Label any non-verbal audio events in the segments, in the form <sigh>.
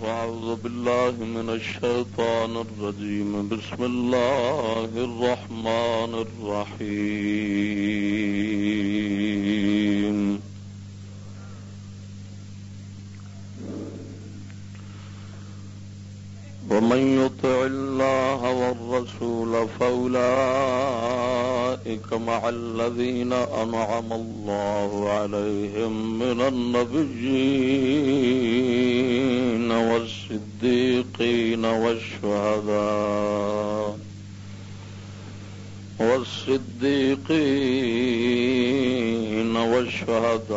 فأعوذ بالله من الشيطان الرجيم. بسم الله الرحمن الرحيم. ومن يطع الله والرسول فأولئك مع الذين أنعم الله عليهم من النبيين. والصديقين والشهداء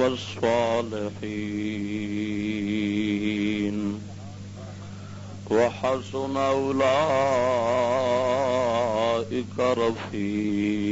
والصالحين. وحسن أولئك رفيقا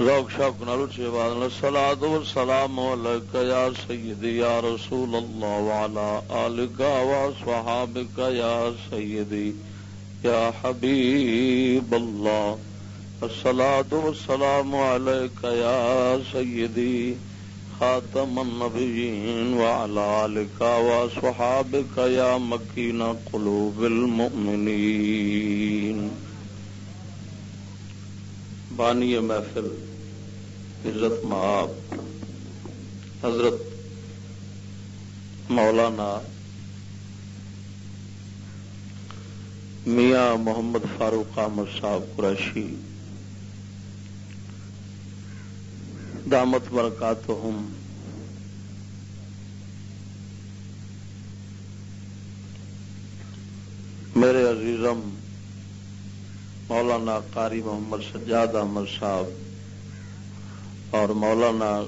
روک شوق نال اچھی آواز نال سلاد و سلام علیک یا سیدی یا رسول اللہ وعلا آلک و صحابک یا سیدی یا حبیب اللہ الصلاة والسلام عليك يا سيدي خاتم النبیین النبيين وعلى آلك وصحابك يا مكين قلوب المؤمنين بانی محفل، عزت محاب حضرت مولانا میاں محمد فاروق احمد صاحب قریشی، دامت برکات ہوں میرے عزیزم مولانا قاری محمد سجاد احمد صاحب اور مولانا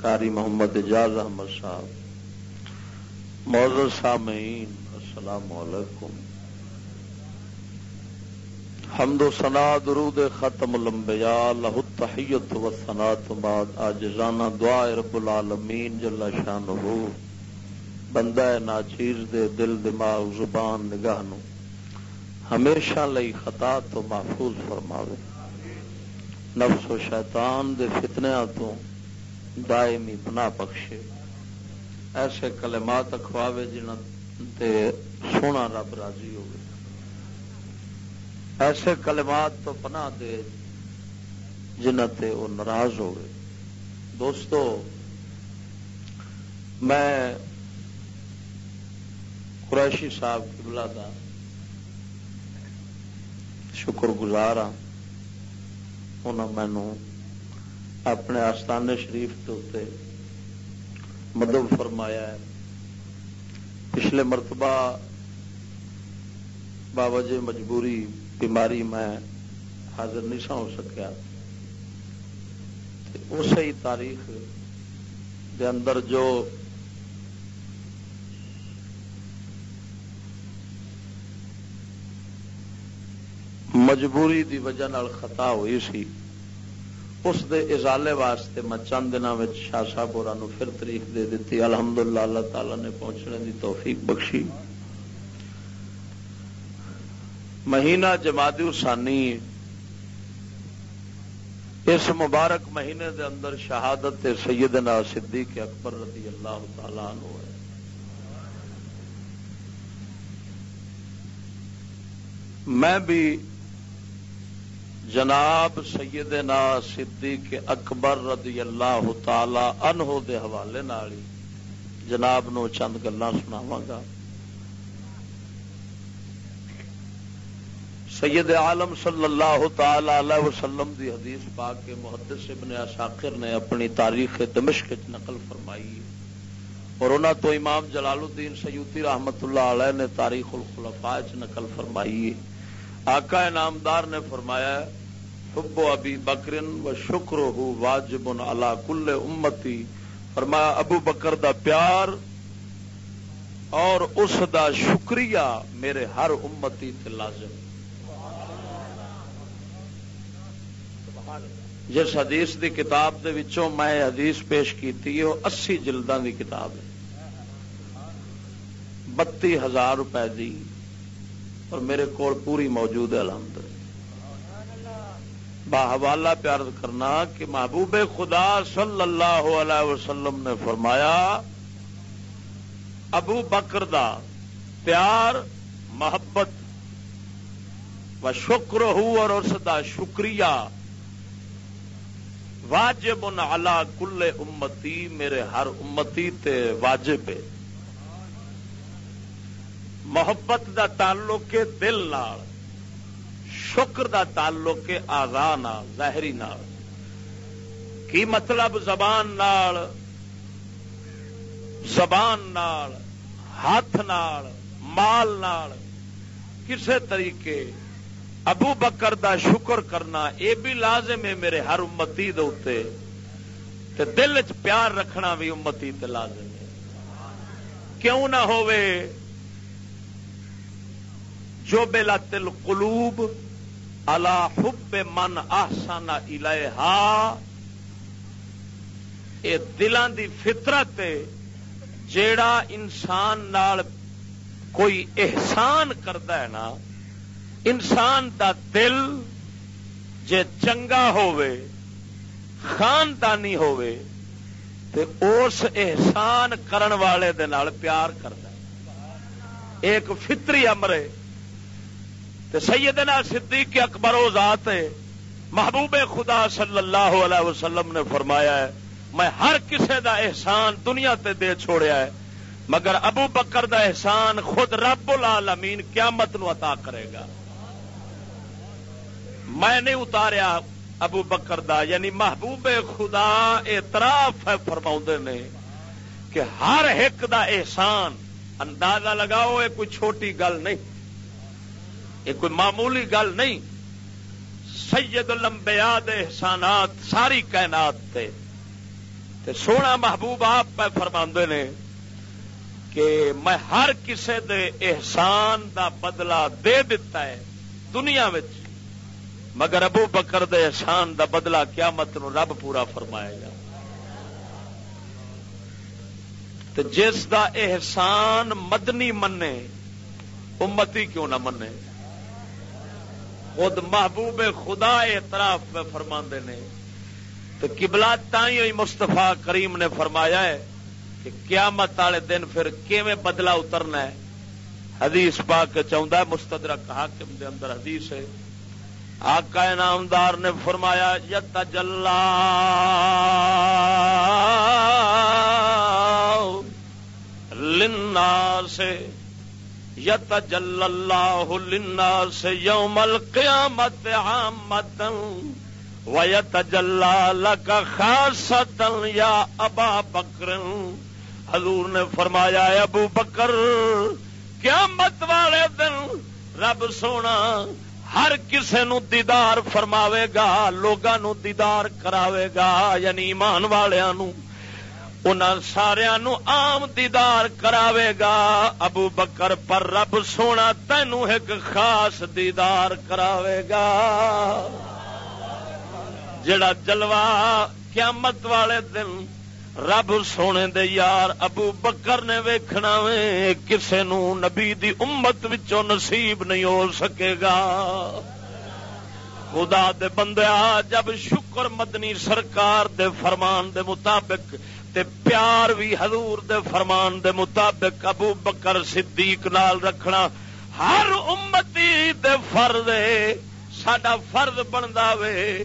قاری محمد اجاز احمد صاحب معذر سامعین، السلام علیکم۔ حمد و سنا درود ختم الانبیاء لہ التحیت و سنا تو بعد آجزانہ دعا رب العالمین جل شانہ بندہ ناچیز دے دل، دماغ، زبان، نگاہ نو۔ ہمیشہ لئی خطا تو محفوظ فرماوے۔ نفس و شیطان دے فتنیا تو دائمی بنا بخشے۔ ایسے کلمات اخواوے جنہ تے سونا رب راضی ہوگی ایسے کلمات تو پناہ دے جنتے وہ ناراض ہو گئے دوستو، میں قریشی صاحب قبلہ دا شکر گزار ہاں انہوں مینو اپنے آستانے شریف کے اتنے مدب فرمایا ہے پچھلے مرتبہ باوجہ مجبوری بیماری میں حاضر نہیں سا ہو سکیا اسی تاریخ دے اندر جو مجبوری دی وجہ نال خطا ہوئی سی۔ اس دے ازالے واسطے میں چند دنوں شاہ صاحب اور پھر تاریخ دے دیتی الحمدللہ اللہ تعالی نے پہنچنے دی توفیق بخشی۔ مہینہ جماعت ثانی اس مبارک مہینے دے اندر شہادت سیدنا صدیق اکبر رضی اللہ تعالی عنہ ہے۔ میں بھی جناب سیدنا صدیق اکبر رضی اللہ تعالی عنہ دے حوالے نالی جناب نو چند گلا سناوا گا۔ سید عالم صلی اللہ تعالی علیہ وسلم دی حدیث پاک کے محدث ابن اشاخر نے اپنی تاریخ دمشق نقل فرمائی۔ اور انہوں تو امام جلال الدین سیوتی رحمت اللہ علیہ نے تاریخ الخلفاء نقل فرمائی۔ ہے آقا نامدار نے فرمایا حب و ابی بکرن و شکر ہو واجب اللہ کل امتی۔ فرمایا، ابو بکر دا پیار اور اس دا شکریہ میرے ہر امتی تے لازم۔ جس حدیث دی کتاب دے وچوں میں حدیث پیش کی وہ اسی جلدان دی کتاب ہے۔ بتی ہزار روپے دی اور میرے کو پوری موجود ہے، الحمد باحوالہ پیار کرنا کہ محبوب خدا صلی اللہ علیہ وسلم نے فرمایا، ابو بکر دا پیار، محبت و شکر ہو اور اس دا شکریہ واجب علا کل امتی، میرے ہر امتی تے واجب ہے۔ محبت دا تعلق ہے دل نال، شکر دا تعلق ہے آزا ظاہری نال۔ کی مطلب زبان نال زبان نال، ہاتھ نال، مال نال۔ کسے طریقے ابو بکر دا شکر کرنا، یہ بھی لازم ہے میرے ہر امتی دے دل چ پیار رکھنا بھی امتی تے لازم ہے۔ کیوں نہ ہوئے جو بلا تل قلوب اللہ حب من آسانا الہا اے دلان دی فطرت جیڑا انسان نال کوئی احسان کرتا ہے نا، انسان دا دل جے چنگا ہووے، خاندانی ہووے، تے اس احسان کرن والے دے نال پیار کرتا ایک فطری امرے سیدنا صدیق کے اکبر و ذات ہے، محبوب خدا صلی اللہ علیہ وسلم نے فرمایا ہے، میں ہر کسے دا احسان دنیا تے دے چھوڑیا ہے، مگر ابو بکر دا احسان خود رب العالمین قیامت نو عطا کرے گا۔ میں نہیں اتاریا ابو بکر دا یعنی محبوب خدا اعتراف ہے فرما نے کہ ہر ایک دا احسان اندازہ لگاؤ، یہ کوئی چھوٹی گل نہیں۔ یہ کوئی معمولی گل نہیں۔ سید لمبیا احسانات، ساری کائنات تے۔ تے سونا محبوب آپ پہ فرما نے کہ میں ہر کسے دے احسان دا بدلہ دے دیتا ہے دنیا مگر ابو بکر دے احسان دا بدلہ کیا مت نو رب پورا فرمائے گا۔ تو جس دا احسان مدنی منے، امتی کیوں نہ منے؟ خود محبوب خدا اعتراف میں فرما نے۔ تو کبلا تھی مستفا کریم نے فرمایا ہے کہ قیامت والے دن پھر کیویں بدلا اترنا ہے؟ حدیث پا کے چاہتا مستدرک حاکم دے اندر حدیث ہے۔ آقا نامدار نے فرمایا یت جلا لنا سے یت جل اللہ للناس یوم القیامت عامتا ویت جلا لک خاصتا یا ابا بکر حضور نے فرمایا ابو بکر، قیامت والے دن رب سونا ہر کسے نو دیدار فرماوے گا، لوگاں نو دیدار کراوے گا یعنی ایمان والیاں نو سارا آم دیدار کراوے گا۔ ابو بکر پر رب سونا تینو ایک خاص دیدار کراوے گا۔ جڑا جلوا قیامت والے دن رب سونے دے یار ابو بکر نے ویکھنا وے، کسے نو نبی دی امت وچوں نصیب نہیں ہو سکے گا۔ خدا دے بندیا جب شکر مدنی سرکار دے فرمان دے مطابق پیار بھی حضور دے فرمان دے مطابق ابو بکر صدیق نال رکھنا ہر امتی دے فرد ساڈا فرد بنتا وے۔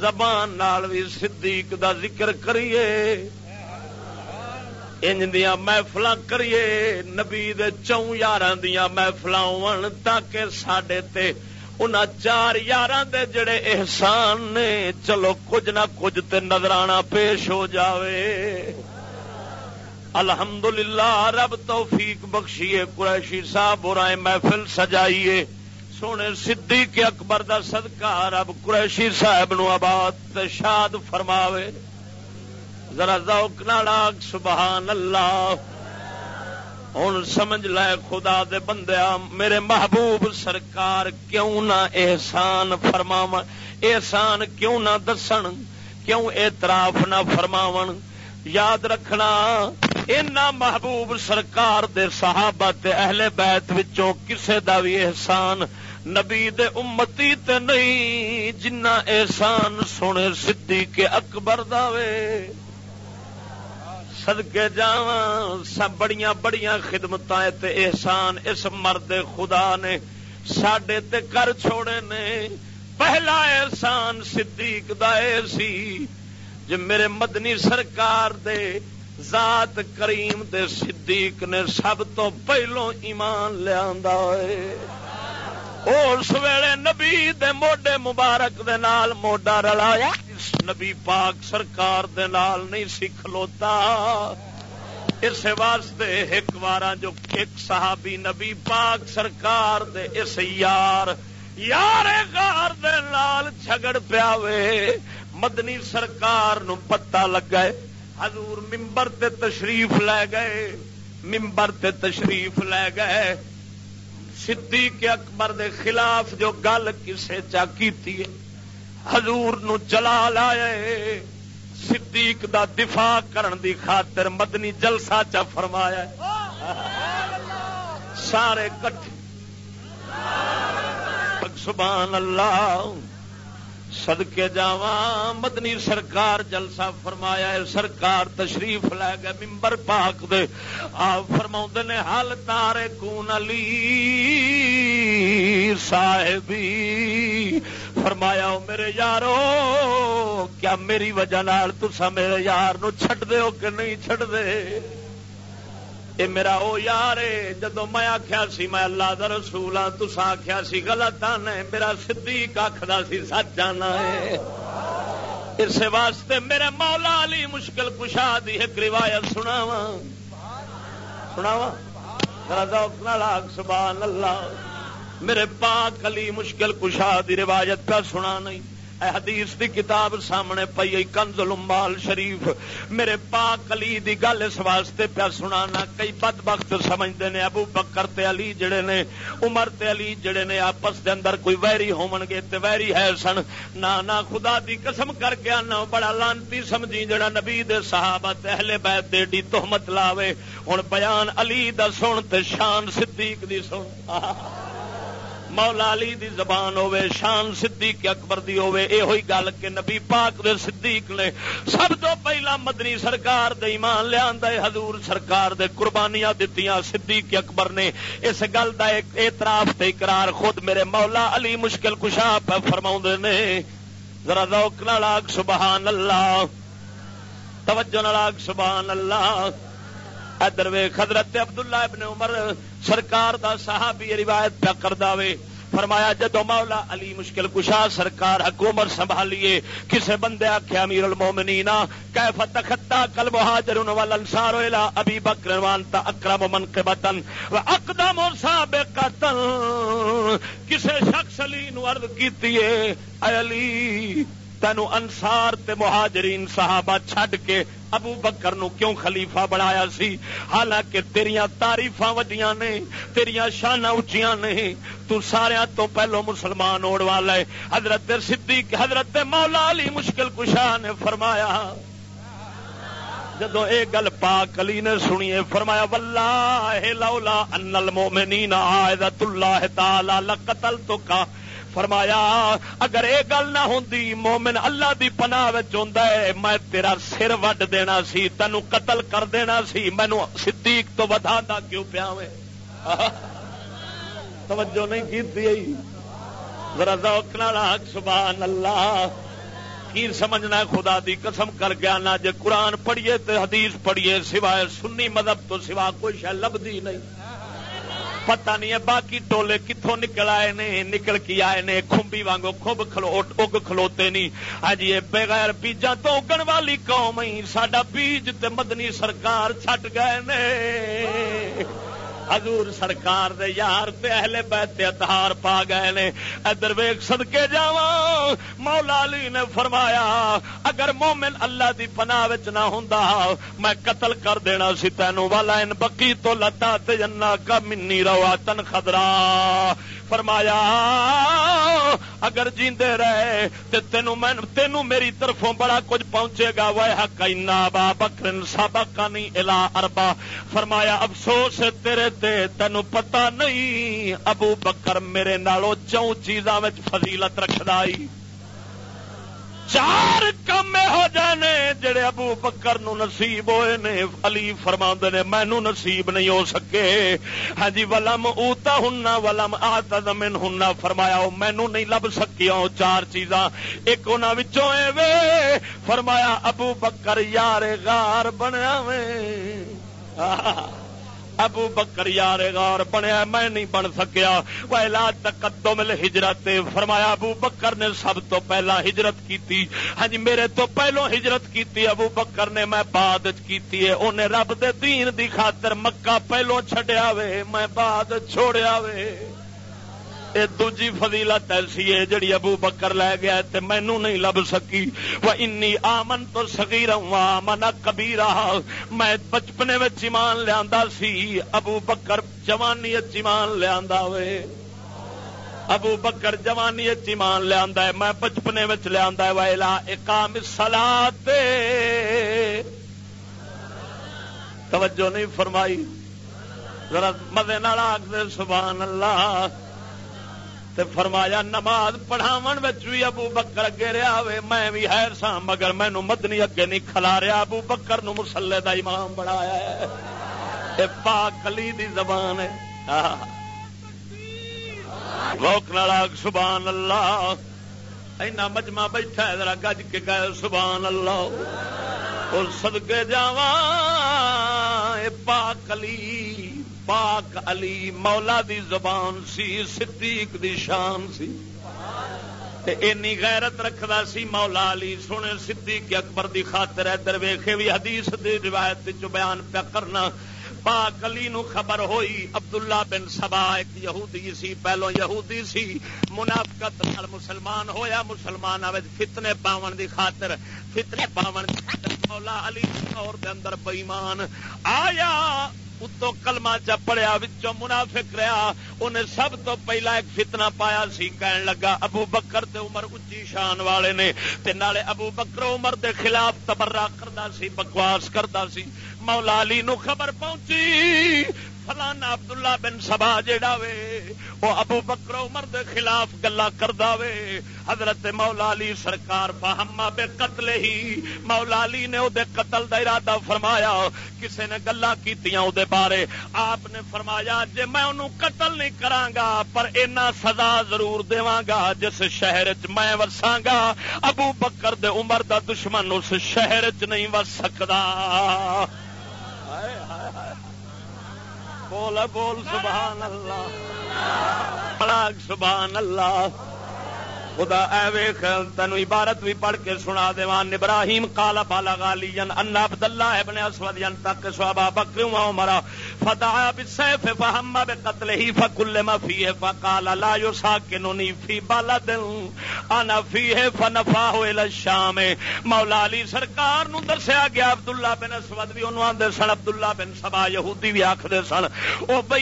زبان نال بھی صدیق دا ذکر کریے۔ انج دیا محفل کریے۔ نبی دے چون یار دیا محفل تاکہ سڈے تے ان چار یار دے جڑے احسان نے، چلو کچھ نہ کچھ تے نظرانہ پیش ہو جاوے۔ الحمدللہ، رب توفیق بخشیے، قریشی صاحب برائے محفل سجائیے۔ سونے صدیق اکبر دا صدقہ، رب قریشی صاحب نو آباد شاد فرماوے۔ ذرا ذوق نالاک سبحان اللہ ہوں سمجھ لے خدا دے بندیا میرے محبوب سرکار کیوں نہ احسان فرماو احسان کیوں نہ دسن؟ کیوں اعتراف نہ فرماو یاد رکھنا، اینا محبوب سرکار دے صحابہ تے اہل بیت وچوں کسے دا بھی احسان نبی دے امتی تے نہیں، جنہ احسان سونے صدیق اکبر داوے سدکے جا سب بڑیاں بڑیاں خدمت احسان اس مرد خدا نے سڈے تے کر چھوڑے نے۔ پہلا احسان صدیق دا اے سی جو میرے مدنی سرکار دے ذات کریم دے صدیق نے سب تو پہلو ایمان لیا اس ویلے نبی دے موڈے مبارک دے نال موڈا رلایا۔ نبی پاک سرکار دے نال نہیں سکھ لوتا اس واسطے ایک بار جو ایک صحابی نبی پاک سرکار دے اس یار یار غار دے نال جھگڑ پیاوے مدنی سرکار نو پتہ لگ گئے حضور ممبر تے تشریف لے گئے۔ ممبر تے تشریف لے گئے۔ صدیق اکبر دے خلاف جو گل کسے چا کیتی ہے، حضور نو چلا لائے۔ صدیق دا دفاع کرن دی خاطر مدنی جلسہ چا فرمایا سارے کٹھے۔ سبحان اللہ۔ سدکے جاوا مدنی سرکار جلسہ فرمایا ہے، سرکار تشریف لے گئے ممبر پاک دے۔ آپ فرما نے حال تارے کون علی صاحبی؟ فرمایا میرے یارو، کیا میری وجہ تسا میرے یار نو چھٹ دے ہو کہ نہیں چھٹ دے؟ اے میرا او یار جدو میں آخیا سی، میں اللہ دا رسول ہاں تسا آخیا سی غلط آنا ہے میرا صدیق آخر سی، سچ آنا ہے اس واسطے میرے مولا علی مشکل کشا دی ایک روایت سناوا سناوا سبحان اللہ۔ میرے پاک علی مشکل کشا دی روایت کا سنا نہیں۔ اے حدیث دی کتاب سامنے پئی کنز الامال شریف۔ میرے پاک علی دی گل اس واسطے پیا سنانا، کئی بدبخت سمجھدے نے ابو بکر تے علی جڑے نے، عمر تے علی جڑے نے، آپس دے اندر کوئی ویری ہون گے تے ویری ہے سن۔ نا نا خدا دی قسم کر کے انا بڑا لانتی سمجھی جڑا نبی دے صحابہ تے اہل بیت دے ڈی تہمت لاوے۔ ہن بیان علی دا سن تے شان صدیق دی سن۔ آہ <laughs> مولا علی دی زبان ہوے شان صدیق اکبر دی ہوے اے ہوئی گل کہ نبی پاک دے صدیق نے سب تو پہلا مدنی سرکار دے ایمان لیا حضور سرکار دے قربانیاں دتیاں، صدیق اکبر نے اس گل دا ایک اعتراف تے اقرار خود میرے مولا علی مشکل کشا پہ فرماؤں نے۔ ذرا ذوق نال سبحان اللہ۔ توجہ نال سبحان اللہ۔ ادر وے حضرت عبداللہ ابن عمر سرکار دا صحابی روایت پیا کر دے فرمایا جدو مولا علی مشکل کشا سرکار حکومت سنبھالیے، کسے بندے آخیا امیر المومنین، کیف تخطا کل مہاجرون والانصار الى ابی بکر وانتا اکرم منقبتن و اقدم سابقتن کسے شخص علی نو عرض کیتی اے علی تینو انسار تے مہاجرین صحابہ چھڈ کے ابو بکر نو کیوں خلیفہ بنایا سی؟ حالانکہ تیریاں تاریفاں وڈیاں نے، تیریاں شانہ اچیاں نے۔ تو سارے تو پہلو مسلمان اوڑ والا ہے۔ حضرت صدیق، حضرت مولا علی مشکل کشا نے فرمایا، جدو اے گل پاک علی نے سنیے فرمایا، واللہ لولا ان المؤمنین عائدت اللہ تعالی لقتل تو کا فرمایا، اگر یہ گل نہ ہوں مومن اللہ دی پناہ ہے، میں تیرا سر وڈ دینا سی، تینو قتل کر دینا سی مینو صدیق تو ودا کیوں پیا توجہ نہیں کی ذرا ذوق سبحان اللہ کی سمجھنا خدا دی قسم کر گیا نہ جے قرآن پڑھیے تو حدیث پڑھیے، سوائے سنی مذہب تو سوا کوئی شہ لبھی نہیں۔ پتہ نہیں ہے، باقی ٹولے کتوں نکل آئے نے، نکل کے آئے نے، کھمبی وانگو کھمب اگ کھلوتے نہیں۔ ہاں جی، بغیر بیجا تو اگن والی قوم ہی ساڈا بیج تے مدنی سرکار چھٹ گئے نے۔ حضور سرکار دے یار تے اہل بیت اتہار پا گئے نے۔ ادھر ویک صدکے جاواں۔ مولا علی نے فرمایا، اگر مومن اللہ دی پناہ وچ نہ ہوندا، میں قتل کر دینا سی تینو والا ان بقی تو لتا تے جنہ کا منی رواتن خضرا۔ فرمایا، اگر جیندے رہے تے تینو میں تینو میری طرفوں بڑا کچھ پہنچے گا وہ حق با بکرن سابقانی الا اربا۔ فرمایا، افسوس تیرے تے تینو پتہ نہیں، ابو بکر میرے نالوں چوں چیزاں وچ فضیلت رکھدا چار کم ہو جانے جڑے ابو بکر نو نصیب ہوئے نے، علی فرما نے، مینو نصیب نہیں ہو سکے۔ ہاں جی ولم اوتا ہننا ولم آتا زمین ہننا فرمایا وہ مینو نہیں لب سکیا چار چیزاں۔ ایک انہوں وچوں وے، فرمایا، ابو بکر یار غار بنیا میں ابو بکر یار غار بنیا، میں نہیں بن سکیا۔ پہلا تقدم ہجرت فرمایا ابو بکر نے سب تو پہلا ہجرت کی ہاں جی میرے تو پہلو ہجرت کی ابو بکر نے میں بعد کی انہیں رب دے دین دی خاطر مکہ پہلو چڈیا وے، میں بعد چھوڑیا وے۔ دوجی فضیلت ایسی ہے جڑی ابو بکر لے گیا تے مینو نہیں لب سکی۔ وہ انی آمن تو سگی رہا من کبھی رہا میں بچپنے ایمان لیا سی، ابو بکر جوانی ایمان لیا وے۔ ابو بکر جوانی ایمان لیا ہے، میں بچپنے لیا ہے۔ ویلا اکام سلا توجہ نہیں فرمائی۔ ذرا مزے نال آخر سبحان اللہ۔ تے فرمایا، نماز پڑھاو بھی ابو بکر اگے رہا ہوئے میں بھی ہے سا مگر مینو مدنی اگے نہیں کھلا ابو بکر نو مسلے دا امام بنایا ہے۔ پاک کلی دی زبان ہے۔ روک نالاگ سبحان اللہ۔ اینا مجمع بیٹھا ہے، ذرا گج کے گئے، سبحان اللہ۔ اور صدقے جاواں، اے پاک کلی۔ پاک علی مولا دی زبان سی، صدیق دی شان سی۔ اینی غیرت رکھدا سی مولا علی۔ سونے صدیق اکبر دی خاطر ادھر ویکھے وی حدیث دی روایت وچ بیان پیا کرنا۔ پاک علی نو خبر ہوئی، عبداللہ بن سبا ایک یہودی سی، پہلو یہودی سی۔ منافقت نال مسلمان ہویا مسلمان وچ فتنے پاون دی خاطر، فتنے پاون دی خاطر مولا علی اور دے اندر بے ایمان آیا۔ اتو کلما چا پڑیا وچوں منافق رہا انہیں سب تو پہلا ایک فتنہ پایا سی، کہن لگا، ابو بکر تے عمر اچھی شان والے نے۔ تے نالے ابو بکر عمر دے خلاف تبرا کردا سی، بکواس کردا سی۔ مولا علی نو خبر پہنچی۔ فلانا عبداللہ بن سبا جیڑا وے، وہ ابو بکر عمر دے خلاف گلا کردا وے۔ حضرت مولا علی سرکار فہما بے قتل ہی۔ مولا علی نے او دے قتل دا ارادہ فرمایا، کسے نے گلا کیتیاں او دے بارے۔ آپ نے فرمایا، جے میں انہوں قتل نہیں کراں گا، پر اینا سزا ضرور دیواں گا۔ جس شہر وچ میں وساں گا، ابو بکر دے عمر دا دشمن اس شہر وچ نہیں وس سکدا۔ بول بول سبحان اللہ۔ سبحان اللہ۔ خدا اے ویخ تینو عبارت بھی پڑھ کے سنا دیوان ابراہیم کالا بالا گالی ان عبد اللہ ابن اسود تک سوابا بکر عمر فتح بالسيف فهم بقتله فكل ما فيه فقال لا يساكنني في بلد، انا فيه فنفاه الى الشام۔ مولا علی سرکار نو دسیا گیا عبداللہ بن اسود بھی انہوں آندے سن، عبداللہ بن سبا یہودی بھی آکھدے سن۔ او بے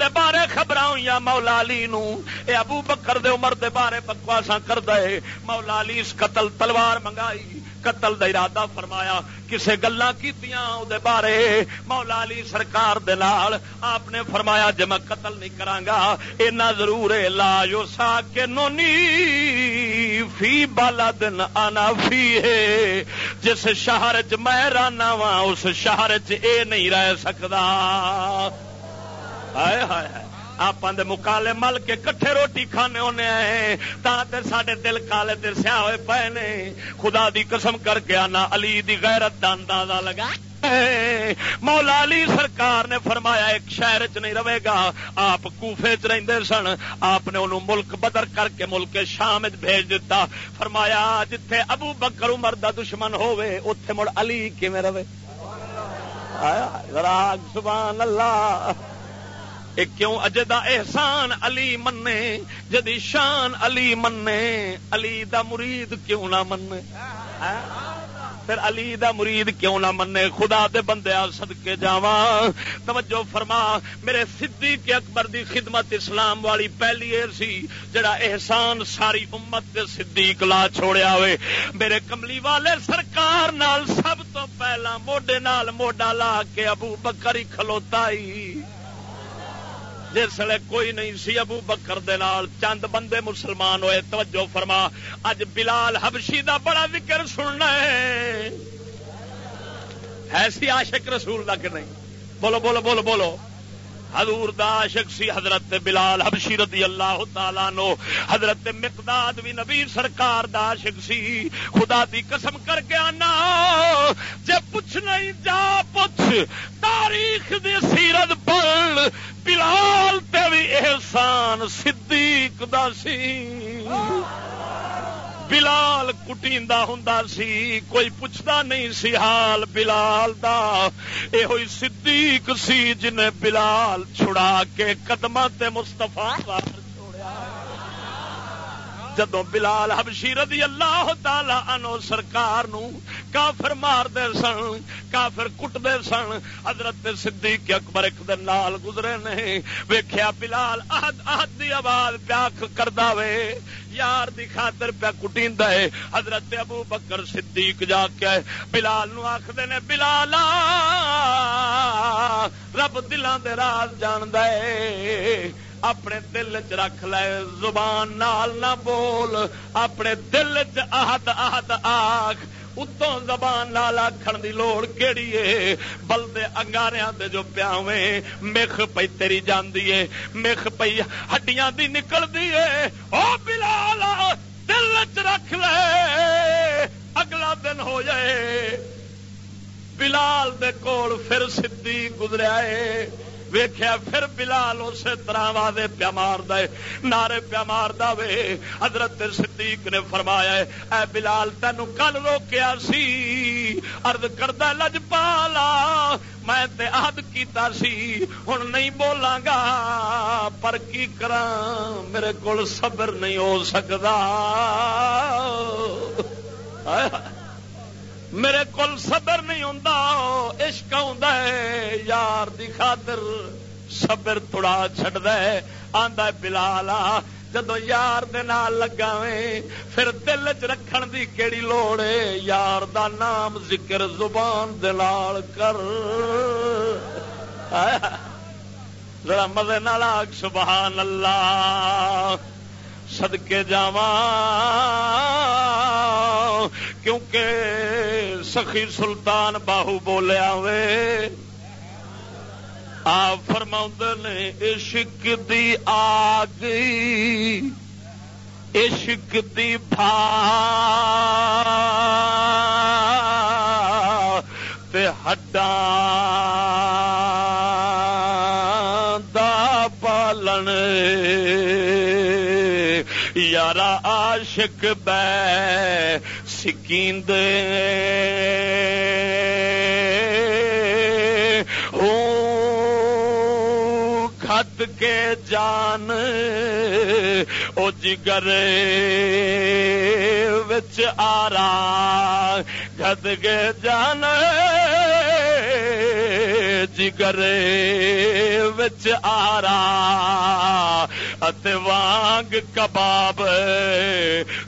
دے بارے خبراں ہویاں مولا علی نو، اے ابو بکر دے عمر دے بارے بکواس کر دے مولا علی اس قتل تلوار منگائی۔ قتل دا ارادہ فرمایا۔ کسے گلا کی بارے۔ مولا علی سرکار دے نال آپ نے فرمایا جب میں قتل نہیں کرانگا، اینا ضرور ہے، لا جو سا کے نونی فی بالا دن آنا فی ہے۔ جس شہر چ میں رانا وا اس شہر چ اے نہیں رہ سکتا ہائے ہائے۔ آپ مکالے مل کے کٹھے روٹی کھانے ہونے آئے سڈے دل کالے دل سیا ہوئے پے نے خدا دی قسم کر کے آنا علی دی غیرت دا لگا مولا علی سرکار نے فرمایا ایک شہر چ نہیں رہے گا آپ کوفے چ رہتے سن آپ نے انہوں ملک بدر کر کے ملک شام بھیج دیتا فرمایا جتھے ابو بکر عمر دا دشمن ہوے اتے مڑ علی کیویں رہے سبحان اللہ کیوں اجے دا احسان علی منے؟ جدی شان علی منے، علی دا مرید کیوں نہ منے؟ ہاں؟ پھر علی دا مرید کیوں نہ منے؟ خدا دے بندے سد کے جاوا توجہ فرما، میرے صدیق اکبر دی خدمت اسلام والی پہلی ایر سی، جڑا احسان ساری امت دے صدیق لا چھوڑیا ہوئے میرے کملی والے سرکار نال سب تو پہلا، موڈے نال موڈا لا کے ابو بکری کھلوتا ہی۔ جس کوئی نہیں سی ابو بکر نال، چند بندے مسلمان ہوئے، توجہ فرما، اج بلال حبشی دا بڑا ذکر سننا ہے۔ ایسی عاشق رسول دا کہ نہیں؟ بولو بولو بولو بولو۔ حضور دا عاشق سی حضرت بلال حبشی رضی اللہ تعالی نو حضرت مقداد بھی نبی سرکار دا عاشق سی۔ خدا دی قسم کر کے آنا۔ جے پوچھ نہیں جا پوچھ۔ تاریخ دی سیرت پڑھ بلال تے بھی احسان صدیق دا سی۔ بلال کٹی ہوں سی، کوئی پوچھتا نہیں سی حال بلال دا۔ یہ ہوئی صدیق سی جن بلال چھڑا کے قدم مستفا جدو بلال حبشی رضی اللہ تعالی انو سرکار نو کافر مار دے سن، کافر کٹ دے سن، حضرت صدیق اکبر ایک دن نال گزرے نے ویکھیا بلال احد احد دی آواز پیاکھ کردا وے۔ یار دی خاطر پیا کٹیندا ہے۔ حضرت ابو بکر صدیق جا کے بلال نو آکھدے نے، بلالا، رب دلاں دے راز جاندا ہے۔ اپنے دل چ رکھ لے، زبان نال نہ بول۔ اپنے دل چ آہد آہد آکھ اتوں زبان لال آخر دی لوڑ کیڑی ہے؟ بلدے انگاریا دے جو پیاویں مکھ پی تیری جاندی ہے، مکھ پی ہڈیاں دی نکل دی ہے۔ او بلال، دل چ رکھ لے، اگلا دن ہو جائے۔ بلال دے کول پھر سدھی گزریا ہے۔ ویخیا پھر بلال اسی طرح وادے پیا مار دے نعرے پیا مار دے حضرت صدیق نے فرمایا اے بلال تین کل روکیا سی۔ ارد کردہ، لج پالا۔ میں تے عہد کیتا سی۔ ہن نہیں بولاں گا۔ پر کی کراں؟ میرے کول صبر نہیں ہو سکدا۔ میرے کول صبر نہیں ہوں عشق ہے، یار دی خاطر صبر تھوڑا چڈ آندا بلال جدو یار دے نال لگا پھر دل چ رکھن دی کیڑی لوڑ ہے؟ یار دا نام ذکر زبان دے نال کر۔ ذرا مزے نال سبحان اللہ۔ صدقے جاواں، کیونکہ سخی سلطان باہو بولیا وے آ فرما نے، عشق دی آگ، عشق دی بھا۔ تے ہڈا دا پالن۔ یارا عاشق بے سکیند کھت کے جان، او جگر وچ آرا۔ کھت کے جان، جگر وچ آرا۔ ات وانگ کباب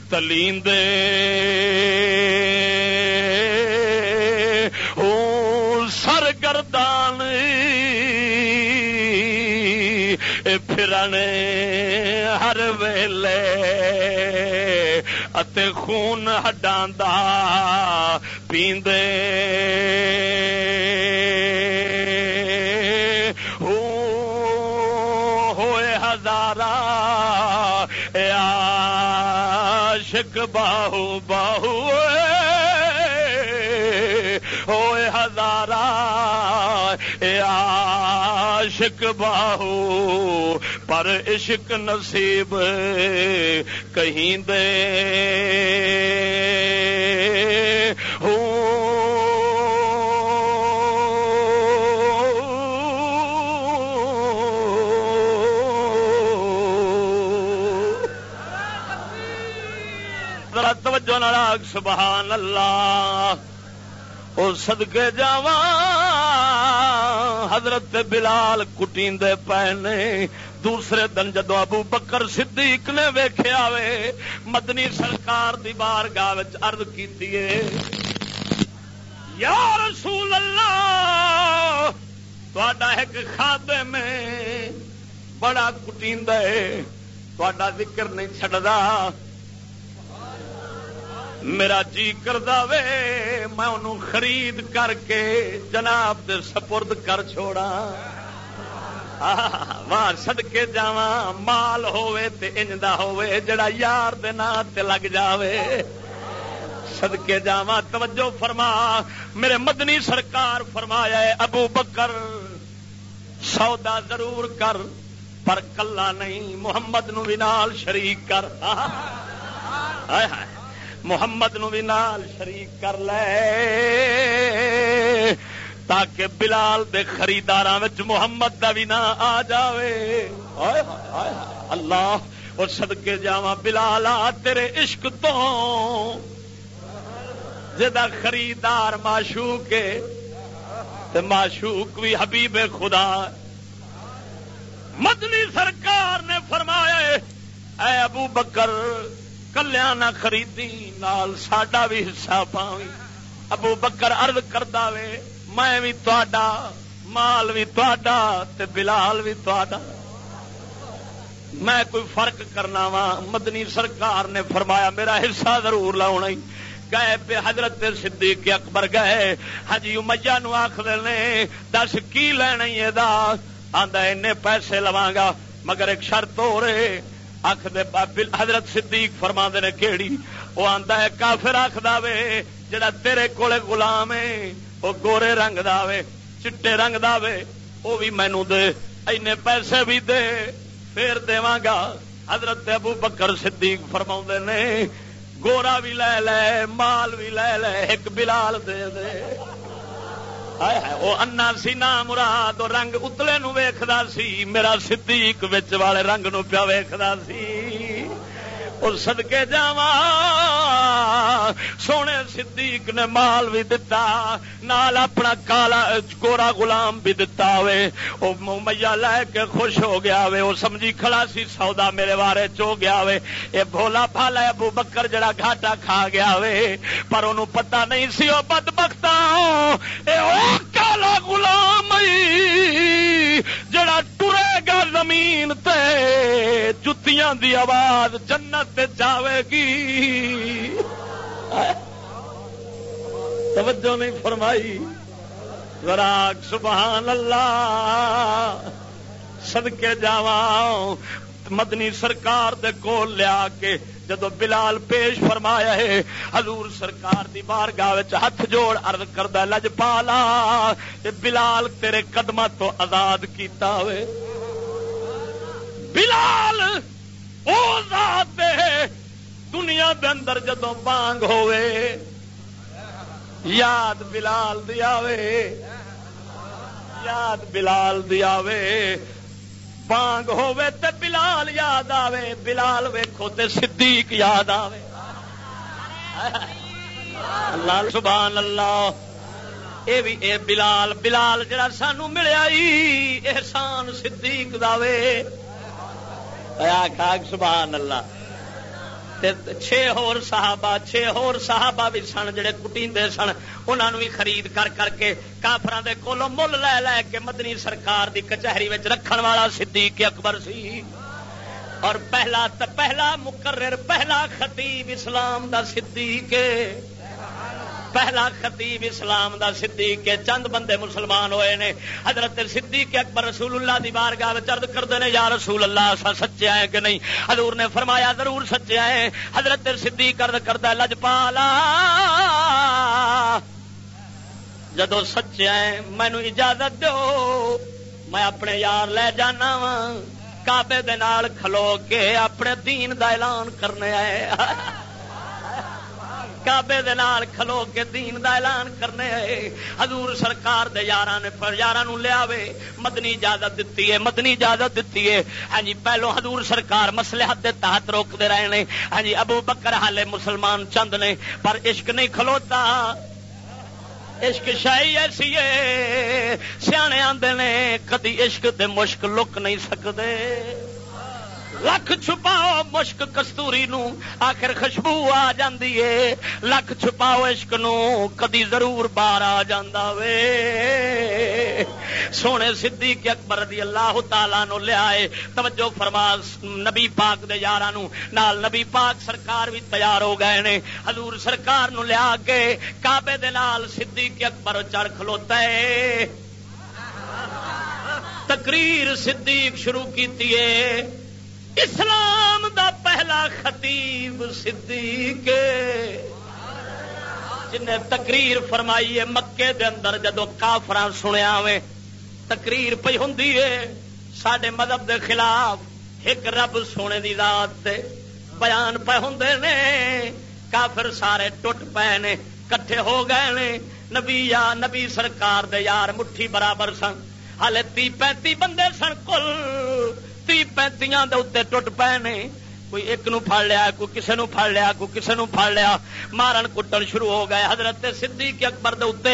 تلیندے پھرنے ہر ویلے اتے خون ہڈاں پیندے۔ ہوئے ہزارا عاشق باہو باہو، ہوئے ہزارا عاشق باہو پر عشق نصیب کہیں دے۔ توجہ ناراگ سبحان اللہ۔ او صدقے جاواں، حضرت بلال کٹی پے نے۔ دوسرے دن جدو ابو بکر صدیق نے ویخیا وے، مدنی سرکار دی بار گاہ ارد کی یا رسول اللہ تا ایک کھادے میں بڑا کٹی تا ذکر نہیں چڈا میرا جی کردہ وے، میں انہوں خرید کر کے جناب دے سپرد کر چھوڑا واہ سد کے جا مال ہوے تے انجدا ہوے جڑا یار دے نا تے لگ جاوے۔ سدکے جا توجہ فرما۔ میرے مدنی سرکار فرمایا ہے، ابو بکر، سودا ضرور کر، پر کلا نہیں، محمد نو بھی نال شریک کر۔ محمد نو بھی نال شریک کر لے۔ تاکہ بلال دے خریدار محمد دا بھی نہ آ جائے اللہ اور سدکے جا بلال آ تیرے عشق تو جا خریدار معشوق تے معشوق بھی حبیب خدا۔ مدنی سرکار نے فرمایا اے ابو بکر کلیا نہ خریدی، نال ساڈا بھی حصہ پاوی ابو بکر ارد کردہ وے میں بھی تا مال بھی تا بلال بھی تا میں کوئی فرق کرنا وا، مدنی سرکار نے فرمایا، میرا حصہ ضرور لاؤنا گئے پہ حضرت صدیق اکبر گئے۔ ہجی امیا نو آخر نے، دس کی لینا یہ آدھا این پیسے لوا گا، مگر ایک شرط ہو رہے آخ دے حضرت صدیق فرما نے کیڑی؟ وہ آتا ہے، کافر آخ دے جڑا تیرے کولے غلام ہے۔ وہ گورے رنگ دے چٹے رنگ دے وہ بھی مینو دے اینے پیسے بھی دے پھر گا حضرت ابو بکر صدیق فرما نے گورا بھی لے لے مال بھی لے لے ایک بلال دے دے وہ انا سی نا مراد رنگ اتلے نو ویختا سی میرا صدیق وچ والے رنگ نو پیا ویختا سی اور سدکے جا سونے صدیق نے مال بھی دتا، نال اپنا کالا گورا گلام بھی دتا ہوئے۔ وہ میا لے کے خوش ہو گیا ہوئے وہ سمجھی کھڑا سی، سودا میرے بارے چو گیا ہوئے۔ یہ بھولا پھالا ابو بکر جڑا گھاٹا کھا گیا ہوئے، پر انہوں پتہ نہیں سی وہ بد بختا۔ کالا گلام جڑا ٹرے گا زمین تے، جتیاں دی آواز جنت جنت جاوے گی توجہ نہیں فرمائی۔ راگ سبحان اللہ۔ سدکے جاوا مدنی سرکار دے کول لیا کے جدو بلال پیش فرمایا ہے، حضور سرکار دی بار گاہ ہاتھ جوڑ ارد کردہ، لج پالا۔ بلال تیرے قدم تو آزاد کیتا ہوئے۔ بلال! او ذات دنیا دے اندر جدو بانگ ہوئے یاد بلال دیا وے یاد بلال دیا وے بانگ ہوے تے بلال یاد آوے، بلال ویکھو تے صدیق یاد آوے۔ اللہ سبحان اللہ، اے بھی اے بلال بلال جڑا سانو ملیا احسان صدیق دے سبحان اللہ۔ چھ ہور صحابہ چھ ہور صحابہ بھی سن، جڑے کٹیندے سن انہوں بھی خرید کر کر کے کافران دے کولو مل لے لے کے مدنی سرکار دی کچہری وچ رکھن والا صدیق اکبر سی۔ اور پہلا پہلا مقرر، پہلا خطیب اسلام دا صدیق۔ پہلا خطیب اسلام دا صدیق کے چند بندے مسلمان ہوئے نے۔ حضرت صدیق اکبر رسول اللہ دی بارگاہ چرد کرتے ہیں یا رسول اللہ سا سچے ہیں کہ نہیں؟ حضور نے فرمایا، ضرور سچے ہیں۔ حضرت صدیق کرد کرتا لجپالا۔ جدو سچے ہیں، مینو اجازت دو۔ میں اپنے یار لے جانا وا۔ کابے کھلو کے اپنے دین دا اعلان کرنے آئے۔ <laughs> کعبے کابے کھلو کے دین دا اعلان کرنے حضور سرکار دے یاراں نے یاراں نو لیا مدنی اجازت دتی ہے، مدنی اجازت دتی ہے۔ ہاں جی پہلو حضور سرکار مصلحت دے تحت روکتے رہے نے۔ ہاں جی ابو بکر حالے مسلمان چند نے، پر عشق نہیں کھلوتا۔ عشق شاہی ایسی ہے۔ سیانے آدھے نے، کدی عشق دے مشک لک نہیں سکتے۔ لکھ چھپاؤ مشک کستوری نو، آخر خوشبو آ جاندی ہے لکھ چھپاؤ عشق نو، کدی ضرور بار آ جاندا وے۔ سونے سدھی کے اکبر رضی اللہ تعالی نو لیا توجہ فرما، نبی پاک دے یاراں نو۔ نال نبی پاک سرکار بھی تیار ہو گئے نے۔ حضور سرکار نو لیا کے کعبے دے نال سدھی کے اکبر چڑھ کھلوتا ہے تقریر صدیق شروع کیتی ہے اسلام دا پہلا خطیب صدیق جن تقریر فرمائی ہے مکے دے اندر، جدو کافر سنیا وے، تقریر پی ہوں سڈے مذہب دے خلاف ایک رب سونے دی رات دے بیان پہ ہوں نے۔ کافر سارے ٹوٹ پے نے، کٹھے ہو گئے نے۔ نبی یا نبی سرکار دے یار مٹھی برابر سن۔ ہالے تی پینتی بندے سن، کل تی پینتیاں دے اتنے ٹوٹ پے نے۔ کوئی ایک نو پھڑ لیا، کوئی کسے نو پھڑ لیا، کوئی کسے نو پھڑ لیا۔ مارن کٹن شروع ہو گئے۔ حضرت صدیق اکبر دے اوتے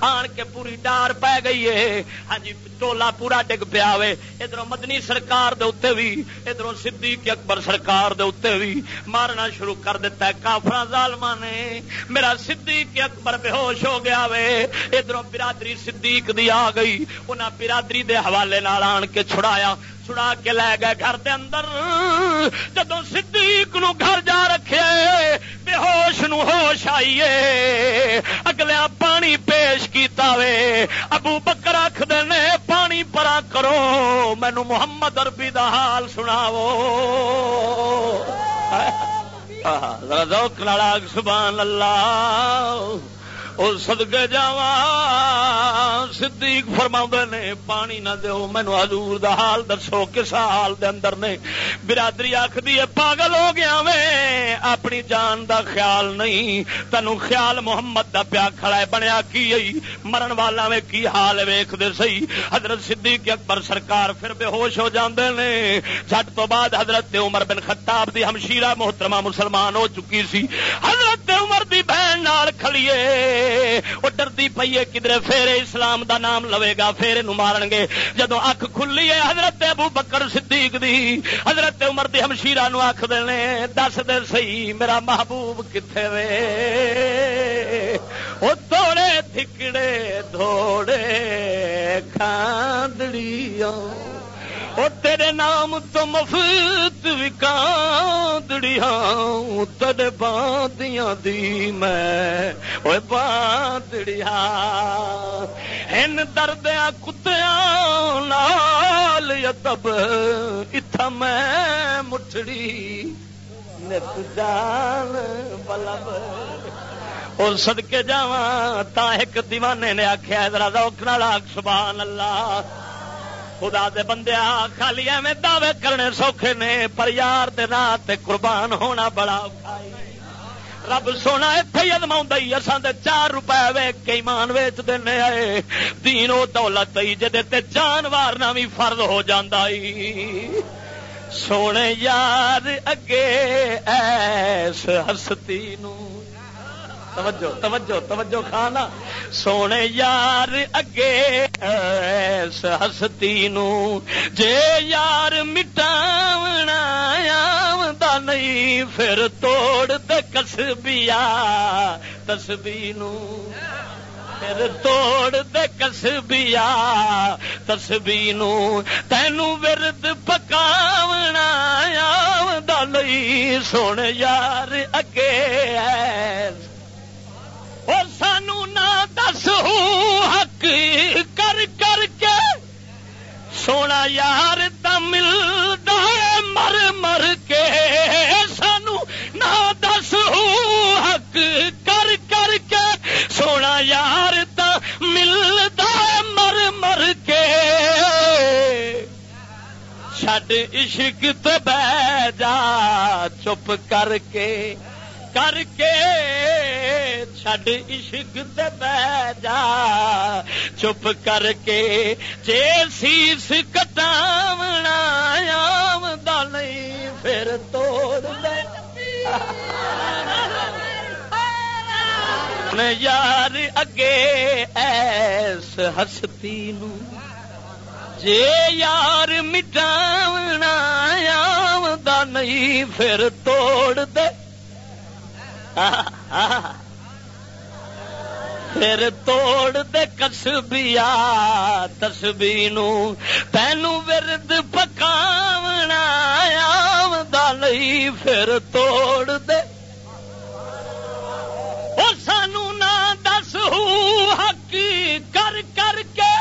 آن کے پوری ڈار پے گئی ہے۔ ہاں جی ٹولا پورا ڈگ پیا وے ادھر مدنی سرکار دے اوتے بھی ادھر صدیق اکبر سرکار دے اوتے بھی مارنا شروع کر دیتا ہے۔ کافراں ظالماں نے۔ میرا صدیق اکبر بے ہوش ہو گیا وے۔ ادھر برادری صدیق دی آ گئی۔ انہاں برادری دے حوالے نال آن کے چھڑایا۔ چھڑا کے لے گئے گھر دے اندر۔ جدو صدیق نو گھر جا رکھے، بے ہوش نو ہوش آئیے۔ اگلے پانی پیش کیتا وے۔ ابو بکر رکھ دینے پانی پرا کرو مینو محمد اربی دا حال سناو روک لالا سبحان اللہ۔ وہ سدگے جا صدیق فرما نے، پانی نہ دو مینو حضور دا حال دسو، کس حال دے اندر نے؟ برادری آخری پاگل ہو گیا میں، اپنی جان دا خیال نہیں، تنو خیال محمد دا پیا کھڑا ہے، بنیا کی مرن والا میں کی حال ویخ دے سی حضرت صدیق اکبر سرکار پھر بے ہوش ہو جاندے نے۔ جٹ تو بعد حضرت عمر بن خطاب دی ہمشیرہ محترمہ مسلمان ہو چکی سی۔ حضرت عمر دی بہن نال کھڑیے وہ ڈردی پیے کدھر پھر اسلام دا نام لوے گا پھر مارن گے جدو اک کھلی ہے، حضرت ابو بکر صدیق دی، حضرت عمر دی ہمشیرہ نو آخ دینے، دس دے سی میرا محبوب کتنے وے؟ وہ توڑے تھکڑے دھوڑے، کھاندڑیوں۔ وہ تیرے نام تو مفت وکاندڑیاں تیرے باندیاں دی میں وہ باندڑیا ہن دردیا کتیاں لال یتب اتھا میں مٹھڑی نت جان بلب۔ اور سدکے جا تا ایک دیوانے نے آخیا ادھر روکنا لاگ سبحان اللہ۔ خدا دے بندے خالی ایویں دعوے کرنے سوکھے نے، پر یار دے رات قربان ہونا بڑا رب سونا اتے ادما اصل دے چار روپے ویک کے ایمان ویچ دینے آئے۔ دین وہ دولت جی جانوار نہ بھی فرد ہو جاندہ سونے یار اگے ایس ہستی نو۔ توجہ توجہ توجہ کھانا سونے یار اگے ایس ہستی نو، جے یار مٹاونا آمدہ نہیں، پھر توڑ دے کسبیا تسبی نو پھر توڑ دے کسبیا تسبی نو تینو ورد پکاونا آمدہ نہیں، سونے یار اگے ایس سانو نہ دس حق کر کر کے سونا یار ملتا ہے، مر مر کے سانو نہ دس حق کر کر کے سونا یار ملتا ہے، مر مر کے چھڈ عشق تو بہ جا، چپ کر کے کر کے چھڈ عشق تے بہ جا چپ کر کے جے سیس کٹاونا آمدہ نہیں پھر توڑ دے یار اگے ایس ہستی نو جے یار مٹاونا آمدہ نہیں پھر توڑ دے پھر توڑ دے کسبیا تسبی نو تینو ورد پکاونا آمدہ نہیں پھر توڑ دے۔ وہ سانو نہ دس حق کر کر کے۔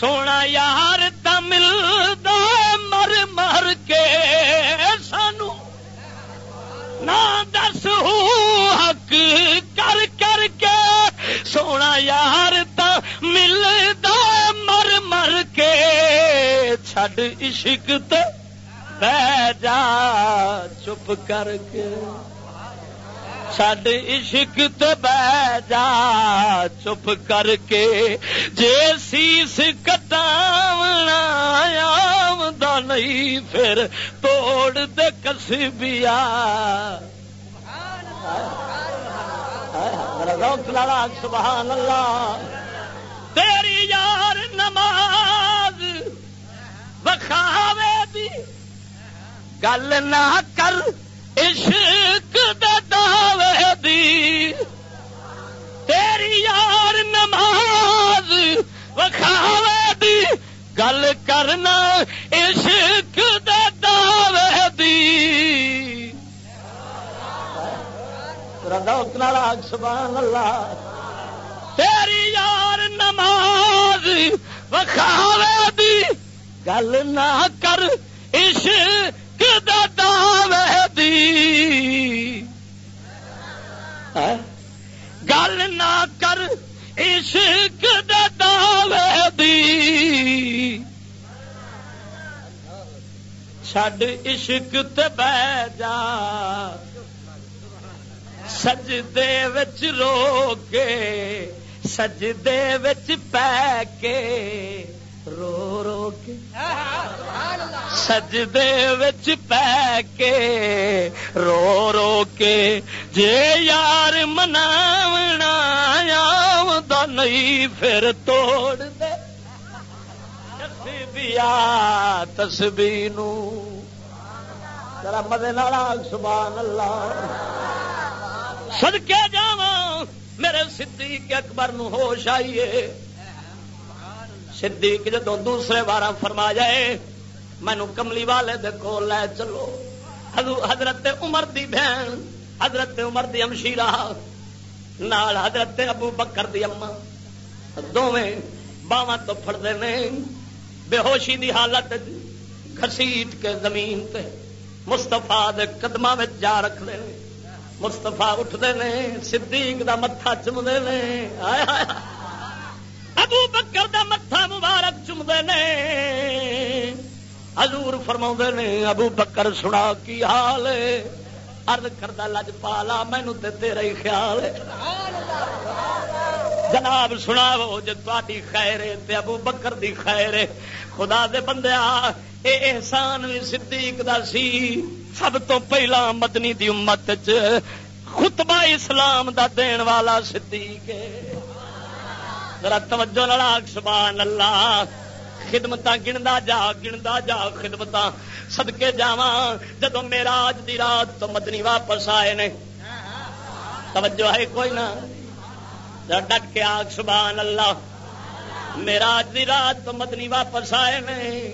سونا یار تمل دے مر مر کے۔ سانو نہ دس حق کر کر کے سونا یار ملتا مر مر کے چھڈ عشق بہ جا چپ کر کے چڈ عشق بہ جا چپ کر کے جے سیس کٹاونا آمدہ نہیں پھر توڑ دے کسبیا سبحان اللہ تیری یار نماز بخاوے دی گل نہ کر عشق دعوے دی۔ تیری یار نماز وکھاوے دی۔ گل کرنا عشق دعوے دی۔ سبحان اللہ۔ تیری یار نماز وکھاوے دی۔ گل نہ کر عشق ہاں؟ گل نہ کر، عشق دعوے دی چھڈ عشق تے بہ جا۔ سجدے وچ رو کے، سجدے وچ پہ کے۔ رو رو کے سجدے وچ پہ کے رو رو کے جے یار مناونا آمدہ نہیں پھر توڑ دے۔ تسبیا تسبی نو۔ ذرا مدے نال سبحان اللہ صدقے جاواں، میرے صدیق اکبر نو ہوش آئیے۔ صدیق جدو دوسرے بار فرما جائے مینو کملی والے دیکھو لے چلو۔ حضرت عمر دی بہن، حضرت عمر دی امشیرا نال حضرت ابو بکر دی اما دونیں باواں تو فردے نے بے ہوشی دی حالت گھسیٹ کے زمین تے مستفا دے قدمہ میں جا رکھ دے مستفا اٹھتے ہیں صدیق دا متھا چمدے نے۔ آیا آیا ابو بکر دا متھا مبارک چومتے نے۔ حضور فرما نے، ابو بکر سنا کی حال ارد کردہ لج پالا، مینو تیرا ہی خیال جناب سنا جی تاری خیر تے ابو بکر دی خیر خدا دے بندے اے احسان بھی صدیق دا سی۔ سب تو پہلا مدنی دی امت چ خطبہ اسلام دا دین والا صدیق ہے۔ ذرا توجہ لڑا سبحان اللہ۔ خدمت گندا جا گندا جا خدمت سدکے جا جدو میرا اج دی رات تو مدنی واپس آئے نے۔ توجہ ہے کوئی نہ؟ ڈٹ کے آگ سبحان اللہ۔ میرا اج دی رات تو مدنی واپس آئے نے۔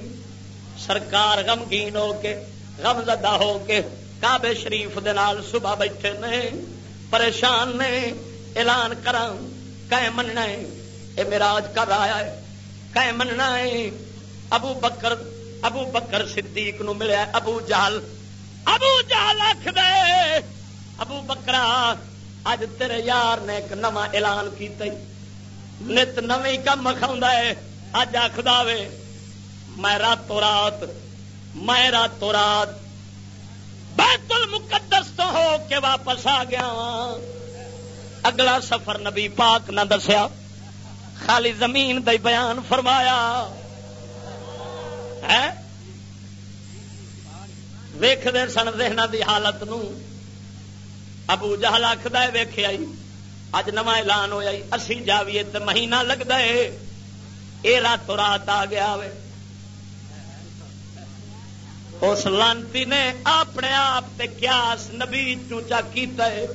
سرکار غمگین ہو کے غم زدہ ہو کے کعبے شریف دے نال صبح بیٹھے نے۔ پریشان نے، اعلان کراں کہ مننا ہے یہ میرا آج کر رہا ہے؟ کہ مننا ہے؟ ابو بکر ابو بکر صدیق نو ملیا ابو جہل۔ ابو جہل آخ دے ابو بکرا، اج تیرے یار نے ایک نواں اعلان کیتا نت نویں کم کھا ہے۔ اج آخد وے، میں راتوں رات میں راتوں رات بیت المقدس تو ہو کے واپس آ گیا ہاں۔ اگلا سفر نبی پاک نہ دسیا۔ خالی زمین دے بیان فرمایا۔ ویخ دے سن ذہن دی حالت نو۔ ابو جہل آخد ویخ آئی۔ اج نواں اعلان ہوا اسی جاویے تو مہینہ لگتا ہے۔ یہ راتوں رات آ گیا وے۔ اس لانتی نے اپنے آپ تے قیاس نبی چوچا کیتا ہے۔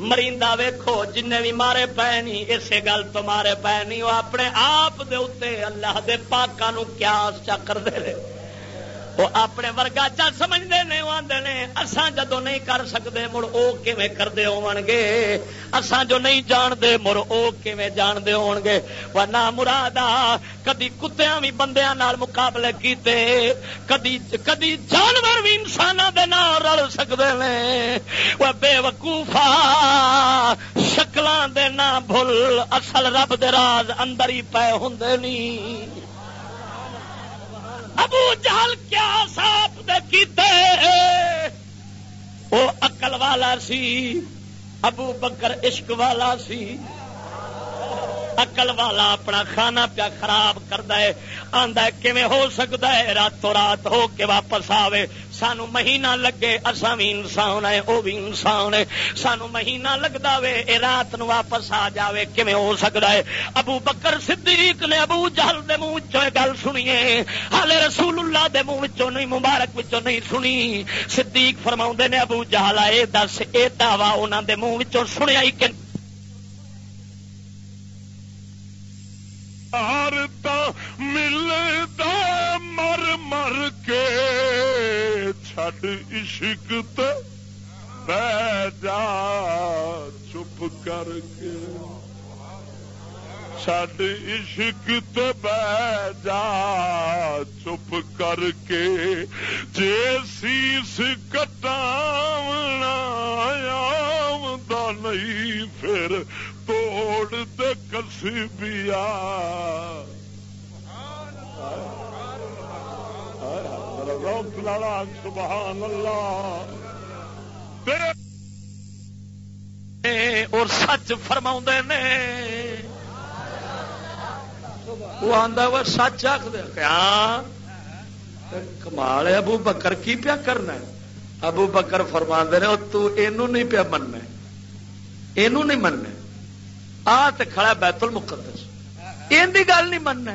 مریندا ویکھو جن بھی مارے پے نہیں، اسی گل تو مارے پے نہیں، وہ اپنے آپ دے اتنے اللہ دے پاکاں نو قیاس چا کر دے رہے۔ وہ اپنے ورگا چل سمجھتے ہیں وہ آدھے نے اسان جدو نہیں کر سکتے مڑ وہ کیون کرتے ہو گے اسان جو نہیں جانتے، مڑ وہ کیون جانتے ہو گے وہ نہ مراد کدی کتیا بھی بندیا مقابلے کیتے، کدی کدی جانور بھی انسان دے نال رل سکتے ہیں وہ بے وقوفا شکلوں دے نہ بھول اصل رب دے راز اندر ہی پے ہوں نہیں ابو جہل کیا ساپ دے کیتے؟ وہ اقل والا سی، ابو بکر عشق والا سی۔ اقل والا اپنا کھانا پیا خراب کرتا ہے آدھا کیون ہو سکتا ہے؟ راتوں رات ہو کے واپس آوے۔ سانو مہینہ لگے اصا بھی انسان ہے وہ بھی انسان ہے سانو مہینہ لگتا وے، اے رات نو واپس آ جاوے کیون ہو سکتا ہے؟ ابو بکر صدیق نے ابو جہل دے منہ گل سنیے ہالے رسول اللہ دے منہ نہیں، مبارک وچوں نہیں سنی۔ صدیق فرما نے، ابو جہل اے دس، اے دعوی انہوں دے منہ وچوں سنیا ہی کہ ملتا مر مر کے چھڈ عشق جا چپ کر کے۔ چھڈ عشق بہ جا چپ کر کے جے سیس کٹاونا نہیں، پھر توڑ دے کسبیا سبحان اللہ اور سچ فرما نے۔ وہ آدھا وہ سچ آخ ہاں کمال ابو بکر کی پیا کرنا ابو بکر فرما نے تو نہیں پیا مننا یہ نہیں مننا آ کھڑا بیت المقدس۔ ان کی گل نہیں مننا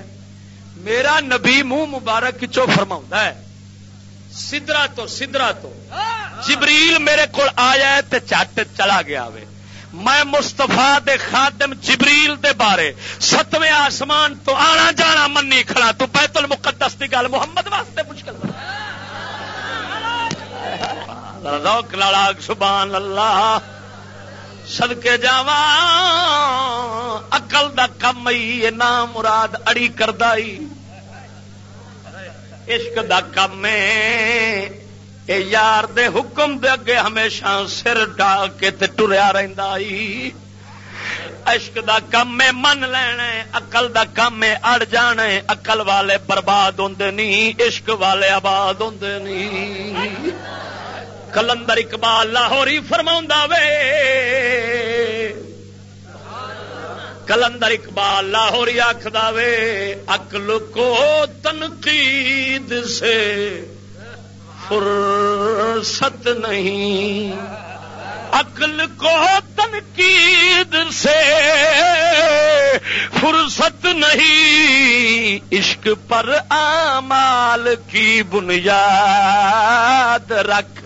میرا نبی منہ مبارک چو فرما ہے۔ سدرا تو سدرا تو۔ جبریل میرے کو آیا تے چٹ چلا گیا وے۔ میں مستفا دے خادم جبریل دے بارے ستویں آسمان تو آنا جانا منی کھڑا۔ تو بیت المقدس کی گل محمد واسطے مشکل روک لاڑ سبحان اللہ۔ سدکے جا اقل دا کم ہی نام مراد اڑی کردائی۔ عشق دا کم اے یار دے حکم دے اگے ہمیشہ سر ڈال کے تے ٹریا رہندا ہی عشق دا کم میں من لینا اقل دا کم میں اڑ جانا اقل والے برباد ہوندے نہیں عشق والے آباد ہوندے نہیں کلندر اقبال لاہوری فرما وے۔ کلندر اقبال لاہوری آخد وے اکل کو تنقید سے فرصت نہیں۔ عقل کو تنقید سے فرصت نہیں۔ عشق پر آمال کی بنیاد رکھ۔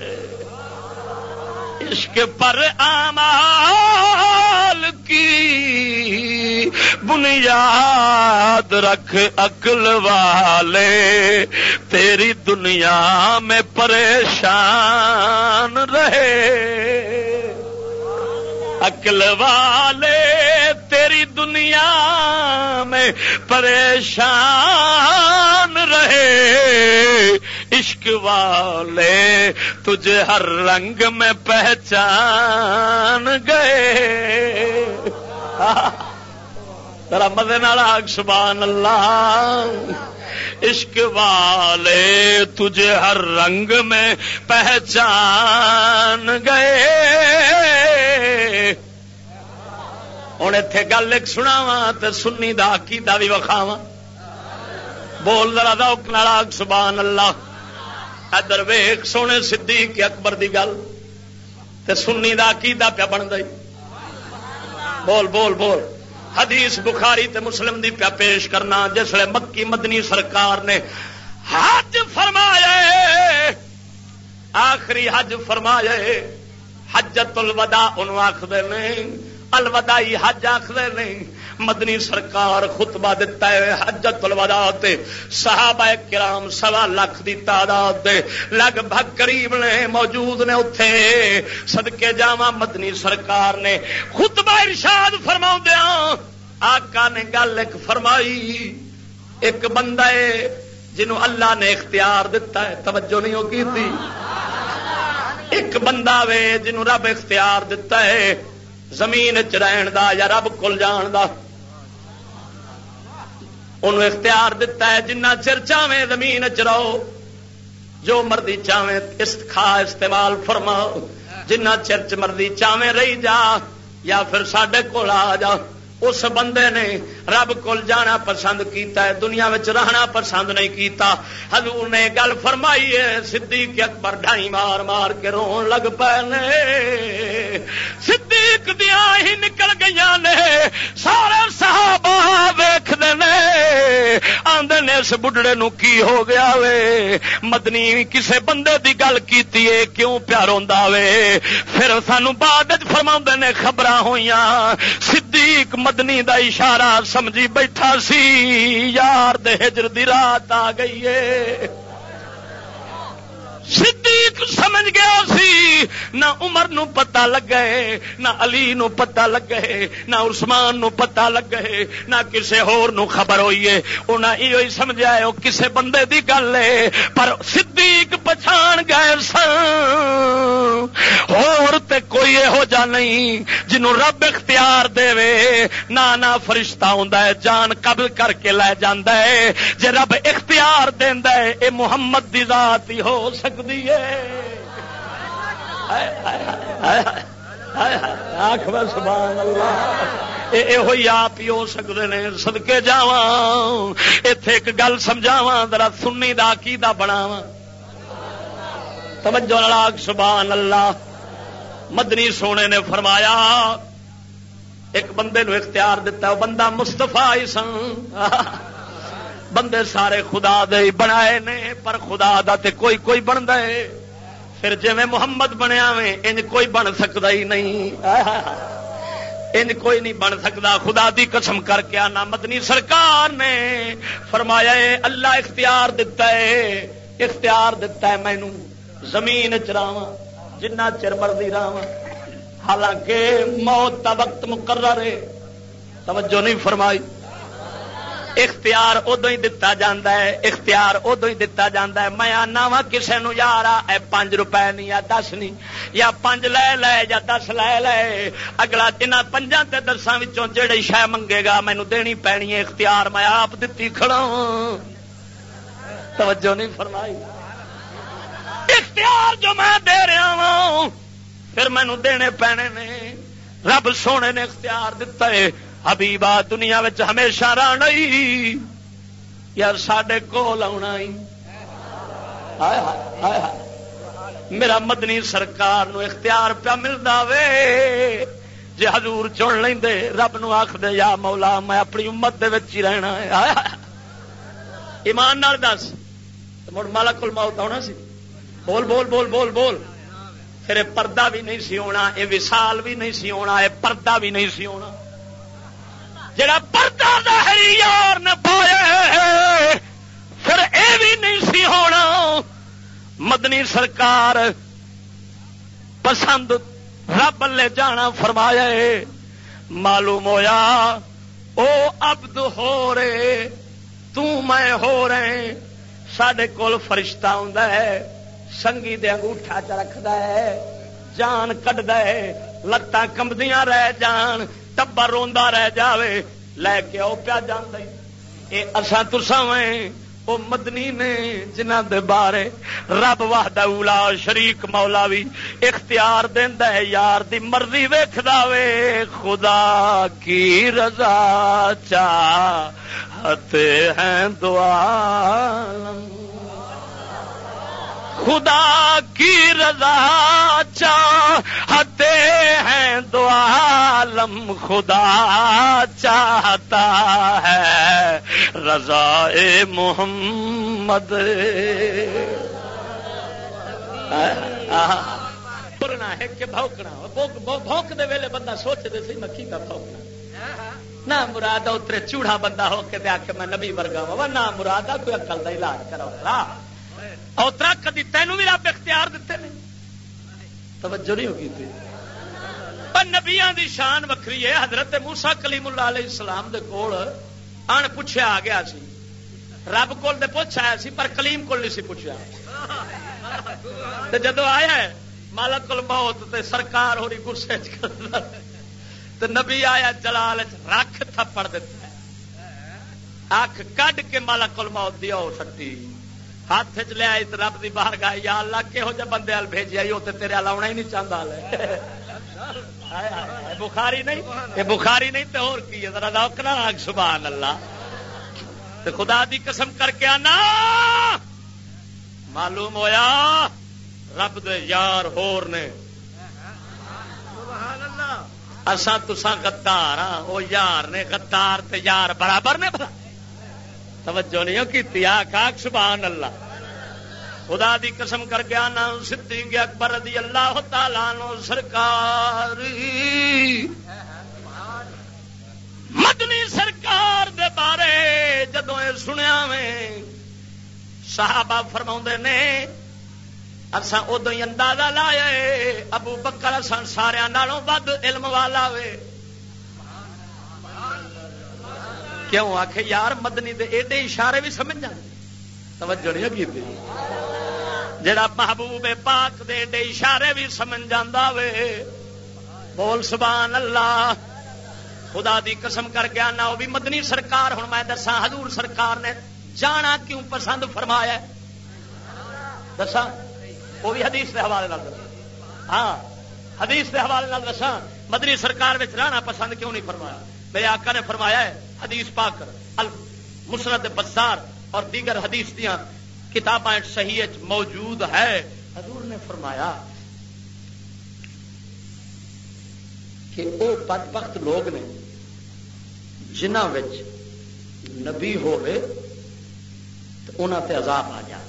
عشق پر آمال کی بنیاد رکھ عقل والے، تیری دنیا میں پریشان رہے۔ عقل والے، تیری دنیا میں پریشان رہے۔ عشق والے تجھے ہر رنگ میں پہچان گئے۔ <laughs> ذرا مزے آگ، سبحان اللہ۔ عشق والے تجھے ہر رنگ میں پہچان گئے۔ ہوں اتے گل ایک سناوا تو سنی دا کی بھی وکھاوا بول ذرا دوک آگ، سبحان اللہ۔ ادھر ویخ سونے صدیق اکبر دی گل تے سنی دا کی پیا بن گئی بول بول بول۔ حدیث بخاری تے مسلم دی پیا پیش کرنا جسے مکی مدنی سرکار نے حج فرمایا آخری حج فرمایا حجت الوداع ان آخر نہیں الوداعی حج آخر نہیں مدنی سرکار خطبہ دیتا ہے حجت الوداع تے۔ صحابہ کرام سوا لاکھ دی تعداد دے۔ لگ بھگ قریب نے موجود نے اتے صدقے جاواں مدنی سرکار نے خطبہ ارشاد فرما آقا نے گل ایک فرمائی۔ ایک بندہ ہے جنہوں اللہ نے اختیار دیتا ہے۔ توجہ نہیں ہوگی تھی؟ ایک بندہ وے جنہوں رب اختیار دیتا ہے۔ زمین چ رہن دا یا رب کل جان دا۔ انہوں اختیار دیتا ہے جنہ چر چاویں زمین چ جو مرضی چاویں اس کھا استعمال فرماؤ، جنہ چرچ مرضی چاویں رہی جا یا پھر سڈے کول آ جا۔ اس بندے نے رب کول جانا پسند کیتا ہے، دنیا میں رہنا پسند نہیں کیتا۔ حضور نے گل فرمائی ہے، صدیق اکبر ڈھائی مار مار کے رون لگ پے صدیق دیا ہی نکل گئی نے، سارے صحابہ ویخ آدھے نے اس بڑھڑے نو کی ہو گیا وے؟ مدنی کسے بندے دی گل کیتی ہے، کیوں پیار وے؟ پھر سانو بعد فرما نے خبر ہوئی صدیق مدنی دا اشارہ سمجھی بیٹھا سی۔ یار دے ہجر دی رات آ گئی ہے۔ صدیق سمجھ گیا سی۔ نہ عمر نو پتا لگے، نہ علی نو پتا لگے، نہ عثمان نو پتا لگے، نہ کسے ہور نو خبر ہوئی ہے۔ انہیں یہ سمجھا ہے کسے بندے دی گل ہے۔ پر صدیق پچھان گئے سن۔ ہور تے کوئی یہو جا نہیں، جنوں رب اختیار دے وے نہ نہ فرشتہ ہوندا ہے، جان قبل کر کے لے جاندا ہے۔ جے رب اختیار دیندا ہے، اے محمد دی ذات ہی ہو سکتا سکتی ہے یہ آپ ہی سکتے ہیں سدکے جا اتے ایک گل سمجھاوا ذرا سنی دا کی دا بناوا توجہ لاگ سبحان اللہ۔ مدنی سونے نے فرمایا، ایک بندے نو اختیار دیتا وہ بندہ مستفا ہی سن بندے سارے خدا دے بنائے نے، پر خدا دا تے کوئی کوئی بنتا ہے۔ پھر جی محمد بنیا وے انج کوئی بن سکتا ہی نہیں۔ انج کوئی نہیں بن سکتا خدا دی قسم کر کے آنا مدنی سرکار نے۔ فرمایا ہے، اللہ اختیار دیتا ہے۔ اختیار دیتا ہے مینو زمین چراوا جنہ چر مرضی راوا حالانکہ موت کا وقت مقرر ہے۔ توجہ نہیں فرمائی۔ اختیار ادو ہی دتا جاندہ ہے، اختیار ادو ہی دتا جاندہ ہے۔ میں آنا وا کسے نو یار اے پانچ روپے نہیں یا دس نہیں یا پانچ لے لے یا دس لے لے۔ اگلا جنہ پنجا تے دساں وچوں جڑی شے منگے گا مینو دینی پینی ہے، اختیار میں آپ دتی کھڑا ہاں۔ توجہ نہیں فرمائی۔ اختیار جو میں دے رہا ہوں پھر مینو دینے پینے نے۔ رب سونے نے اختیار دتا ہے۔ حبیبا دنیا ہمیشہ رہی یار سڈے کول آنا میرا مدنی سرکار نو اختیار پیا ملتا وے۔ جی حضور چن لے رب نو آخ دے یا مولا، میں اپنی امت دے ہی رہنا ہے۔ ایمان نال دس۔ مڑ مالا کل موت آنا سی۔ بول بول بول بول بول۔ پھر پردہ بھی نہیں سی ہونا یہ وسال بھی نہیں سی ہونا یہ پردہ بھی نہیں سی ہونا۔ جڑا پردہ ظاہری یار نہ پایا پھر اے بھی نہیں سی ہونا۔ مدنی سرکار پسند رب لے جانا فرمایا معلوم ہویا، او عبد ہو رہے، تو میں ہو رہے۔ سڈے کول فرشتہ ہوں سنگی دے انگوٹھا چ رکھد ہے، جان کٹ ہے، لتاں کمبدیاں رہ جان۔ ٹبر روندا رہ جاوے، لے کے او پیا جان اے اساں تساں وہ مدنی نے جنہ دے بارے رب واہدہ اولا شریک مولا بھی اختیار دیندا ہے، یار دی مرضی ویکھدا وے۔ خدا کی رضا چاہتے ہیں دعا۔ خدا کی رضا چاہتے ہیں دو عالم خدا چاہتا ہے رضا محمد پورنا ہے کہ بھوکنا بھوک دے ویلے بندہ سوچ دے سی مکھی کا بھوکنا نہ مراد اترے چوڑا بندہ ہو کے دیا کہ میں نبی ورگا ہوا نہ مراد کوئی اکل کا علاج کرو اوترا کدی تینوں بھی رب اختیار دیتے ہیں۔ توجہ نہیں ہوگی تھی۔ نبیا دی شان وکری ہے۔ حضرت موسا کلیم اللہ علیہ السلام دے کول آن پوچھا آ گیا سی۔ رب کول دے پوچھ آیا سی، پر کلیم کول نہیں سی پوچھا جدو آیا ہے، مالک الموت تے سرکار ہو رہی گسے تو نبی آیا جلال رکھ تھپڑ دیتا ہے۔ اکھ کڈ کے مالک الموت دیا ہو سکتی۔ ہاتھ چ لیا رب کی باہر گائے یا اللہ کہہو جہ بندے وال بھیجیا وہ تیرے آنا ہی نہیں چاہتا بخاری نہیں؟ یہ بخاری نہیں تو اور کی ذرا روکنا سبحان اللہ۔ تو خدا دی قسم کر کے آنا۔ معلوم ہویا؟ رب دے یار ہور نے۔ اساں تساں گدار ہاں وہ یار نے گدار تے یار برابر نے بھلا۔ توجہ نہیں کی آخ سبحان اللہ۔ خدا دی قسم کر گیا نا صدیق اکبر رضی اللہ تعالی نو سرکار مدنی سرکار دے بارے جدو یہ سنیا میں، صحابہ فرما نے اصا ادو ہی اندازہ لایا ابو بکر اصا سارا نالوں ود علم والا وے۔ کیوں آخ یار مدنی دے ایڈے اشارے بھی سمجھ جاتے توجہ نہیں کی جڑا محبوب پاک دے ایڈے اشارے بھی سمجھ جانا وے۔ بول سبحان اللہ۔ خدا دی قسم کر کے آنا، وہ بھی مدنی سرکار۔ ہوں میں دسا حضور سرکار نے جانا کیوں پسند فرمایا دسا وہ بھی حدیث کے حوالے ہاں حدیث کے حوالے دسا مدنی سرکار رہنا پسند کیوں نہیں فرمایا؟ میرے آقا نے فرمایا ہے حدیث پاک مسرت بزار اور دیگر حدیث دیا کتابیں صحیح موجود ہے۔ حضور نے فرمایا کہ وہ بدبخت لوگ نے جنہ نبی ہوئے تو انہوں تے عذاب آ جائے۔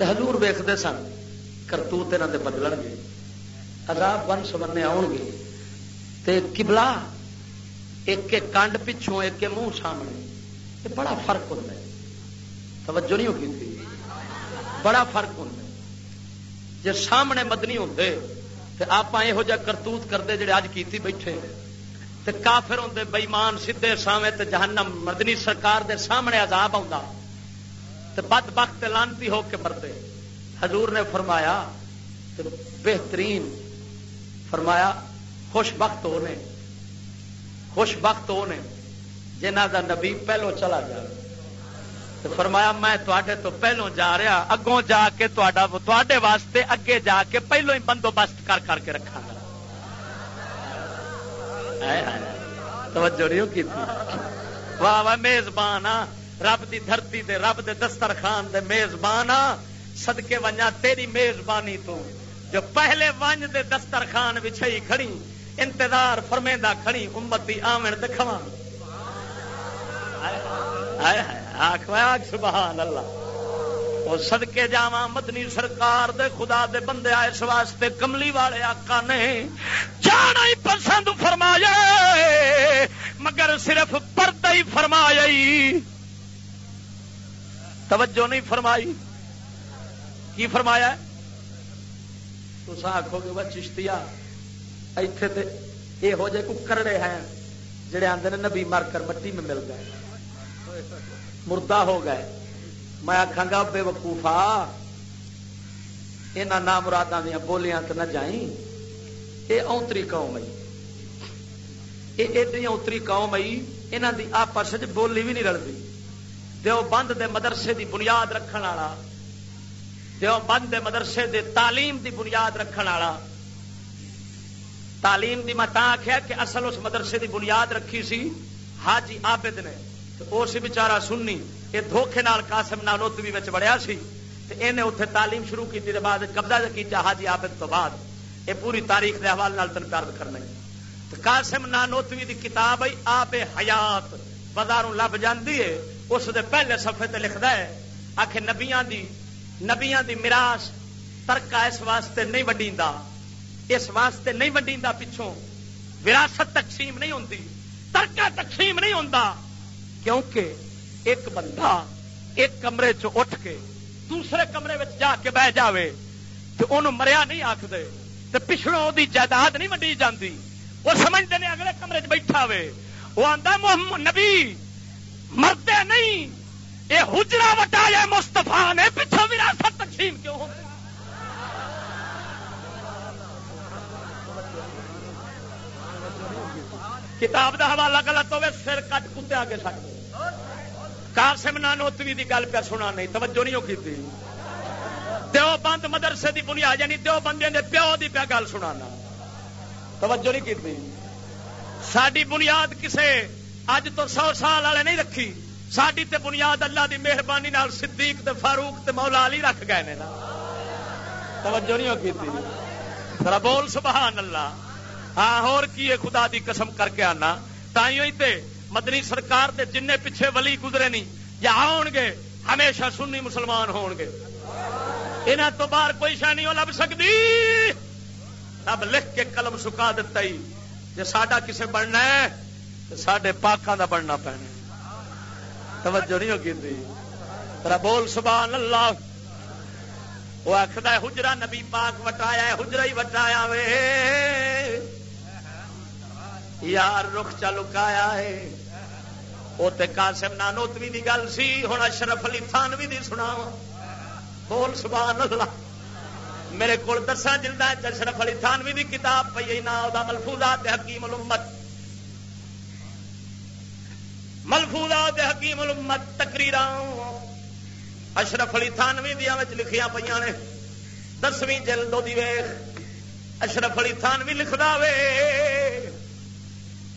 حضور ویختے سن، کرتوت یہاں کے بدل گے، عذاب ون سمنے آؤ گے۔ تے کبلا ایک کے کانڈ پچھوں ایک کے منہ سامنے یہ بڑا فرق ہوتا ہے۔ توجہ نہیں ہوگی تھی؟ بڑا فرق ہوتا ہے۔ جی سامنے مدنی ہوتے تو آپ یہو جہ کرتوت کرتے جڑے اج کیتی بیٹھے تے کافر ہوتے بئیمان سیدے سامنے، تے جہنم، مدنی سرکار دے سامنے عذاب آتا تے بد بخت لانتی ہو کے مرتے۔ حضور نے فرمایا بہترین فرمایا خوش بخت ہونے۔ خوش بخت ہونے۔ جنہ دا نبی پہلو چلا جائے تو فرمایا میں تے تو پہلو جا رہا۔ اگوں جا کے تے واسطے اگے جا کے پہلو ہی بندوبست کر کر کے رکھا توجہ نہیں کی واہ واہ، میزبان آ رب دی دھرتی دے، رب دے دسترخان دے میزبان ہاں۔ آ سدکے ونجا تیری میزبانی تو۔ جو پہلے ونج دے دسترخان بچھئی کھڑی انتظار فرمیندہ کھڑی امتی آمن دکھوا سبحان اللہ۔ وہ سدکے جا مدنی سرکار دے، خدا دے بندے آئے، اس واسطے کملی والے آقا نے جانا ہی پسند فرمایا مگر صرف پردہ ہی فرمایا توجہ نہیں فرمائی۔ کی فرمایا تو آخو گے وہ چشتیا ایتھے تے یہ ہو جائے ککڑے ہیں جڑے آتے ہیں نبی مر کر مٹی میں مل گئے۔ مردہ ہو گئے۔ میں آخا گا بے وقوفا یہاں نام مرادوں دیا بولیاں تو نہ جائیں۔ یہ اونتری قوم آئی یہ ایڈی اونتری قوم آئی یہاں کی آپس بولی بھی نہیں رلتی دیو بند دے مدرسے دی بنیاد رکھن والا دیو بند دے مدرسے دے تعلیم دی بنیاد رکھن والا تعلیم دی میں آخیا کہ اصل اس مدرسے دی بنیاد رکھی سی، حاجی آبد نے۔ وہ سی بچارا سننی یہ دھوکھے نال قاسم نانوتوی بڑیا سی۔ انہیں اتنے تعلیم شروع کی بعد قبضہ کیا حاجی آبد تو بعد۔ یہ پوری تاریخ کے حوالے نال تن پیار کرنا قاسم نانوتوی دی کتاب آئی آپ حیات، بازاروں لب جاندی ہے اس دے پہلے صفحے تے لکھدا ہے آخ نبیاں دی نبیاں دی میراث ترکا اس واسطے نہیں وڈیندا۔ اس واسطے نہیں ونڈیدا پچھوں۔ وراثت تقسیم نہیں ہوتی ترکا تقسیم نہیں ہوتا کیونکہ ایک بندہ ایک کمرے چ اٹھ کے دوسرے کمرے میں جا کے بہ جاوے تو انہوں مریا نہیں آخر تو پچھڑوں وہ جائیداد نہیں ونڈی جاتی وہ سمجھتے ہیں اگلے کمرے چ بیٹھا ہوے وہ آتا محمد نبی، مرتے نہیں یہ حجرا وٹایا مستفا نے، پچھوں وراثت تقسیم کیوں ہوتی کتاب دا حوالہ غلط ہوے سر کٹ کتے آگے سکتے کاسم نانوتوی دی گل پہ سنا نہیں، توجہ نہیں کی دیو بند مدرسے دی بنیاد یعنی دیو بندے دے پیو دی پہ گل سنا توجہ نہیں کی ساری بنیاد کسے اج تو سو سال والے نہیں رکھی ساری تے بنیاد اللہ دی مہربانی نال صدیق تے فاروق تے مولا علی رکھ گئے نے نا۔ توجہ نہیں کی ذرا بول سبحان اللہ۔ ہاں اور کی ہے خدا دی قسم کر کے آنا؟ تائیوں ہی تے مدنی سرکار دے جن پیچھے ولی گزرے نہیں یا آن گے، ہمیشہ سنی مسلمان ہون گے۔ انہاں تو باہر کوئی شہ نہیں لب سکتی رب لکھ کے قلم سکا دیتا ہی جی ساڈا کسے بننا ہے تو سڈے پاکاں دا بننا پینا توجہ نہیں ہوگی تھی بول سبحان اللہ۔ وہ آخر حجرا نبی پاک وٹایا حجرا ہی وٹایا وے۔ یار رخ چا لکایا ہے۔ وہ قاسم نانوتوی دی گل سی ہوں اشرف علی تھانوی دی سنا بول سبحان اللہ۔ میرے کو دسا جلدا اشرف علی تھانوی دی کتاب پی نا وہ ملفوظات حکیم الامت۔ ملفوظات حکیم الامت تقریر اشرف علی تھانوی دیا لکھیا پہ نے۔ دسویں جلدوں دی ویخ اشرف علی تھانوی لکھدا وے۔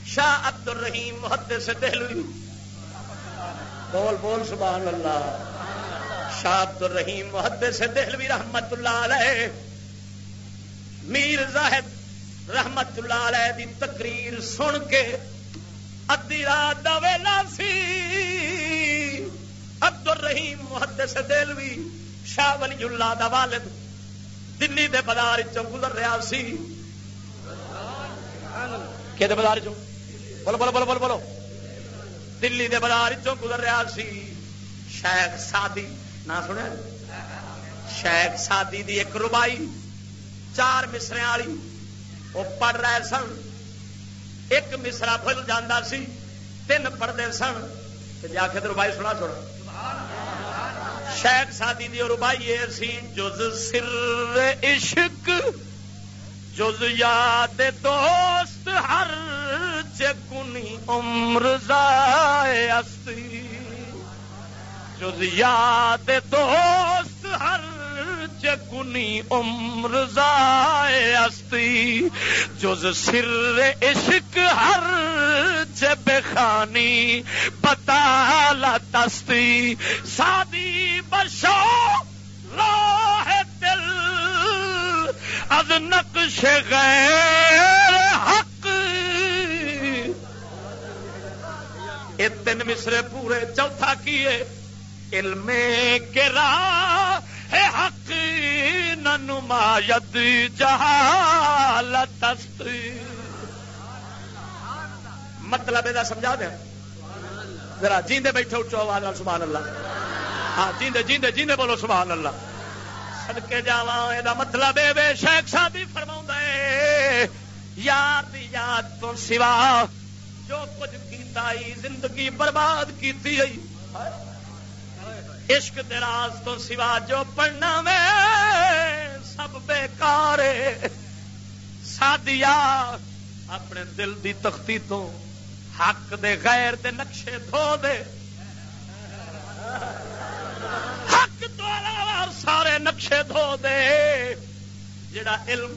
شاہ عبد الرحیم محدث دہلوی۔ بول بول، سبحان اللہ۔ شاہ عبد الرحیم محدث دہلوی رحمت اللہ علیہ۔ میر زاہد رحمت اللہ علیہ دی تقریر سن کے ادی رات دا ویلا سی۔ عبد الرحیم محدث دہلوی، شاہ ولی اللہ دا والد دلی دے بازار چوں گزر رہا سی۔ کہ بازار چوں بولو بولو بولو بولو بولو۔ دلی دے بازار چوں گزر رہا سی۔ شیخ سادی نہ سنیا شیخ سادی دی ایک ربائی، چار مصرے والی۔ وہ پڑھ رہے سن۔ ایک مصرا بھول جانا سی، تین پڑھتے سن۔ جا کے ربائی سنا چھوڑا شیخ سادی دی ربائی یہ سی، جز سر عشق جز یاد دوست ہر چکنی عمر زائے استی۔ جز یاد دوست ہر چکنی عمر زائے استی۔ جز سر عشق ہر چب خانی بتا تستی سادی بشو راہ از نقش غیر حق۔ یہ تین مصرے پورے چوتھا کیے۔ علم کے راہ حق نمایت جہالت مطلب یہ سمجھا دیا۔ ذرا جیندے بیٹھے اٹھو آواز سبحان اللہ۔ ہاں جیندے جیندے جیندے بولو، سبحان اللہ۔ سدکے جا یہ مطلب شیخ صاحب فرما یاد یاد تو سوا جو کچھ کیتا ہی زندگی برباد کیتی ہے عشق دراز تو سوا جو پڑھنا میں سب بیکار سادیا اپنے دل دی تختی تو حق دے غیر دے نقشے دھو دے حق تو علاوہ سارے نقشے دھو دے۔ جڑا علم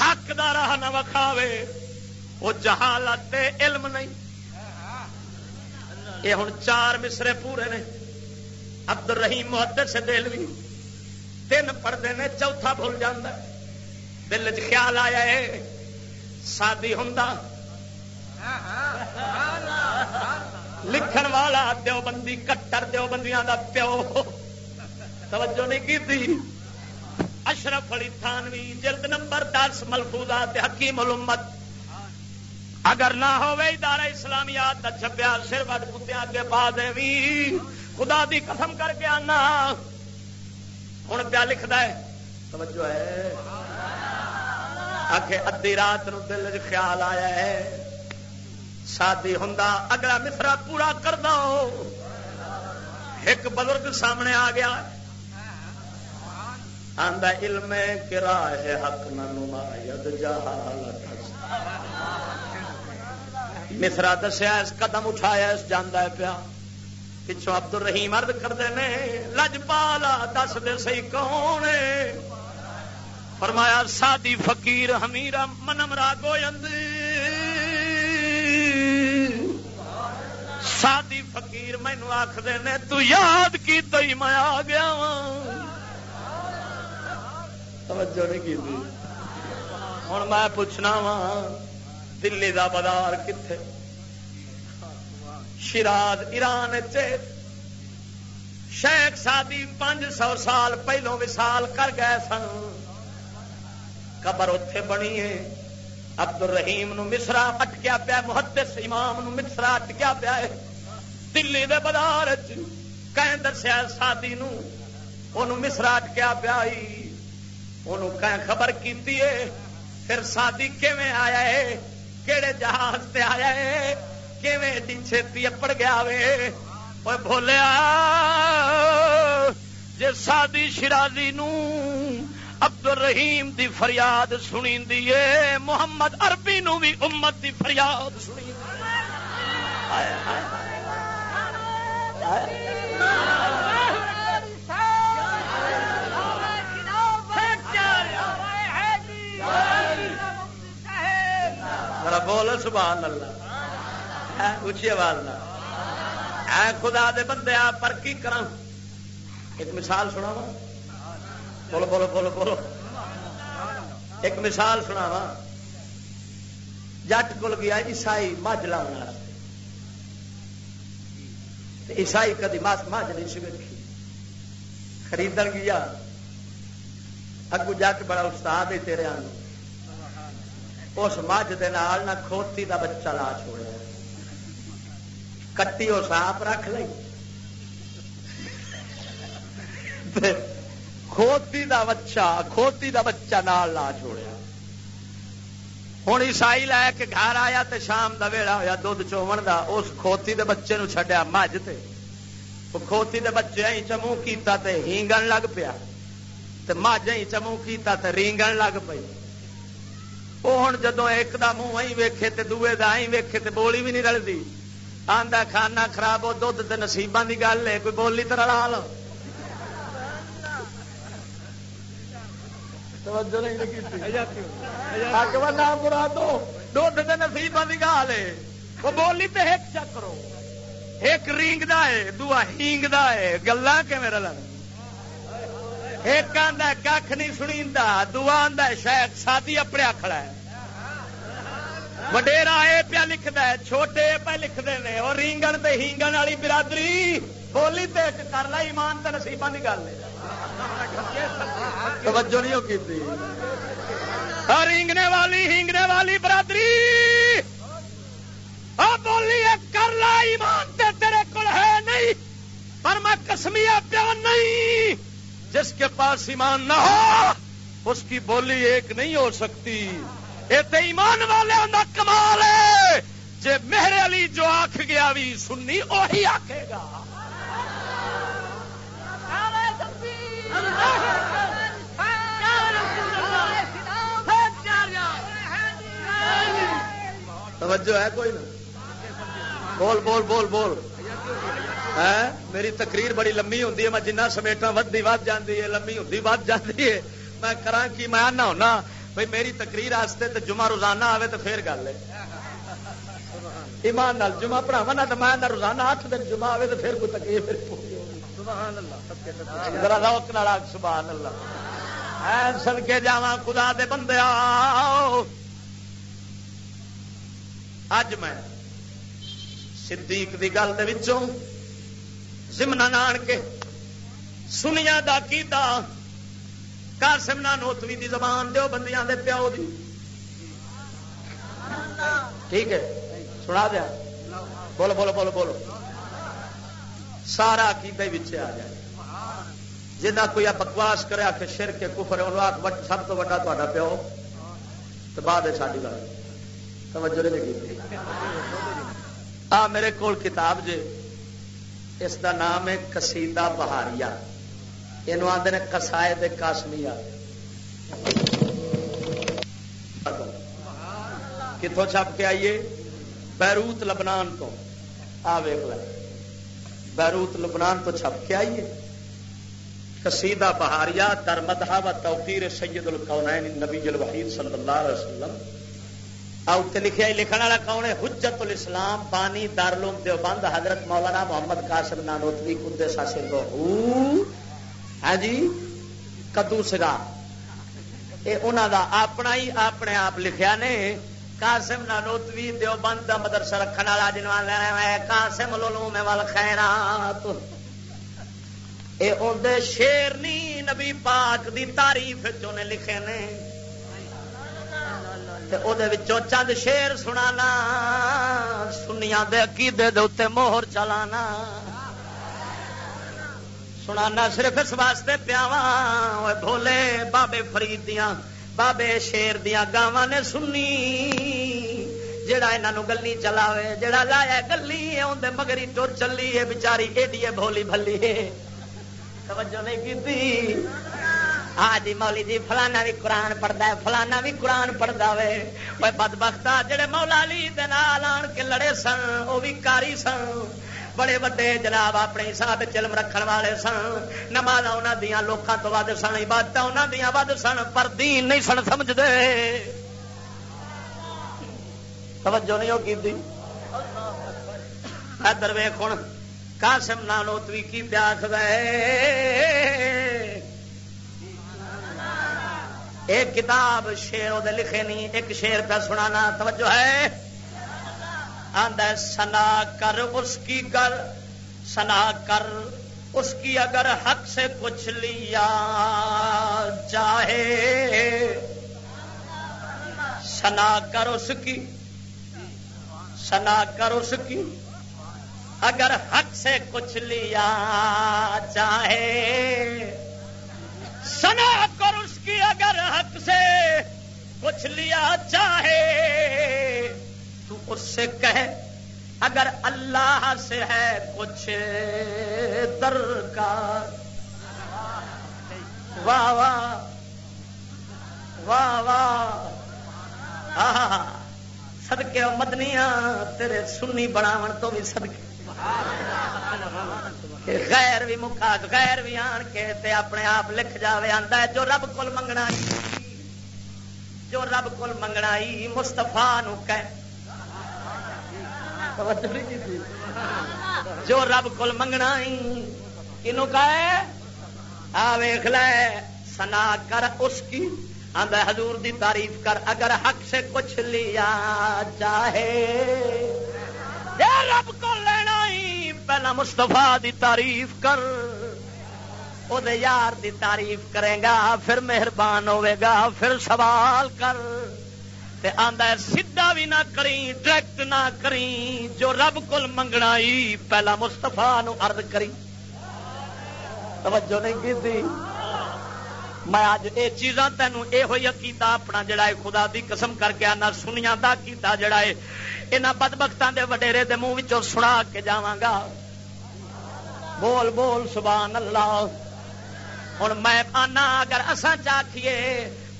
حق دا راہ نہ وکھاوے وہ جہالت علم نہیں۔ یہ ہوں چار مصرے پورے نے۔ عبد الرحیم محدر سے دل بھی تین پڑھتے ہیں چوتھا بھول جانا دل چ خیال آیا ہے، سادی ہوں لکھن والا دیو بندی کٹر دیو بندیاں دا پیو۔ توجہ نہیں کی تھی؟ اشرف علی تھانوی، جلد نمبر دس ملفوظات حکیم الامت۔ اگر نہ ہوئے، ادارہ اسلامیات کا چھپیا سر وڈ کتیا کے پا دے خدا دی قسم کر کے آنا۔ ہوں پیا لکھتا ہے۔ توجہ ہے۔ آخے ادی رات نو دل چ خیال آیا ہے۔ شادی ہوں اگلا مصرا پورا کر دو ایک بزرگ سامنے آ گیا۔ آدھا علم کرا ہے حق نہ نمایت جہالت مصرا دسیا اس قدم اٹھایا اس جانا ہے پیا۔ پچھو ابد الرحیم ارد کرتے ہیں لج پالا دس دے سی کون فرمایا، سادی فقیر ہمیرا منم را گویند۔ سادی فقیر مینو آخر نے، تو یاد کی تو ہی میں آ گیا توجہ نہیں کی ہوں میں پوچھنا وا دلی دا بازار کتنے شراز ایران شیخ سادی پانچ سو سال پہلو وسال کر گئے سن۔ قبر اتے بنی ہے۔ عبد الرحیم نو مصرا اٹکیا پیا، محدث امام نو مصرا اٹکیا پیا ہے۔ دلی دے بازار کہیں دسیا سادی نو مصرا اٹکیا پیا انہوں خبر کیتی ہے پھر سادی کیویں آیا ہے کہڑے جہاز سے آیا ہے چھتی اپڑ گیا وے بولیا جی سادی شرازی نو عبد الرحیم دی فریاد سنی دیے محمد عربی نو بھی امت دی فریاد سنی والا بول، سبحان اللہ. ہاں، اچھی آواز نہ اے خدا دے بندے، آپ پر کی کرا ایک مثال سنا وا بولو بولو بولو بولو. ایک مثال سنا وا جٹ کول گیا عیسائی مجھ لاؤ عیسائی کدی مس مجھ نہیں سی ویکھی. خرید گیا. اگو جٹ بڑا استاد ہے تیرے آنگ اس مجھ نہ کھوتی دا بچہ لا چھوڑا کٹی وہ ساپ رکھ لی کھوتی دا بچہ کھوتی دا بچہ نال لا چھوڑیا ہوں عیسائی لے کے گھر آیا تے شام دا ویڑا ہوا دھد چومن دا، اس کھوتی دے بچے نو چھڈیا مجھ تے۔ کھوتی دے بچے اہ چمو کیتا تے ہینگن لگ پیا۔ تے مجھ اہ چمو کیتا تے رینگن لگ پئی۔ وہ ہوں جدو ایک دا منہ اہ ویکھے تے دوے دا اہ ویکھے تے بولی بھی نہیں رلتی آندا کھانا خراب ہو دھد تے نصیباں دی گل ہے کوئی بولی تو رلا لو دھد تے نصیباں دی گل ہے وہ بولی تے ایک چکرو ایک رینگ دا ہے دوا ہینگ دا ہے گلا کے میرا لگ ایک آدھا کھ نہیں سنی دعا آدھا شاید سادی اپنے آخلا ہے۔ وڈیرا یہ پیا لکھتا ہے، چھوٹے پہ لکھتے ہیں اور رینگن تے ہینگن والی برادری، بولی تے کر لا، ایمان تے نصیبہ کی گل توجہ نہیں کی رینگنے والی، ہینگنے والی برادری بولی کر لا، ایمان تے تیرے کول ہے نہیں، پر میں کسمیا پیا نہیں۔ جس کے پاس ایمان نہ ہو، اس کی بولی ایک نہیں ہو سکتی۔ یہ ایمان والے کا کمال ہے۔ جے میرے علی جو آخ گیا بھی سننی وہی آکھے گا۔ توجہ ہے کوئی نا بول بول بول بول۔ میری تقریر بڑی لمبی ہوں میں جنہ سمیٹا ودی ود جاتی ہے لمبی ہوں ود جاتی ہے۔ میں کرا کی میں آنا ہونا بھائی میری تقریر واسطے تو جمعہ روزانہ آئے تو پھر گل ہے۔ ایمان نال جمعہ پڑھاوا نہ تو میں روزانہ اٹھ دن جمعہ آئے تو پھر کوئی تکلیف سبحان اللہ سن کے جا خدا دے بندے اج میں صدیق دی گل دے وچوں سمنا نان کے سنیا دا کیتا قاسم نوتوی دی زبان دیو بندیاں دے پیو دی ٹھیک ہے سنا دیا بولو بولو بولو بولو سارا عقیدہ بچے آ جائے جنا کوئی بکواس کرے آ کے شر کے کفر آخ سب تو وا تا پیو تو بعد ساری گل توجہ نہیں آ میرے کول کتاب جے اس دا نام ہے کسیدہ بہاریا یہ آدھے نے کسائے کاسمیا کتوں چھپ کے آئیے؟ بیروت لبنان تو آ بیروت لبنان تو چھپ کے آئیے۔ کسیدہ بہاریا درمدہ و توقیر سید القونین نبی الوحید صلی اللہ علیہ وسلم۔ اتنے لکھا لکھن والا کون ہے؟ حجت الاسلام، بانی دارلوم دیوبند، حضرت مولانا محمد قاسم نانوتوی، کندے ساسر ہاں جی؟ کدو سگا یہ انہوں دا اپنا ہی اپنے آپ لکھیا نے۔ قاسم نانوتوی دیوبند کا مدرسہ رکھنے والا جنوان قاسم العلوم والخیرات اے اندر شیر نہیں نبی پاک دی تعریف چنے لکھے نے۔ چند شیر سنا سنیا عقیدے دے موہر چلانا سنانا صرف اس واسطے پیاوا بھولے بابے فرید دیا بابے شیر دیا گاواں نے سنی جڑا یہاں گلی چلاوے جڑا لایا گلی اندر مگری ٹر چلی ہے بچاری ایڈی بھولی بھلی توجہ نہیں کی ہاں جی مولی جی فلانا بھی قرآن پڑھتا ہے، فلانا بھی قرآن پڑھتا وے۔ وہ بد بخت جہے مولا علی آن کے لڑے سن وہ بھی کاری سن۔ بڑے وڈے جناب اپنے حساب چلم رکھن والے سن۔ نماز انہوں دیا لوگوں تو ود سن عبادت انہوں دیا ود سن، پر دین نہیں سن سمجھتے توجہ نہیں ہوگی ادھر ویخ ہوں کاسم نانوتوی کی پیاس گئے ایک کتاب شیر وہ لکھے نہیں ایک شیر پہ سنانا، توجہ ہے؟ سنا کر اس کی گر، سنا کر اس کی اگر حق سے کچھ لیا چاہے سنا کر اس کی، سنا کر اس کی اگر حق سے کچھ لیا چاہے سنا کر اس کی اگر حق سے کچھ لیا چاہے، تو اس سے کہے، اگر اللہ سے ہے کچھ درکار۔ واہ واہ واہ واہ۔ سدکے مدنیاں تیرے سنی بناو تو بھی سدکے غیر بھی مکا غیر بھی آن کے تے اپنے آپ لکھ جاوے، آندا ہے، جو رب کول منگنا جو رب کول منگنا ہی مستفا نو جو رب کول منگنا ہی کنو کہ آ ویخ سنا کر اس کی۔ آدھا حضور دی تعریف کر، اگر حق سے کچھ لیا چاہے رب کو ہی مستفا دی تعریف کر۔ او دے یار دی تعریف کرے گا، پھر مہربان ہوے گا، پھر سوال کر۔ تے آندا ہے، سیدھا بھی نہ کری ڈائریکٹ نہ کری جو رب کول منگنا ہی پہلا مستفا نو عرض کری۔ توجہ نہیں کی میں اج یہ چیزاں تینوں یہ ہوئی کیتا اپنا جڑا ہے، خدا دی قسم کر کے آنا سنیا دا کیتا جڑا ہے۔ یہاں بدبختوں دے وڈیرے دے منہ وچوں سنا کے جاگا بول بول سبحان اللہ۔ ہوں میں آنا اگر اصا چاہیے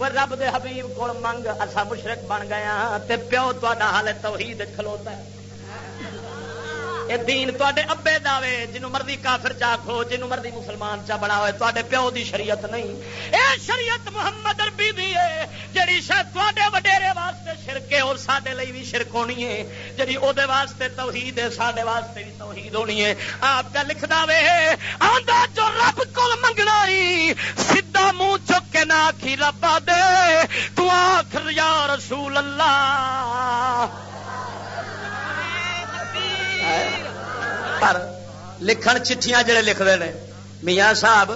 رب دے حبیب کو منگ اصا مشرق بن گیا ہاں، تے پیو تا ہال توحید کھلوتا ہے۔ یہ دین تے ابے دے جنوں مرضی کافر چاخو جنوں مرضی مسلمان چا بنا ہوئے تے پیو دی شریعت نہیں۔ اے شریعت محمد اربی دی ہے جڑی شاید تے وڈیرے واسطے شرکے اور سڈے لی بھی شرک ہونی ہے جی وہ واسطے توحید ہے سڈے واسطے بھی توحید ہونی ہے آپ کا لکھدا وے، آندا جو رب کو منگنا ہی سیدھا منہ چک کے نہ آخی ربا دے۔ تو آخر یا رسول اللہ۔ پر لکھن چٹھیاں جڑے لکھتے ہیں میاں صاحب،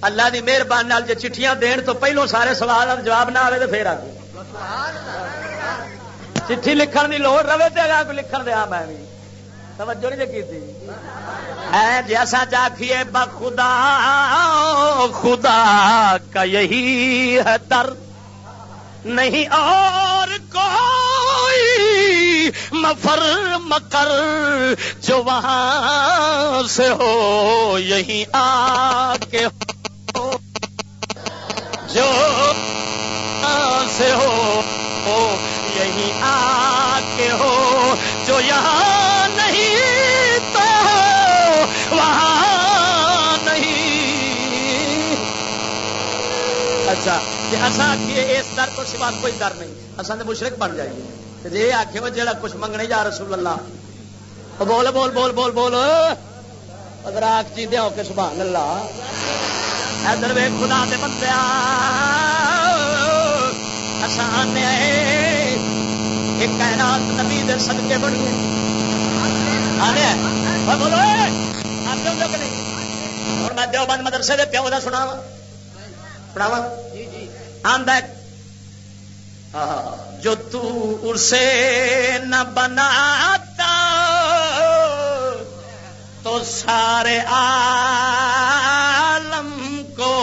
اللہ کی مہربانی جی چٹھیاں دین تو پہلو سارے سوال کا جواب نہ آئے تو پھر آ چٹھی لکھن کی لوڑ رہے تو اگا کو لکھن دیا میں بھی۔ توجہ نہیں جی کی جیسا چاہیے بخدا خدا کا یہی ہے در۔ نہیں اور کوئی مفر مکر جو وہاں سے ہو، یہی آ کے ہو۔ جو سے ہو، یہی آ کے ہو۔ جو یہاں اچھا کہ اس در تو سوا کوئی در نہیں۔ اصل تو مشرق بن جائیے۔ جی آخ جا کچھ منگنے جا رسول اللہ۔ بول بول بول بول بول۔ اگر آخ جی دیا کہ سبحان اللہ۔ ادھر وے خدا دے بندے آسان ایک کائنات نبی دے صدقے بڑی بولو۔ آپ کیوں نہیں۔ اور میں دیوبند مدرسے دے پیو کا سنا پڑھاوا آدھا جو تو اسے نہ بناتا، تو سارے عالم کو۔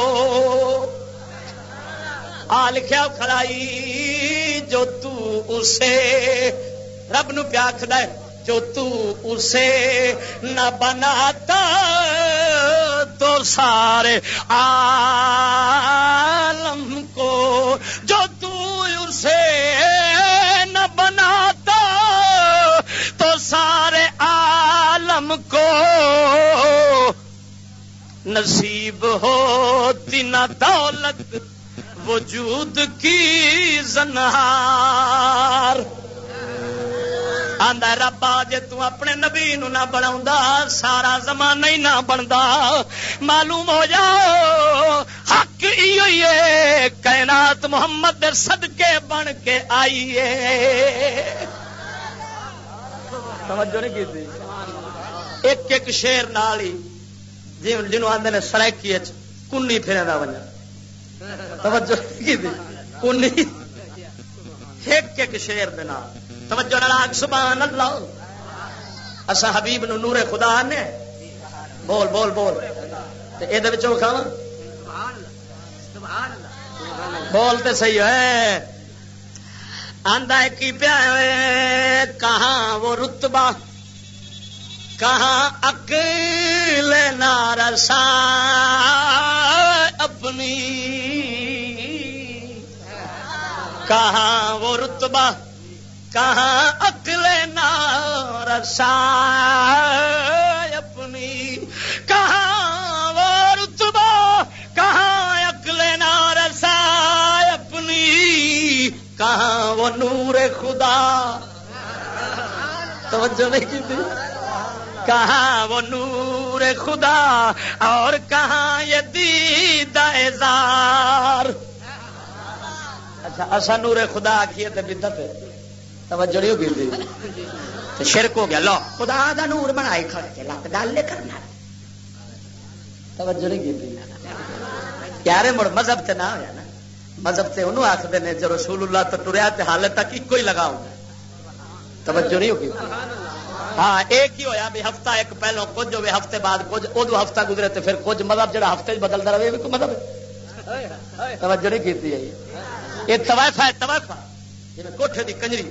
آ لکھا کھڑائی، جو تو اسے رب نو پیا کھڑا جو تو اسے نہ بناتا، تو سارے عالم کو جو تو اسے نہ بناتا، تو سارے عالم کو نصیب ہوتی نہ دولت، وجود کی زنہار۔ آدھا ربا جی اپنے نبی نو نہ بنا سارا زمانہ ہی نہ بنتا معلوم ہو جاؤ حق ہے کائنات محمد صدقے بن کے آئیے توجہ نہیں کی ایک ایک شیر نال ہی جی جنوب آدھے نے سرائکی کنی پھر بنا توجہ کی کنی ایک ایک شیر دے نال۔ توجہ نال سبحان اللہ۔ اسا حبیب نو نور خدا نے بول بول بول۔ یہ کھاوا بولتے صحیح ہے آندا کی پیا کہاں وہ رتبہ؟ کہاں اکل نارسا؟ اپنی۔ کہاں وہ رتبہ؟ کہاں اکل نارسا اپنی؟ کہاں وہ رتبہ؟ کہاں اکل نارسا اپنی؟ کہاں وہ نور خدا؟ توجہ نہیں کی تھی؟ کہاں وہ نور خدا؟ اور کہاں یہ دید اچھا اصا نور خدا آخیے تو بدت توجہ نہیں ہوگی شرک ہو گیا لو خدا دا نور کھڑے لت گل کرنا۔ توجہ نہیں کی۔ یار مڑ مذہب تے نہ ہوا نا۔ مذہب سے انہوں آخر نے جو رسول اللہ تو ٹریا تو حال تک ایک ہی لگا توجہ نہیں ہوگی۔ ہاں ایک ہی ہویا بھی ہفتہ ایک پہلو کچھ ہوئے ہفتے بعد کچھ ادو ہفتہ گزرے تو پھر کچھ مذہب جڑا ہفتے بدلتا رہے کوئی مذہب توجہ نہیں کی یہ توائفا ہے توائفا جی کوٹھے دی کنجری۔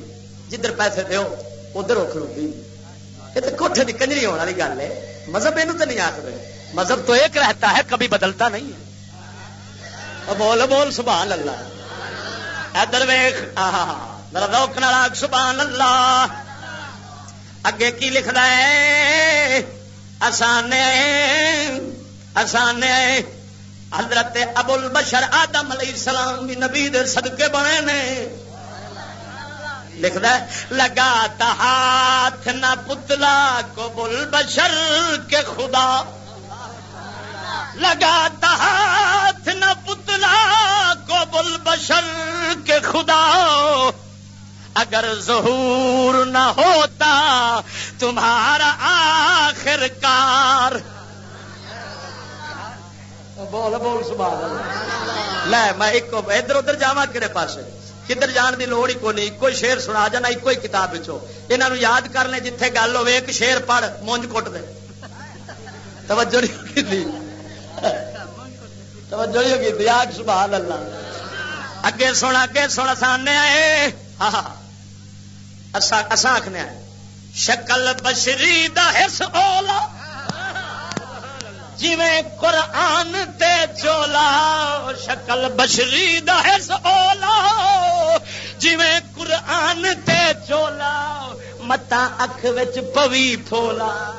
جدھر پیسے دو ادھر وہ کھلوتی یہ تو کوٹھے دی کنجری ہونے والی گل ہے مذہب یہ تو نہیں آخر مذہب تو ایک رہتا ہے کبھی بدلتا نہیں ہے بول بول سبحان اللہ ادھر ویخ روک ناراگ سبحان اللہ اگے کی لکھنا ہے آسان آسان حضرت ابول بشر آدم علیہ السلام بھی نبی دے صدقے بنے نے لکھتا ہے لگاتا ہاتھ نہ پتلا کو بل بشر کے خدا۔ لگاتا ہاتھ نہ پتلا کو بل بشر کے خدا۔ اگر ظہور نہ ہوتا تمہارا آخر کار۔ بول بول سبحان لے میں ایک ادھر ادھر جا کہڑے پاس کدھر جان دی لوڑ ہی کو نہیں کوئی شیر سنا جانا ایک کتاب یہاں یاد کر لیں جتھے گل ہوے، ایک شیر پڑھ، مونج کٹ دے۔ توجہ نہیں کی توجہ نہیں کی آگ سبحان اللہ۔ اگے سونا اگے سونا سامنے آئے۔ ہاں, ہاں۔ آخنے شکل بشری دا دس اولا۔ جی قرآن تے چولا، شکل بشری دس اولا۔ جی قرآن تے چولا متا اکھ پوی پھولا۔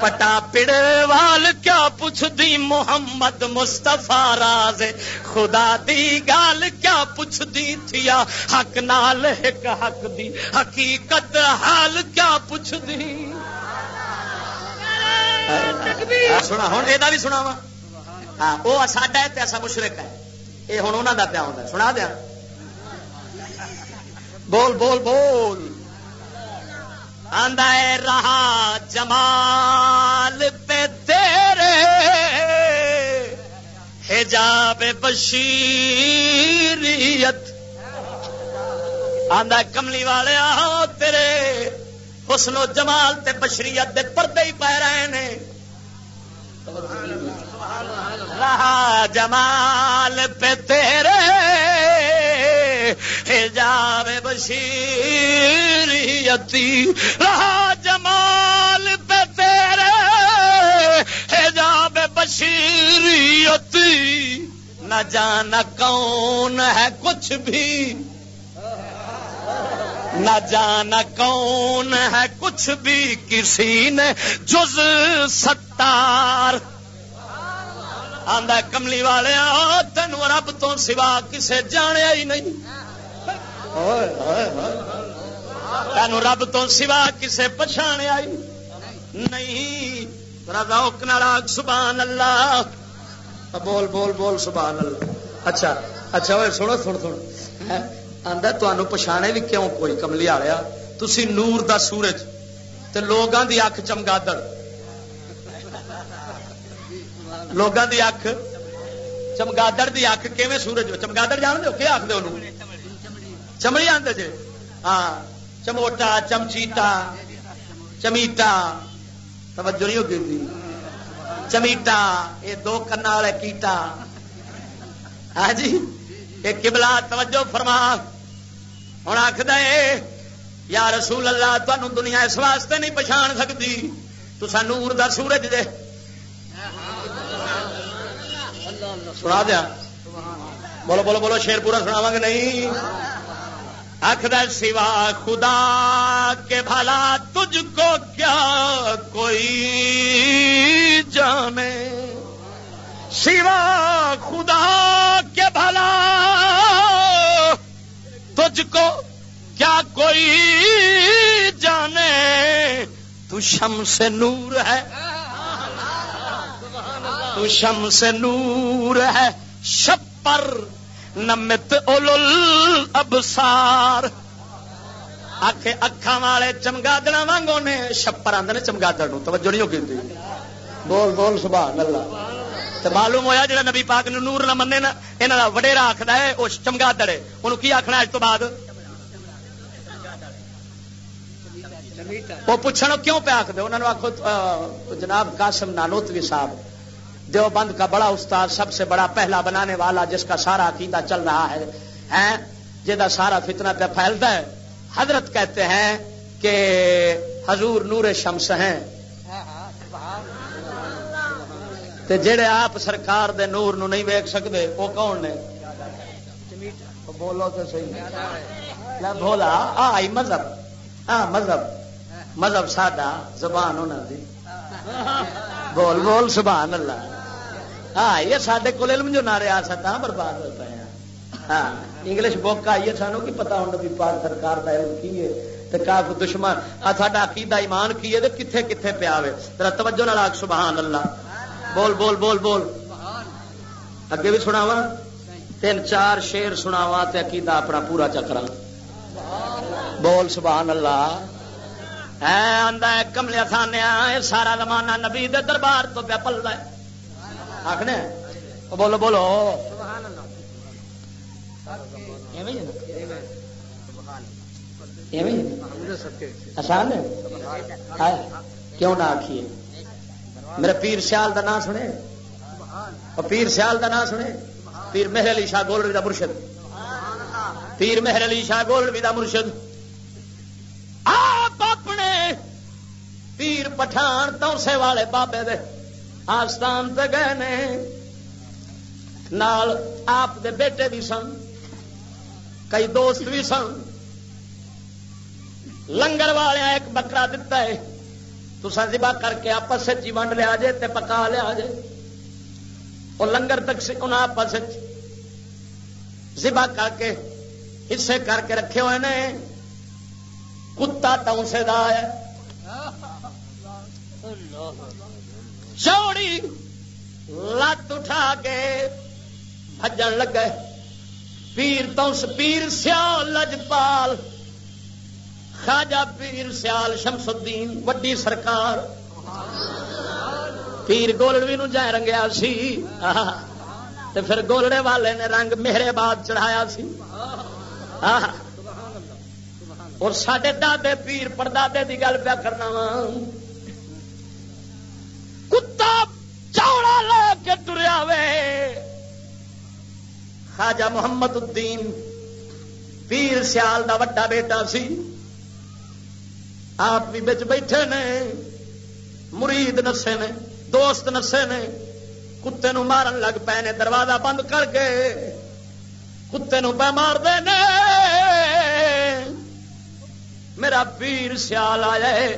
پٹا پڑ وال کیا پوچھ دی محمد مستفا راز۔ خدا دی گال کیا پوچھ دی تھیا؟ حق نال ایک حق دی۔ حقیقت حال کیا پوچھ دی سنا، ہوں یہ بھی سنا وا۔ ہاں وہ ساڈا ہے ایسا مشرق ہے۔ یہ ہوں انہوں کا پیا ہوتا سنا دیا۔ بول بول بول۔ آدھا رہا جمال پہ تیرے۔ حجاب بشیریت۔ آدھا کملی والے آ تیرے۔ حسن و جمال تے بشریت دے پردے ہی پہ رہے ہیں رہا جمال پہ تیرے حجاب بشیریتی۔ رہا جمال پہ تیرے حجاب بشیریتی۔ نہ جانا کون ہے کچھ بھی۔ نہ جانا کون ہے کچھ بھی کسی نے، جز، ستار۔ آدھا کملی والے تین رب تو سوا کسے جانے ہی نہیں۔ تین رب تو سوا کسے پچھانے آئی نہیں۔ روک ناراگ سبحان اللہ۔ بول بول بول، سبحان اللہ۔ اچھا اچھا سنو سن سن آدھا تمہوں پچھانے بھی کیوں کوئی کملی آ رہا تھی نور دا سورج تے لوگاں دی اکھ چمگادڑ۔ لوگاں دی اکھ چمگادڑ دی اکھ کیویں سورج چمگادڑ جان دو کیا آخ دو چمڑی آدھے جی ہاں چموٹا، چمچیٹا، چمیٹا۔ توجہ نہیں ہوگی چمیٹا یہ دو کنا والے کیٹا۔ ہاں جی یہ کبلا توجہ فرما۔ ہوں آخد یا رسول اللہ تمہوں دنیا اس واسطے نہیں پچھان سکتی تو سانور دا سورج دے۔ سنا دیا۔ بولو بولو بولو، شیر پورا سناوا گے نہیں آخر سوا خدا کے بھلا تجھ کو کیا کوئی جانے؟ سوا خدا کے بھلا تجھ کو کیا کوئی جانے؟ تو شم سے نور ہے۔ تو شم سے نور ہے۔ شپر نمت اول ابسار آخ اکھا والے چمگادڑ وانگوں نے شپر آدھے چمگادڑ توجہ نہیں ہوگی بول بول، سبحان اللہ۔ تو معلوم ہویا جڑا نبی پاک نے نور نہ منے نا یہاں کا وڈیرا آخر ہے وہ چمگادڑ ہے انہوں کی آخنا اس تو بعد؟ وہ پوچھنا کیوں پہ آخر انہوں نے آخو جناب قاسم نانوتوی صاحب دیوبند کا بڑا استاد، سب سے بڑا پہلا بنانے والا، جس کا سارا عقیدہ چل رہا ہے جہاں سارا فتنہ پہ پھیلتا ہے۔ حضرت کہتے ہیں کہ حضور نور شمس ہیں۔ تے جڑے آپ سرکار دے نور نو نہیں ویک سکتے وہ کون نے؟ بولو تو صحیح۔ بولا آئی مذہب۔ ہاں مذہب۔ مذہب ساڈا زبان انہوں دی۔ بول بول، سبحان اللہ۔ ہاں یہ سارے کو علم جو نہ ریاست ہاں برباد ہو پے ہاں۔ انگلش بک آئی ہے، سانو کی پتا ہوں بھی پاک سرکار کا علم کی ہے۔ کاف دشمن ساڈا عقیدہ ایمان کی ہے کتنے کتنے پیا ذرا توجہ نہ لاگ سبحان اللہ۔ بول بول بول بول۔ اگے بھی سناوا تین چار شیر سناوا تے عقیدہ اپنا پورا چکرا بول سبحان اللہ۔ ہے کملیا خانے سارا زمانہ نبی دے دربار تو پیا پلتا ہے۔ آخنے بولو بولو۔ آسان کیوں نہ آخیے میرے پیر سیال کا نام سنے۔ پیر سیال کا نام سنے۔ پیر مہر علی شاہ گولڈ کا مرشد۔ پیر مہر علی شاہ گولڈ کا مرشد۔ آپ اپنے پیر پٹھان توسے والے بابے دے آستان تے گئے نے۔ نال آپ دے بیٹے بھی سن۔ کئی دوست بھی سن۔ لنگر والے ایک بکرا دتا ہے۔ تو ذبح کر کے آپس ہی ونڈ لیا جے تے پکا لیا جے اور لنگر تک انہیں آپس ذبح کر کے حصے کر کے رکھے ہوئے نے۔ کتا تونسے دا ہے۔ چوڑی لت اٹھا کے بجن لگے۔ پیر تو پیر سیال لجپال خاجا پیر سیال شمس الدین وڈی سرکار۔ پیر گولڑوی نو جائے رنگیا سی۔ تے پھر گولڑے والے نے رنگ میرے بعد چڑھایا سی۔ اور سڈے دادے پیر پردادے کی گل پیا کرنا وا۔ کتا چوڑا لے کے تریا وے۔ خاجا محمد الدین، پیر سیال دا وڈا بیٹا سی۔ آپ بھی بچ بیٹھے نے، مرید نسے نے، دوست نسے نے، کتے نو مارن لگ پے نے، دروازہ بند کر کے کتے نو پہ مار دے نے۔ میرا پیر سیال آیا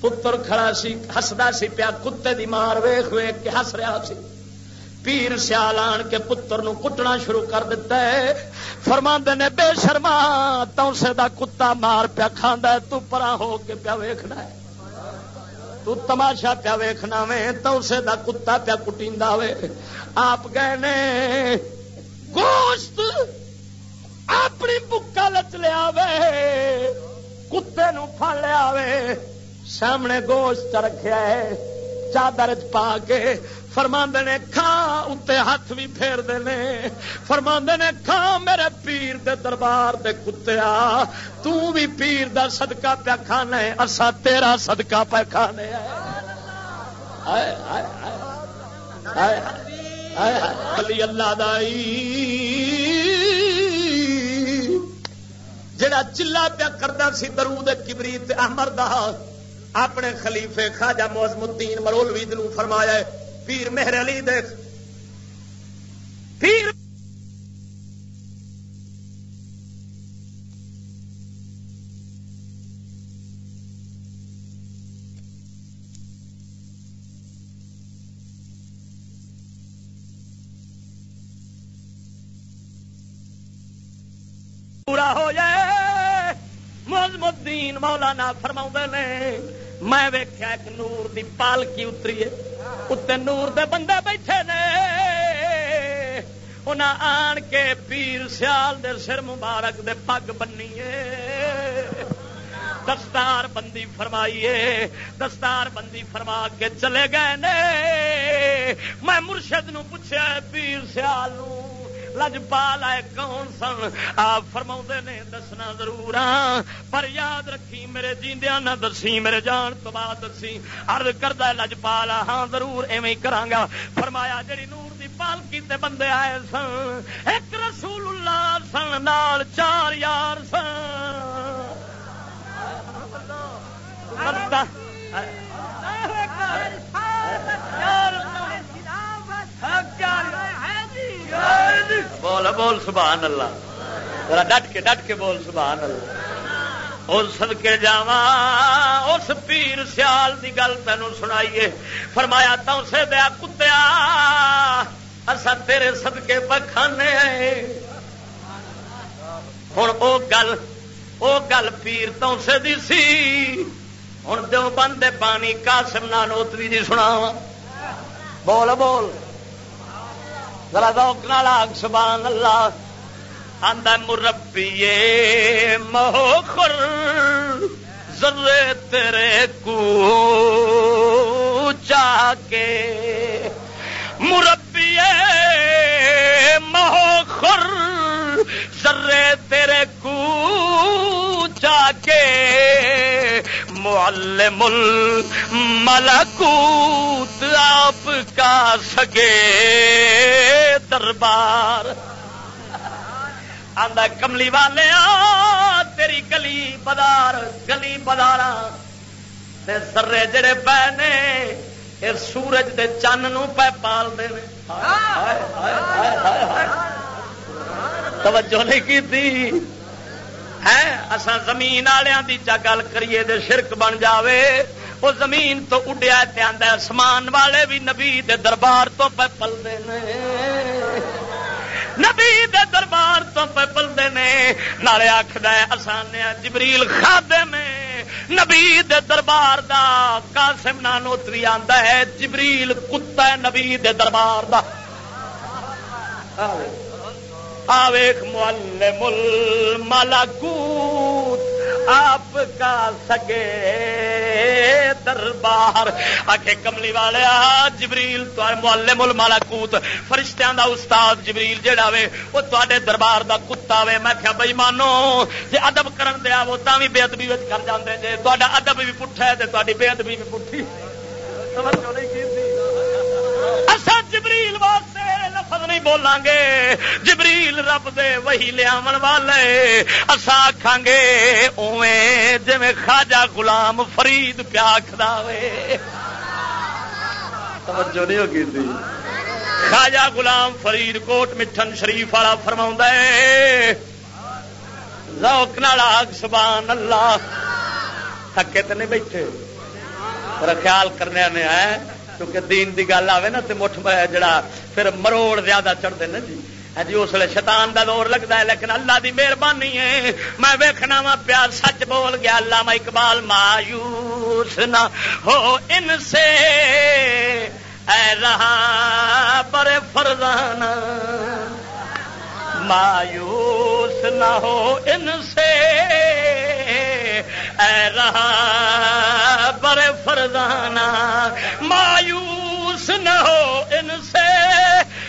پتر کھڑا سی، ہسدا سی پیا، کتے دی مار ویخ ویخ کے ہس رہا سی۔ پیر سیال آن کے پتر نو کٹنا شروع کر دیتا ہے۔ فرما نے، بے شرما تونسے دا کتا مار پیا کھانا تو پرا ہو کے پیا ویخنا ہے۔ تو تماشا پیا ویخنا وے تونسے دا کتا پیا کٹی وے۔ آپ گئے نے، گوشت اپنی بکا لچ لیا وے، کتے نو پھڑ لیا وے۔ سامنے گوشت رکھا ہے، چادر چ پا کے فرما نے کھا اتنے ہاتھ بھی پھیر دے فرما نے کھا میرے پیر دے دربار دے کتیا۔ تو بھی پیر دا صدقہ پیا کھانا ہے۔ اسا تیرا صدقہ پہ کھانے علی اللہ دائی جڑا چلا پیا کرتا سی درود کبریت احمد دا، اپنے خلیفے خواجہ موزم الدین مرولوی دلو فرمایا پیر مہر علی دیکھ۔ پیر پورا ہو جائے۔ موزم الدین مولانا فرما نے، میں ویخیا ایک نور دی پالکی اتری ہے۔ اتنے نور دے بندے بیٹھے نے انہیں آن کے پیر سیال دے سر مبارک دے پگ بنی دستار بندی فرمائیے دستار بندی فرما کے چلے گئے نے میں مرشد نو پوچھا پیر سیال نو لجپال آئے کون سن؟ آپ فرما نے دسنا ضرور ہاں پر یاد رکھی میرے جیندیا نہ دسی میرے جان تو بعد دسی۔ ارد کردہ لجپال ہاں ضرور ایویں کرانگا فرمایا جڑی نور دی پالکی تے بندے آئے سن ایک رسول اللہ سن نال چار یار سن۔ بول بول، سبحان اللہ۔ ذرا ڈٹ کے ڈٹ کے بول، سبحان اللہ۔ اور سد کے جا اس پیر سیال دی گل تین سنائیے۔ فرمایا تو اسے دیا کتیا اصا تیرے سدکے پکھانے ہوں وہ گل وہ گل پیر تو اسے دی سی۔ ہوں دو بندے پانی کاسم نانوتری جی سنا بول بول۔ ذرا ذوق نال سبحان اللہ۔ آندا مربی مہوخر ذرے تیرے کو چا کے مربی مہوخر ذرے تیرے کو چا کے معلم الملکوت آپ کا سگے دربار۔ آدھا کملی والے تیری گلی بدار گلی بدارا سرے جڑے پے نے یہ سورج دے چن پہ پال دے توجہ نہیں کی تھی اصا زمین والوں کی چا گل کریے دے شرک بن جاوے۔ وہ زمین تو اڈیا آدھا آسمان والے بھی نبی دے دربار تو پہ پلتے نبی دے دربار تو پہ پلتے نے نالے آخد آسان جبریل خادے میں نبی دے دربار دا قاسم نانوتری آندا ہے، جبریل کتا ہے نبی دے دربار دا۔ آویخ معلم الملکوت، آپ کا سگے دربار۔ آخے کملی والے جبریل معلم الملکوت۔ فرشتیاں دا استاد جبریل جہا وے، وہ تے دربار دا کتا وے۔ میں کیا بئی مانو جی ادب کرن دیا وہ تا بھی بے ادبی کر جاندے۔ جے تا ادب بھی پٹھا ہے تے تاری بے ادبی بھی پٹھی۔ سمجھ نہیں کی؟ اصا جبریل واسطے لفظ نہیں بولیں گے۔ جبریل رب دے وہی لیا والے۔ اصا آخان گے اویں جی خاجا گلام فرید پیا کھداوے توجہ نہیں ہوگی خاجا گلام فرید کوٹ مٹھن شریف والا فرما روک ناگ سبان اللہ۔ تھکے تو نہیں بیٹھے۔ خیال کرنے نے ہے کیونکہ دین دی گل آئے نا تو مٹھ جڑا پھر مروڑ زیادہ چڑھتے نا جی۔ ہاں جی اس لیے شیطان دا دور لگتا ہے، لیکن اللہ دی مہربانی ہے۔ میں ویکھنا وا پیار سچ بول گیا اللہ میں اقبال مایوس نہ ہو ان سے۔ اے رہا پر فرزانہ مایوس نہ ہو ان سے۔ اے رہا پر فرزانہ، مایوس نہ ہو ان سے۔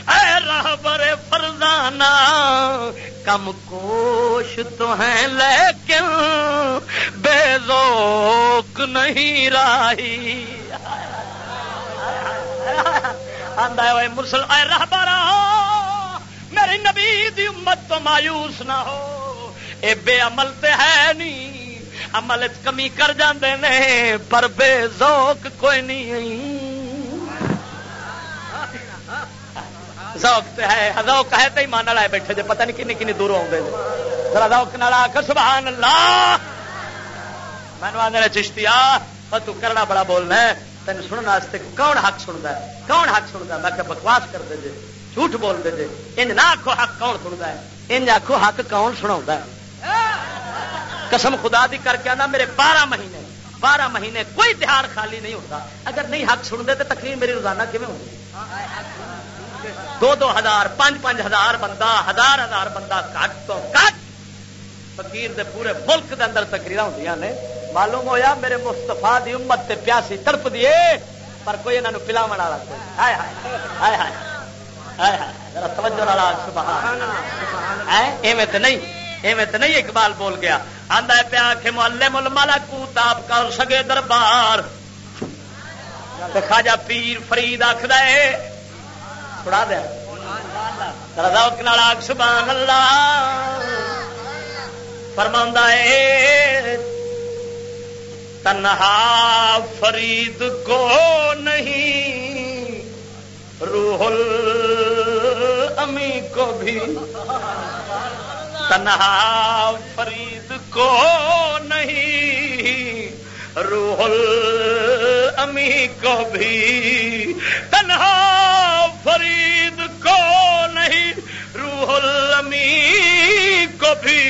اے راہ بر فرزانہ، کم کوش تو ہیں لیکن بے ذوق نہیں راہی۔ آدھا مسل اے راہ بارا میری نبی دی امت تو مایوس نہ ہو۔ اے بے عمل تے ہے نہیں عمل کمی کر جاندے نے، پر بے ذوق کوئی نہیں ذوق ہے ذوق ہے تو ایمان والا بیٹھے جے، پتہ نہیں کنی کنی دور آتے ذرا ذوق نال آخ سبحان اللہ مینو آدھے چشتی آ تو کرنا بڑا بولنا ہے۔ تین سننے کون حق سنتا ہے؟ کون حق سنتا ہے؟ میں کہ بکواس کر دے جے۔ جھوٹ بول دے جے۔ انج نہ آخو حق کون سنتا ہے۔ انج آخو حق کون سنا قسم خدا دی کر کے آنا میرے بارہ مہینے۔ بارہ مہینے کوئی تہار خالی نہیں ہوتا۔ اگر نہیں حق سنتے تو تقریر میری روزانہ کیون ہوتی دو دو ہزار، پانچ پانچ ہزار بندہ، ہزار ہزار بندہ کٹ تو کٹ فقیر دے پورے ملک دے اندر تقریر ہوں نے۔ معلوم ہویا میرے مستفا دی امت تے پیاسی تڑپ دیے پر کوئی انہوں پلاو والا ہائے ہائے ہائے ہائے۔ ایویں تو نہیں، ایویں تو نہیں اقبال بول گیا۔ آدھا پیا کہ محلے مل مالا کو کر سگے دربار۔ خاجا پیر فرید آخر چھڑا دیا سبحان اللہ۔ فرما ہے، تنہا فرید کو نہیں۔ روح امی کو بھی تنہا فرید کو نہیں۔ روح امی کو بھی تنہا فرید کو نہیں۔ روح امی کو بھی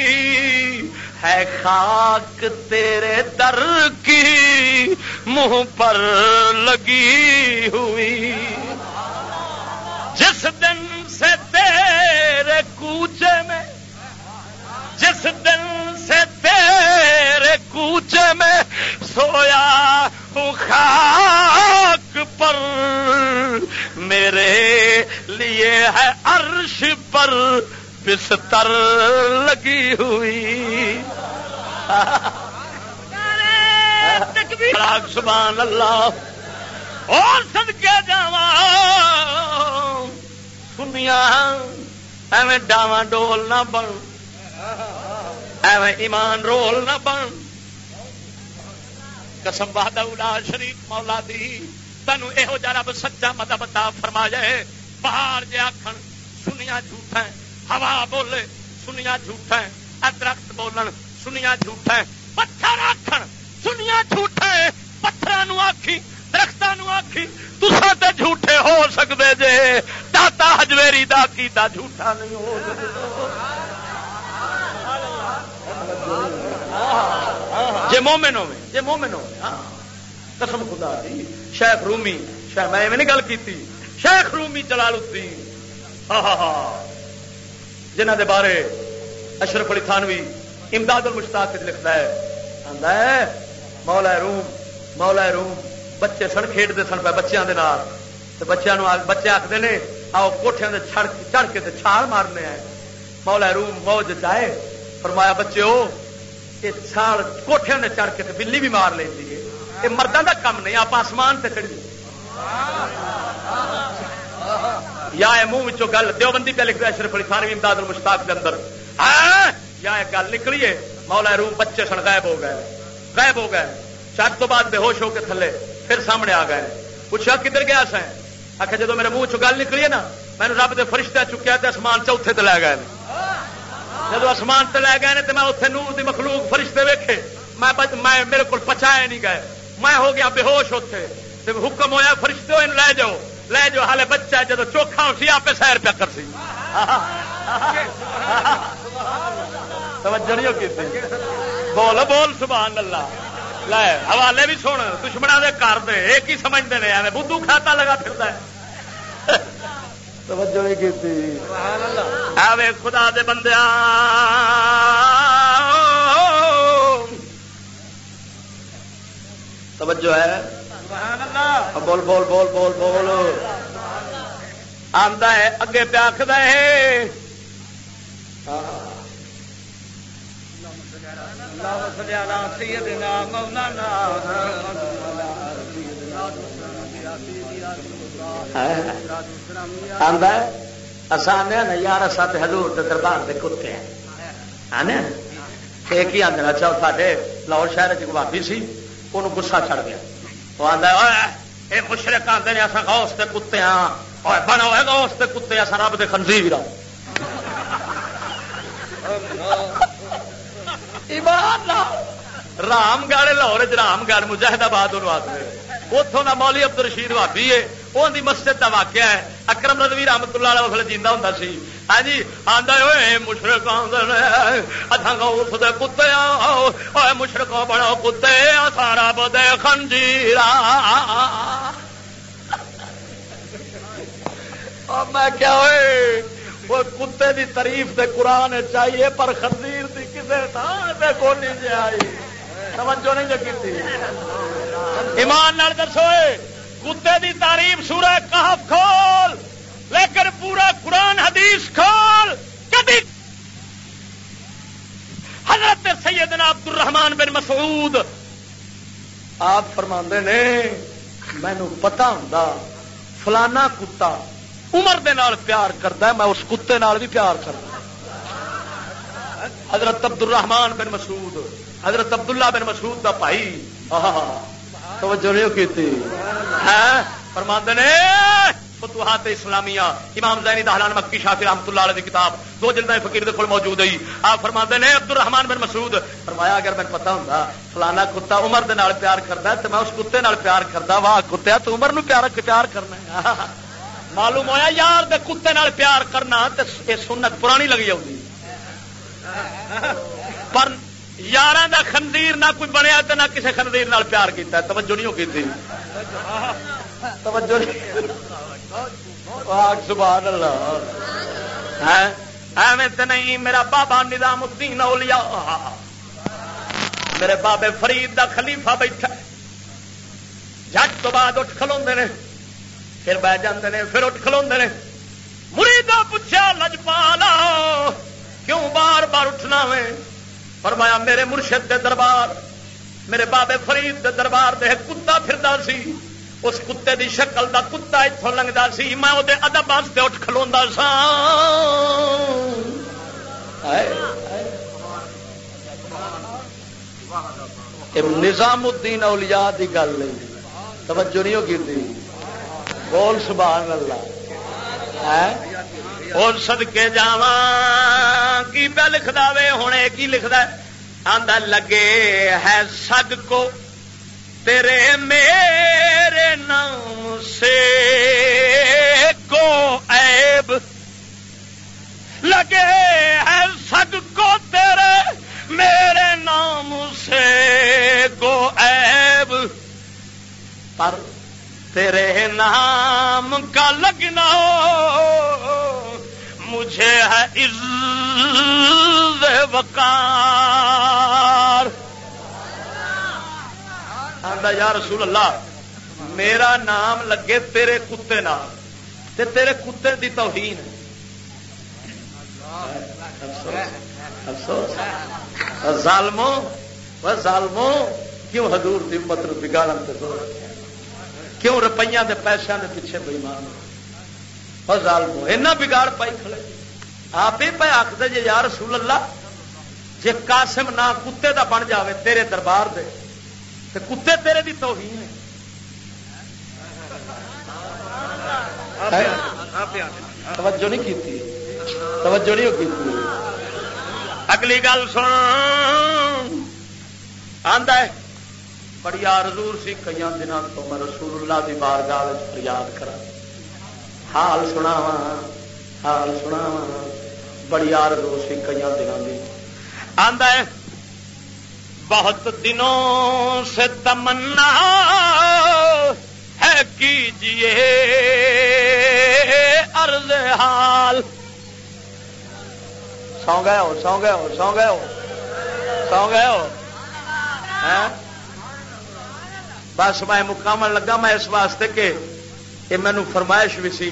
ہے خاک تیرے در کی منہ پر لگی ہوئی۔ جس دن سے تیرے کوچے میں جس دن سے تیرے کوچے میں سویا ہوں خاک پر میرے لیے ہے عرش پر بستر لگی ہوئی سبحان اللہ۔ اور سد کے جا سنیا ایویں ڈاواں ڈول نہ بن۔ ایویں ایمان رول نہ بن۔ قسم بہاد شریف مولا دی، تینوں یہو جا رب سچا مطلب مدب تا فرما جائے باہر جے آخر سنیا جھوٹا ہوا بولے سنیا جھوٹا درخت بولن سنیا جھوٹا پتھر آخر سنیا جھوٹا پتھر آخی درختوں آخی تسا تو جھوٹے ہو سکتے جے۔ داتا ہجویری دا کیتا جھوٹا نہیں ہو جے مومن ہوے جے مومن ہوے ہاں۔ قسم خدا دی، شیخ رومی، شیخ میں نہیں گل کیتی۔ شیخ رومی جلال الدین۔ ہاں ہاں ہاں جنہ دے بارے اشرف علی تھانوی امداد المشتاق لکھتا ہے آتا ہے، مولا روم مولا روم۔ بچے سن کھیڈتے سن پہ بچوں کے نال۔ بچوں بچے آخر نے، آؤ کوٹھے چڑھ کے چھال مارنے ہیں۔ مولا روم موج چائے۔ فرمایا بچے ہو یہ چھال کوٹھے نے چڑھ کے بلی بھی مار لینی ہے۔ یہ مردوں کا کام نہیں، آپ آسمان سے چڑھی۔ یا منہ گل، دیوبندی پہ لکھ رہا شرف علی خانوی امداد المشتاق کے اندر۔ ہاں؟ یا گل نکلی ہے، مولا روم بچے سن غائب ہو گئے۔ غائب ہو گئے۔ چک تو بعد بے ہوش ہو کے تھلے۔ پھر سامنے آ گئے۔ پوچھا، کدھر گیا سا؟ آخر جب میرے منہ چ گل نکلی ہے نا میں رب کے فرشتہ چکیا تو آسمان چوتھے تے لے گئے جب آسمان تے لے گئے تو میں اتنے نور دی مخلوق فرشتے ویکھے۔ میں میرے کو پچایا نہیں گئے۔ میں ہو گیا بے ہوش اتنے حکم ہوا فرشتے ہوئے لے جاؤ۔ لے جاؤ ہالے بچہ جب چوکھا سی آپ سیر پیا کر سی توجہ نہیں کی بول بول، سبحان اللہ۔ لے حوالے بھی سن دشمنوں کے کر دے ایک ہی سمجھتے ہیں ایویں بدھو کھاتا لگا پھرتا ہے۔ توجہ نہیں کی آوے خدا دے بندے توجہ ہے؟ بول بول بول بول بول۔ آتا ہے اگے پہ آخر ہے۔ آسان نا یار سات ہزور دربار کے کتے ہیں۔ ایک ہی آدھے اچھا سارے لاہور شہر چابی سی وہ گسا چڑھ گیا۔ وہ آدھا یہ مشرق آتے ہیں اصا گوس کے کتے ہاں۔ بنا ہوئے گوس کے کتے اصا رب کے خنزیر ہوں رام گڑھ لاہور رام گڑھ مجاہد آباد آتے اتوں کا مولی عبد رشید بھابی ہے۔ وہ مسجد کا واقعہ ہے۔ اکرم رضوی رحمت اللہ علیہ وسلم جیندہ ہوں سی۔ ہاں جی آدھا ہوئے مشرق اتنا اچھا کتے آئے مشرق بڑا کتے سارا بدے خنجیرا میں کیا ہوئے؟ وہ کتے دی تعریف تے قرآن چاہیے، پر خنزیر دی ایمان نال دسوئے کتے دی تعریف سورہ کہف کھول، لیکن پورا قرآن حدیث کھول۔ کبھی حضرت سیدنا عبد الرحمان بن مسعود، آپ فرما نے، مینو پتا ہوں فلانا کتا عمر دے نال پیار کرتا میں اس کتے نال بھی پیار کرتا حضرت عبد الرحمان بن مسعود، حضرت عبداللہ بن مسعود دا بھائی۔ توجہ نہیں کی فرماند نے، فتوحات اسلامیہ، امام زینی دہلان مکی شافی رحمت اللہ علیہ کتاب، دو جلد فقیر دے کول موجود ہے آپ فرما نے عبد الرحمان بن مسعود۔ فرمایا، اگر میں پتا ہوں فلانا کتا عمر دے نال پیار کرتا ہے تو میں اس کتے نال پیار کرتا واہ کتیا تو عمر نو پیار پیار کرنا ہے۔ معلوم ہویا، یار دے کتے نال پیار کرنا، تے یہ سنت پرانی لگی آؤں پر یار دا خندیر نہ کوئی بنیا تو نہ کسی خندیر نال پیار کیتا ہے۔ توجہ نہیں ہوگی تھی توجہ سبحان اللہ۔ ہاں؟ ایویں تو نہیں، میرا بابا نظام الدین اولیاء۔ میرے بابے فرید دا خلیفہ بیٹھا جٹ تو بعد اٹھ کھلو نے۔ پھر بہ جاندے نے، پھر اٹھ کھلو نے۔ مریدا پوچھا، لجپالا۔ کیوں بار بار اٹھنا وے فرمایا، میرے مرشد دے دربار، میرے بابے فرید دے دربار دے کتا پھردا سی۔ اس کتے دی شکل دا کتا اتوں لگتا سی، میں وہ ادب واسطے اٹھ کھلوا سا۔ نظام الدین اولیاء دی گل نہیں۔ توجہ نہیں ہوگی تھی بول سبحان اللہ۔ اور سد کے جا کی پہ لکھتا وے ہوں کی لکھتا آدھا لگے ہے سگ کو تیرے میرے نام سے کو عیب؟ لگے ہے سگ کو تیرے میرے نام سے کو عیب؟ پر تیرے نام کا لگنا مجھے ہے عز وقار۔ یا رسول اللہ، میرا نام لگے تیرے کتے نام تے تیرے کتے دی توہین۔ ظالمو ظالمو کیوں حضور دی امت بگاڑ کیوں روپیہ دے پیسوں دے پیچھے بےمان اینا بگاڑ پائی کھڑے۔ آپ ہی پہ آخر جی یا رسول اللہ جی قاسم نہ کتے دا بن جاوے تیرے دربار دے کتے تیرے دی توہین توجہ نہیں کی توجہ نہیں کی اگلی گل سن۔ آدھا بڑی آرزور سی کئی دنوں تو میں رسول اللہ کی بار گال فریاد کرا حال سنا حال سنا بڑی آرزور سی کئی دنوں کی آدھا بہت دنوں سے تمنا ہے کیجیے ارض حال سو گئے ہو سو گئے ہو سو گئے ہو سو گئے ہو بس میں مکمل لگا میں اس واسطے کہ یہ مینو فرمائش بھی سی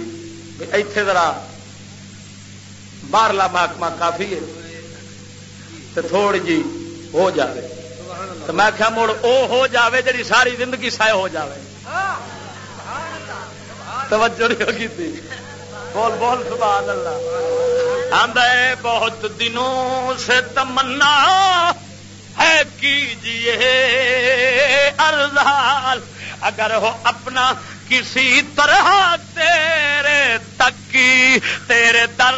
ایتھے ذرا باہرلا محکمہ کافی ہے تو تھوڑی جی ہو جائے تو میں کیا مڑ او ہو جاوے جڑی ساری زندگی سائے ہو جاوے۔ توجہ نہیں ہوگی تھی۔ بول بول، سبحان اللہ۔ آدھے بہت دنوں سے تمنا ہے کیجیے ارزال اگر ہو اپنا کسی طرح تیرے تک کی، تیرے در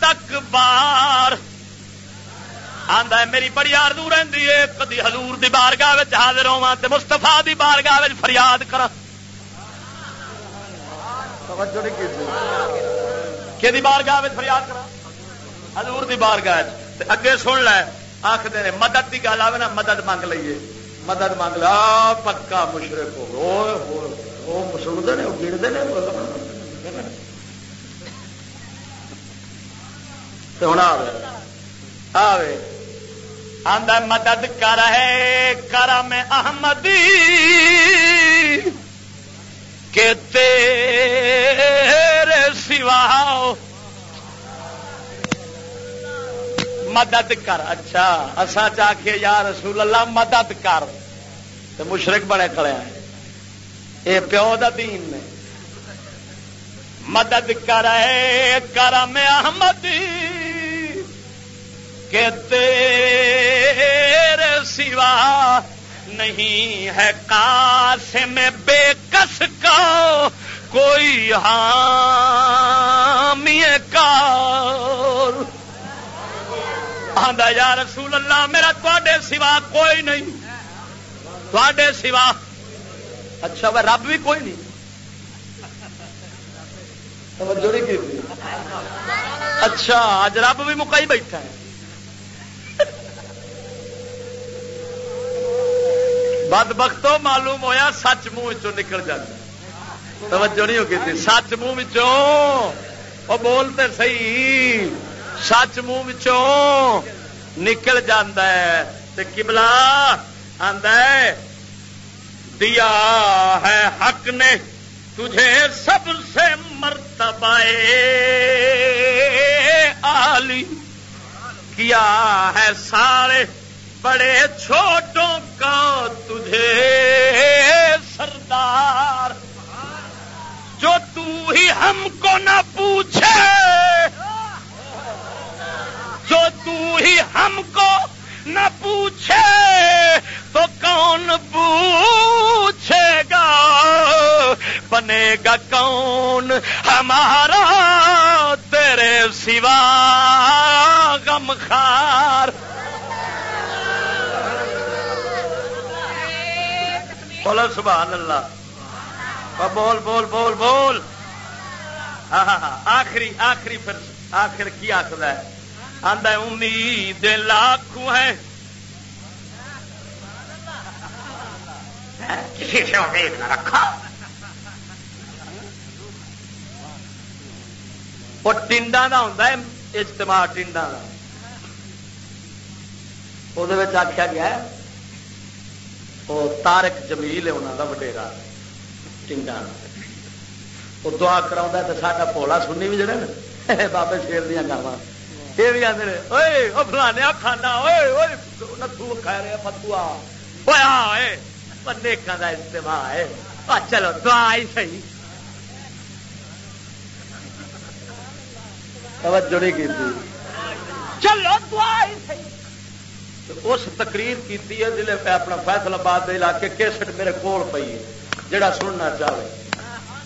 تک بار۔ آندا ہے، میری بڑی آرزو رہندی ہے، کدی حضور دی بارگاہ وچ حاضر ہوواں تے مصطفی دی بارگاہ وچ فریاد کراں۔ توجہ نہیں کیتی۔ کہ دی بارگاہ وچ فریاد کراں؟ حضور دی بارگاہ تے اگے سن لے آکھدے نے، مدد دی گل آوے نا، مدد مانگ لئیے۔ مدد مانگ لا پکا مشرک ہو او مسلمان نے او گڑدے نے آوے آوے آدھا مدد کر ہے، کرم احمدی، کہ تیرے سوا مدد کر۔ اچھا اصا چاہیے یا رسول اللہ، مدد کر۔ تو مشرق بڑے کھڑے ہیں۔ یہ پیو دا دین نے۔ مدد کرے کرم احمد، کہ تیرے سوا نہیں ہے کاس میں بے کس کا۔ کوئی حامی کار۔ آدھا یا رسول اللہ، میرا تے سوا کوئی نہیں۔ تے سوا۔ اچھا وہ رب بھی کوئی نہیں۔ اچھا اج رب بھی مکائی بیٹھا ہے۔ بد بختوں معلوم ہویا سچ منہ نکل جاتا۔ توجہ نہیں ہوگی سچ منہ وہ بولتے سی سچ منہ نکل جاندہ ہے تے کبلا آندا ہے دیا ہے حق نے تجھے سب سے مرتبہ آلی کیا ہے سارے بڑے چھوٹوں کا تجھے سردار جو تو ہی ہم کو نہ پوچھے جو تو ہی ہم کو نہ پوچھے تو کون پوچھے گا؟ بنے گا کون ہمارا تیرے سوا غم خار؟ بولو سبحان اللہ۔ بول بول بول بول۔ ہاں ہاں آخری آخری پھر، آخر کی آخر ہے؟ آدھا امید لاکھوں ہے کسی سے امید نہ رکھا وہ ٹنڈا کا ہے اجتماع ٹنڈا کا وہ آخیا گیا وہ تارک جمیل ہے انہوں کا وڈیرا ٹنڈا وہ دعا کرا تو ساڈا پولا سننی بھی جڑے نا۔ بابے شیر دیا گاواں۔ یہ بھی آدھے وہ فلانے کھانا نتھو کھا رہے فتوا بندے کا استعمال ہے. چلو، دعا ہی صحیح. توجہ نہیں کی چلو، دعا ہی صحیح. اس تقریر کی ضلع پہ اپنا فیصلہ باد علاقے کیسٹ میرے کول پی ہے، جڑا سننا چاہے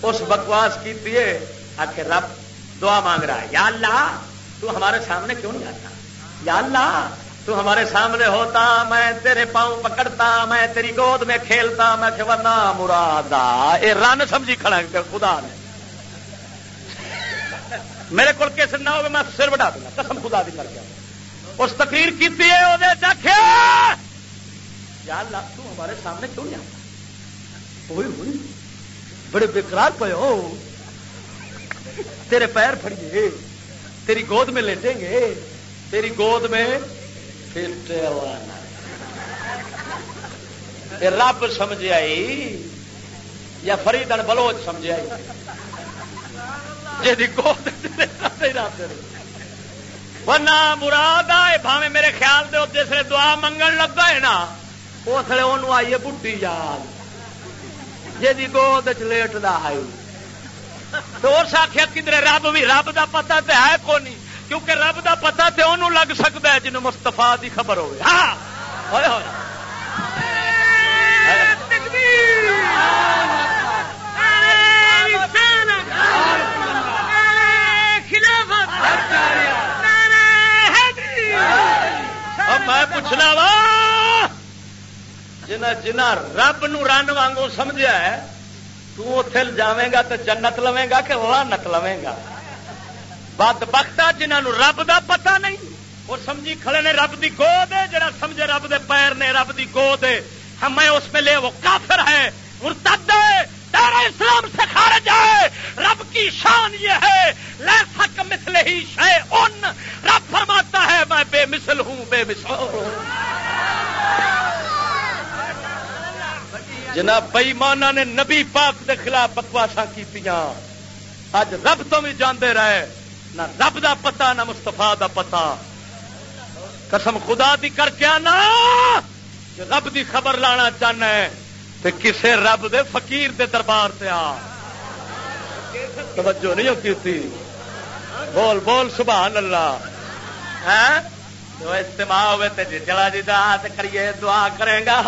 اس بکواس کی آ کے رب، دعا مانگ رہا ہے، یا اللہ تو ہمارے سامنے کیوں نہیں آتا؟ یا اللہ، تو ہمارے سامنے ہوتا، میں تیرے پاؤں پکڑتا، میں تیری گود میں کھیلتا، میں کہ ورنہ مرادا اے رن سمجھی کھڑا خدا نے۔ میرے کو کیسے نہ ہو میں سر بڑھا دوں قسم خدا دی کر کے۔ اس تقریر کی یا اللہ، تو ہمارے سامنے کیوں نہیں آتا؟ ہوئی ہوئی بڑے بےقرار پے ہو۔ تیرے پیر پھڑیے۔ تیری گود میں لیٹیں گے، تیری گود میں رب سمجھ آئی یا فرید بلوچ سمجھ آئی؟ جی گود نہ مراد آئے بھاوے میرے خیال دے جس دعا منگن لگا ہے نا، اس لیے وہ آئیے بڈی یاد جی گود چیٹتا آئی تو اس آخیا کدھر رب بھی رب کا پتا تو ہے کو نہیں؟ کیونکہ رب کا پتا تو انہوں لگ سکتا ہے جنہوں مستفا کی خبر ہوئے۔ ہاں! ہوئے ہوئے میں پوچھنا وا جنا جنا رب نو رن وانگو سمجھا ہے تو اتے جائے گا تو جنت لوے گا کہ وہ نت لوے گا؟ بد بختا جنہوں رب دا پتا نہیں، وہ سمجھی کھڑے نے رب دی گود ہے، جڑا سمجھے رب دے پیر نے رب دی گود ہے۔ ہمیں اس میں لے، وہ کافر ہے، مرتد ہے دار اسلام سے خارج ہے۔ رب کی شان یہ ہے لے سک مثل ہی شے ان رب فرماتا ہے، میں بے مثل ہوں، بے مثل ہوں۔ جناب بئیمانا نے نبی پاک کے خلاف بکواسا کی اج رب تو بھی جانے رہے، نہ رب دا پتا نہ مستفا دا پتا قسم خدا دی کر کے آنا رب دی خبر لانا چاہنا ہے تو کسے رب دے فقیر دے دربار سے آ۔ توجہ نہیں ہوتی تھی بول بول، سبحان اللہ۔ ہے جو ہوئے تے جی چلا جی دعا کریے، دعا کرے گا۔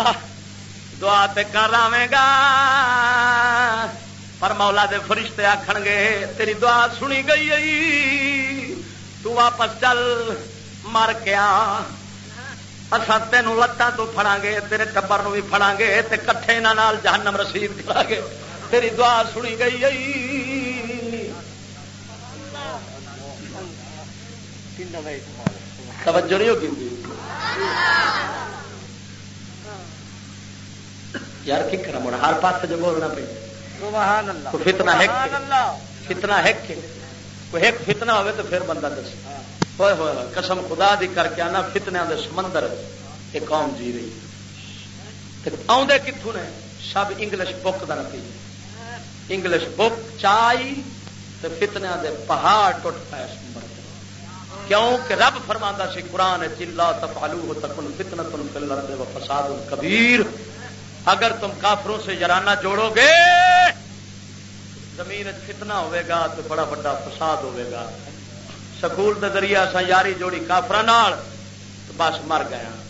دعا تے کر آویں گا۔ پر مولا دے فرشتے آکھن گے، تیری دعا سنی گئی تو واپس چل، مر کے آ اصا تینوں لتان تو فڑا گے، تیرے ٹبر بھی فڑا گے، تے کٹھے نال جہنم رسید کرا گے۔ تیری دعا سنی گئی توجہ نہیں ہوگی؟ یار کی کرا مڑا؟ ہر پاس جو بولنا پہ فتنا ہے فتنا ہے کوئی ایک فتنا ہوئے تو پھر بندہ دس ہوئے ہوئے قسم خدا دی کر کے آنا فتنیا دے سمندر یہ قوم جی رہی۔ آدھے کتوں نے؟ سب انگلش بک کا نتیجہ۔ انگلش بک چائی تو فتنیا دے پہاڑ ٹوٹ پائے کیوں کہ رب فرما سی قرآن چلا تفالو تکن فتنا تن فل و فساد کبیر۔ اگر تم کافروں سے یارانہ جوڑو گے، زمین فتنا ہوئے گا تو بڑا بڑا فساد ہوئے گا۔ سکول کے ذریعے اصا یاری جوڑی کافر بس مر گیا ہاں۔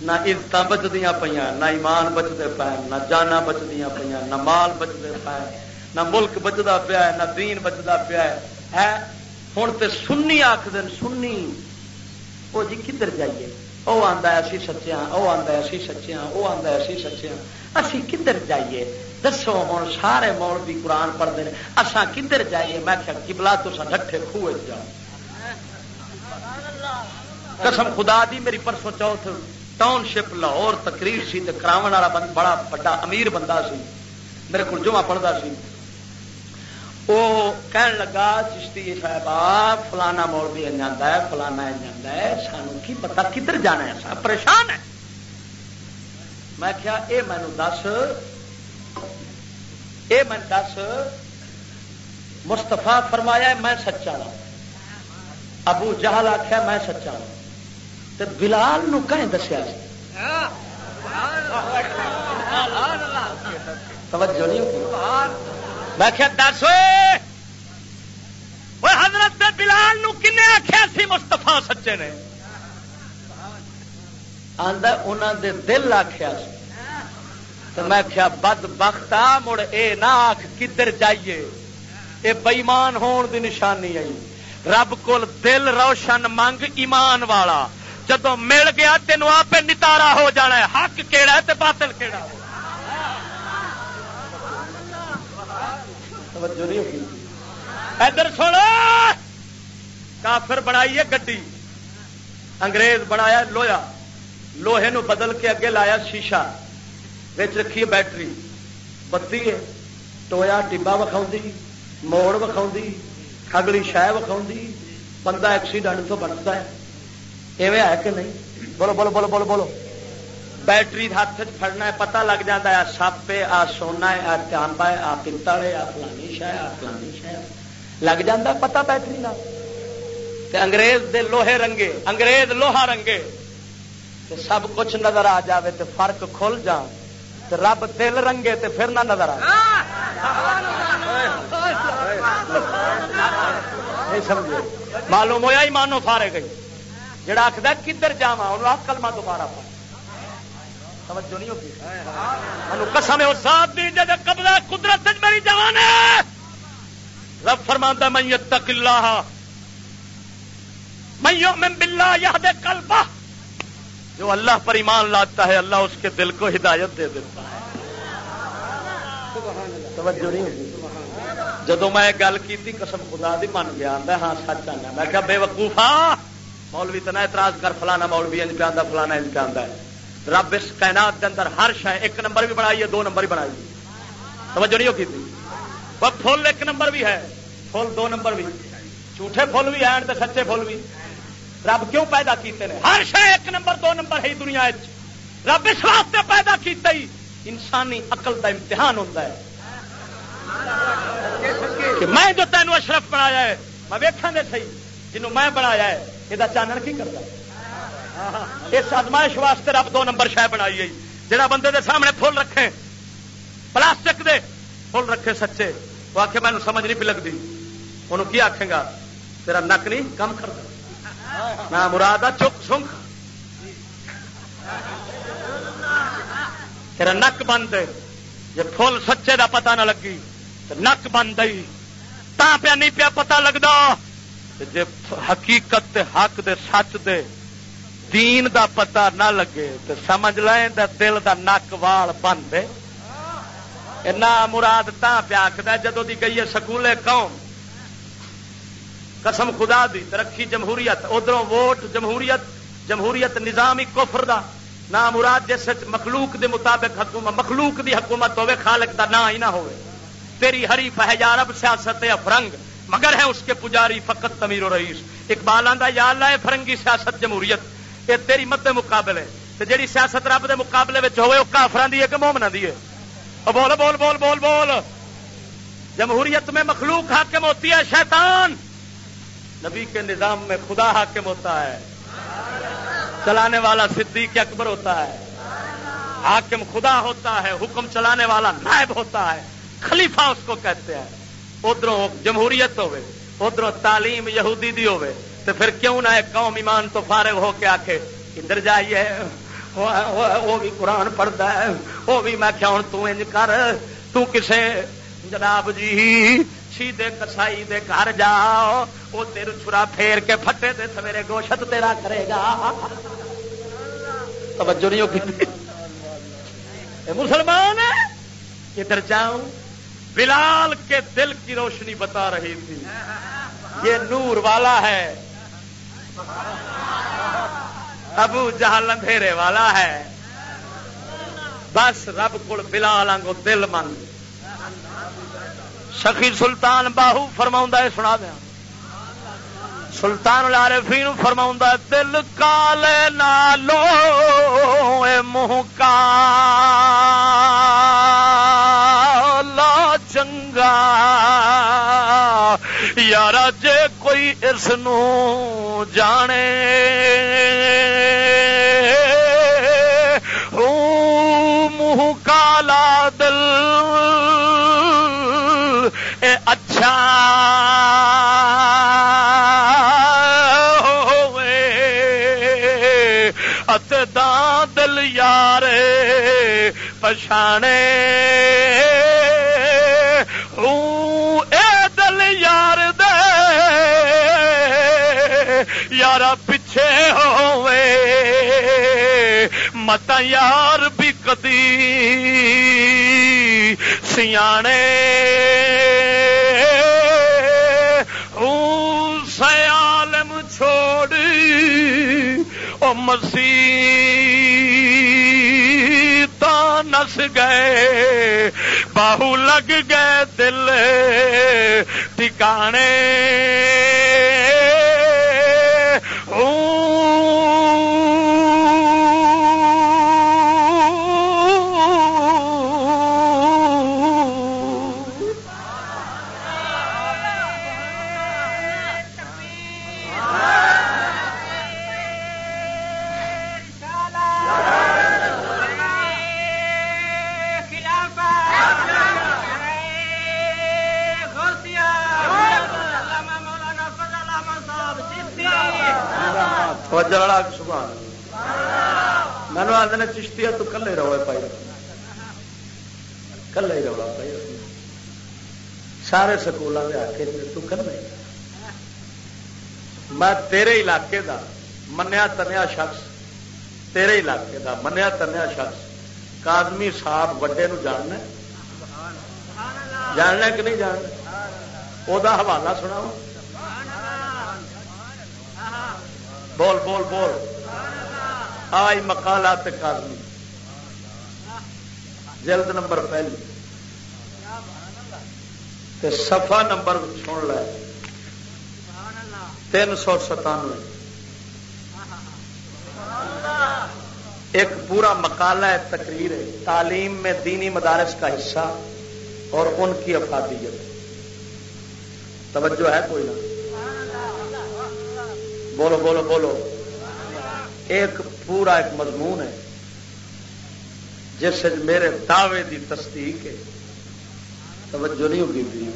نہ عزت بچدی پہ نہ ایمان بچتے پے نہ جانا بچدی پہ نہ مال بچتے پے نہ ملک بچتا پیا نہ دین بچتا پیا ہے۔ ہوں تو سنی آخ دن سنی۔ وہ جی کدھر جائیے؟ وہ آتا اسی سچے ہاں وہ آتا اسی سچے ہاں وہ آتا اسی سچے ہاں اسی کدھر جائیے دسو ہوں سارے مول بھی قرآن پڑھتے ہیں اصا کدھر جائیے میں کیا کبلا تو ڈٹھے خوہ جاؤ قسم خدا دی میری پرسوں چوتھ ٹاؤن شپ لاہور تقریر سی کرا والا بڑا بڑا امیر بندہ سی میرے کو جمع پڑھتا سی وہ کہن لگا، چشتی صاحب فلانا مول بھی ہے، فلانا ہے، سانو کی پتا کدھر جانا ہے؟ سا پریشان ہے۔ میں کیا اے مینو دس، اے میں دس مستفا فرمایا میں سچا ہوں ابو جہل آخیا میں سچا ہوں تو بلال نو کہیں دسیا توجہ نہیں میں کیا دس حضرت بلال نو کنے آخیا سی مستفا سچے نے؟ آدھا انہوں دے دل آخیا تو میں کیا بد بخت آ، مڑ اے نہ آخ کدھر جائیے۔ یہ بئیمان ہون دی نشانی آئی۔ رب کول دل روشن منگ ایمان والا۔ جدو مل گیا تین آپ نتارا ہو جانا ہے۔ حق کیڑا ہے تے باطل توجہ کیڑا ادھر سن کافر بنائی ہے گڈی۔ انگریز بنایا لویا لوہے نو بدل کے اگے لایا شیشہ۔ رکھی بیٹری۔ بتی ہے۔ ٹویا ٹبا وکھاؤ موڑ وکھاؤ کگلی شہ وکھاؤ بندہ ایکسیڈنٹ تو بنتا ہے۔ ایویں ہے کہ نہیں؟ بولو بولو بولو بولو بولو۔ بیٹری ہاتھ چڑنا ہے پتا لگ جاتا ہے سپ ہے آ سونا ہے، آ تانبا ہے، آ پتل ہے آ فلانی شہ آ فلانی شہ لگ جا پتا بیٹری کا انگریز دے لوہے رنگے، انگریز لوہا رنگے۔ سب کچھ نظر آ جائے تو فرق کھل جان۔ رب دل رنگے تے پھر نہ نظر آئے سمجھے۔ معلوم ہوا ہی مانو فارے گئی جڑا آخد کدھر جا کل ماں دوبارہ پا توجہ نہیں ہوتی ہاں۔ قسم اور ساتھ دی جب قبضہ قدرت میری جوان ہے۔ رب فرماتا میں یتق اللہ میں یؤمن باللہ یہد قلبہ۔ جو اللہ پر ایمان لاتا ہے، اللہ اس کے دل کو ہدایت دے دیتا ہے۔ توجہ نہیں ہوتی جدو میں گل کی قسم خدا دی من گیا ہاں سچ آنا میں کیا بے وقوفا مولوی تو نہ اعتراض کر، فلانا مولوی انج پہ آتا فلانا انج پہ آتا ہے۔ رب اس کائنات کے اندر ہر شہ ایک نمبر بھی بنائی ہے، دو نمبر بھی بنائی توجہ نہیں ہوتی تھی؟ وہ فل ایک نمبر بھی ہے فل دو نمبر بھی۔ جھوٹے فل بھی ہیں تو سچے فل بھی۔ رب کیوں پیدا کیتے ہیں ہر شہ ایک نمبر، دو نمبر ہے دنیا رب اس واسطے پیدا کیتا ہی انسانی عقل کا امتحان ہوتا ہے۔ کہ میں جو تینوں اشرف بنایا ہے، میں ویکھا گے صحیح جنوں میں بنایا ہے یہ چانن کی کرتا اس ازمائش واسطے رب دو نمبر شہ بنائی گئی۔ جہاں بندے دے سامنے فل رکھے، پلاسٹک دے فل رکھے سچے، وہ آخے مینو سمجھ نہیں پی لگتی۔ انہوں کی آخے گا؟ تیرا نک نہیں، کم کرتا میں مراد آ، چک سنکھ تیرا نک بند جی فل سچے دا پتہ نہ لگی نک بند آئی تا پیا نہیں پیا پتا لگتا جی حقیقت دے حق دے، سچ دے۔ دین دا پتا نہ لگے تو سمجھ لیں دل دا نک وال بند نہ مراد تا پیا آخر جدو دی گئی ہے سکولے قوم۔ قسم خدا دی، ترقی جمہوریت ادھر ووٹ جمہوریت جمہوریت نظام ہی کفر دا۔ نہ مراد جس مخلوق دے مطابق حکومت، مخلوق دی حکومت ہوے، خالق دا نہ ہی نہ ہوئے تیری ہری فہجارب سیاست افرنگ، مگر ہے اس کے پجاری فقط تمیر و رئیس۔ اقبال آدھا یا اللہ فرنگی سیاست جمہوریت۔ یہ تیری مت مقابلے تو جیڑی سیاست رب دے مقابلے میں ہوئے وہ کافران دی ہے کہ مومنا دی ہے۔ بول بول بول بول بول۔ جمہوریت میں مخلوق حاکم ہوتی ہے شیطان۔ نبی کے نظام میں خدا حاکم ہوتا ہے۔ چلانے والا صدیق اکبر ہوتا ہے۔ حاکم خدا ہوتا ہے، حکم چلانے والا نائب ہوتا ہے۔ خلیفہ اس کو کہتے ہیں۔ ادھر جمہوریت ہوے ادھر تعلیم یہودی دی ہوے تو پھر کیوں نہ ایک قوم ایمان تو فارغ ہو کے آخے ادھر جائیے، وہ بھی قرآن پڑھتا ہے، وہ بھی میں کیا ہوں تج کر تسے جناب جی سیدے کسائی دے گھر جاؤ، وہ تیر چھرا پھیر کے پھٹے دے، سویرے گوشت تیرا کرے گا. توجہ نہیں ہوگی مسلمان ادھر جاؤں؟ بلال کے دل کی روشنی بتا رہی تھی۔ یہ نور والا ہے۔ ابو جہل اندھیرے والا ہے۔ بس رب کو بلال آنگو دل من۔ سخی سلطان باہو فرما سنا دیا۔ سلطان العارفین فرما دل کالے نالو منہ کا چنگا۔ یار کوئی اس جانے منہ کالا دل اے اچھا دل یار پچھانے پچھے ہوئے مت یار بھی کدی سیانے۔ سیالم چھوڑ۔ او مسیح نس گئے۔ باہو لگ گئے دل ٹکانے سارے سکولوں کے آخے تو کلے میں تیرے علاقے دا منیا تنیا شخص، تیرے علاقے دا منیا تنیا شخص کادمی صاحب وڈے نو جاننا جاننا کہ نہیں جاننا؟ وہ حوالہ سنا بول بول بول۔ آئی مکالات کازمی جلد نمبر پہلی۔ سفا نمبر سن لے۔ تین سو ستانوے۔ ایک پورا مکالا ہے، تقریر ہے۔ تعلیم میں دینی مدارس کا حصہ اور ان کی افادیت۔ توجہ ہے کوئی نہ؟ بولو بولو بولو۔ ایک پورا ایک مضمون ہے، جس میرے دعوے دی تصدیق ہے۔ توجہ نہیں ہوگی بھی۔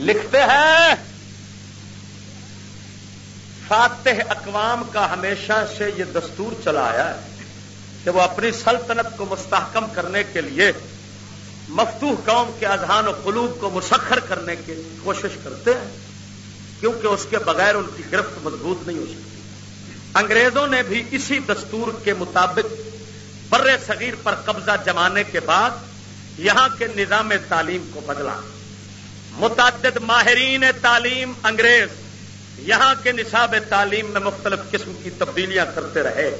لکھتے ہیں، فاتح اقوام کا ہمیشہ سے یہ دستور چلا آیا ہے کہ وہ اپنی سلطنت کو مستحکم کرنے کے لیے مفتوح قوم کے اذہان و قلوب کو مسخر کرنے کی کوشش کرتے ہیں، کیونکہ اس کے بغیر ان کی گرفت مضبوط نہیں ہو سکتی۔ انگریزوں نے بھی اسی دستور کے مطابق بر صغیر پر قبضہ جمانے کے بعد یہاں کے نظام تعلیم کو بدلا۔ متعدد ماہرین تعلیم انگریز، یہاں کے نصاب تعلیم میں مختلف قسم کی تبدیلیاں کرتے رہے،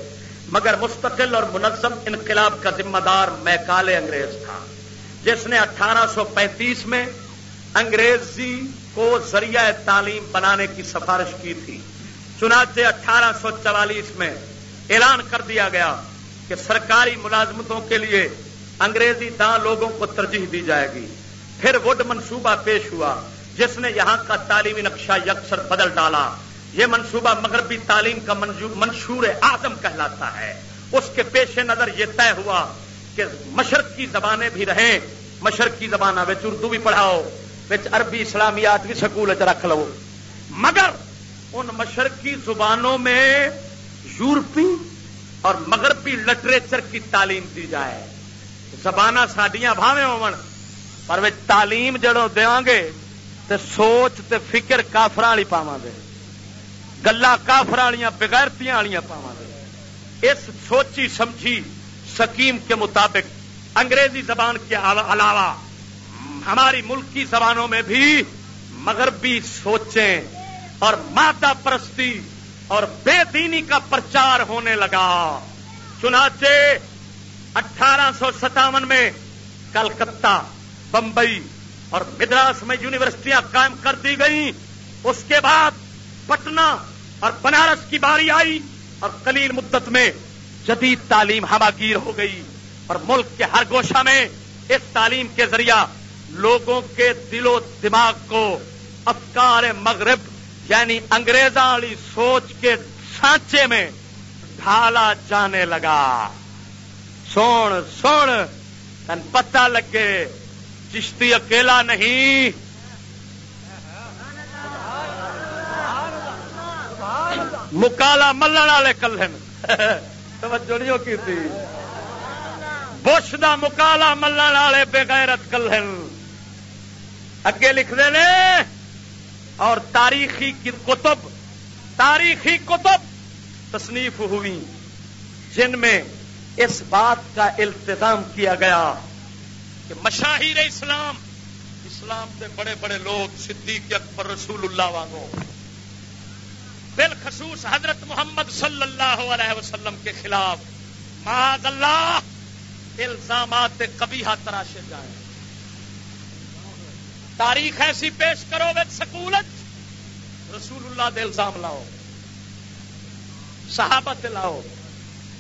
مگر مستقل اور منظم انقلاب کا ذمہ دار میکال انگریز تھا، جس نے اٹھارہ سو پینتیس میں انگریزی کو ذریعہ تعلیم بنانے کی سفارش کی تھی۔ چنانچہ اٹھارہ سو چوالیس میں اعلان کر دیا گیا کہ سرکاری ملازمتوں کے لیے انگریزی داں لوگوں کو ترجیح دی جائے گی۔ پھر وڈ منصوبہ پیش ہوا جس نے یہاں کا تعلیمی نقشہ یکسر بدل ڈالا۔ یہ منصوبہ مغربی تعلیم کا منشور اعظم کہلاتا ہے۔ اس کے پیش نظر یہ طے ہوا کہ مشرق کی زبانیں بھی رہیں۔ مشرق کی زبان اردو بھی پڑھاؤ عربی اسلامیات بھی سکول رکھ لو۔ مگر ان مشرقی زبانوں میں یورپی اور مغربی لٹریچر کی تعلیم دی جائے۔ زبان سڈیا بھاوے ہون پر تعلیم جڑوں دیا گے تو سوچ تے فکر کافر والی پاوا دے گلا کافر بغیرتیاں والی پاوا اس سوچی سمجھی سکیم کے مطابق انگریزی زبان کے علاوہ ہماری ملکی زبانوں میں بھی مغربی سوچیں اور مادہ پرستی اور بے دینی کا پرچار ہونے لگا۔ چنانچہ اٹھارہ سو ستاون میں کلکتہ، بمبئی اور مدراس میں یونیورسٹیاں قائم کر دی گئیں۔ اس کے بعد پٹنہ اور بنارس کی باری آئی اور کلیل مدت میں جدید تعلیم ہماگیر ہو گئی۔ اور ملک کے ہر گوشہ میں اس تعلیم کے ذریعہ لوگوں کے دل و دماغ کو افکار مغرب یعنی انگریزاں والی سوچ کے سانچے میں ڈھالا جانے لگا۔ سوڑ سوڑ تن پتہ لگے، چشتی اکیلا نہیں۔ مکالا ملن والے کلن توجہ نہیں کی تھی؟ بش دا مکالا ملن والے بغیرت کلن اگے لکھتے ہیں اور تاریخی کتب تاریخی کتب تصنیف ہوئی، جن میں اس بات کا التظام کیا گیا کہ مشاہیر اسلام اسلام کے بڑے بڑے لوگ، صدیق اکبر رسول اللہ وانگوں بالخصوص حضرت محمد صلی اللہ علیہ وسلم کے خلاف معاذ اللہ، الزامات کبھی ہاتھ تراشے جائیں۔ تاریخ ایسی پیش کرو ویت سکولت رسول اللہ دے الزام لاؤ صحابت لاؤ،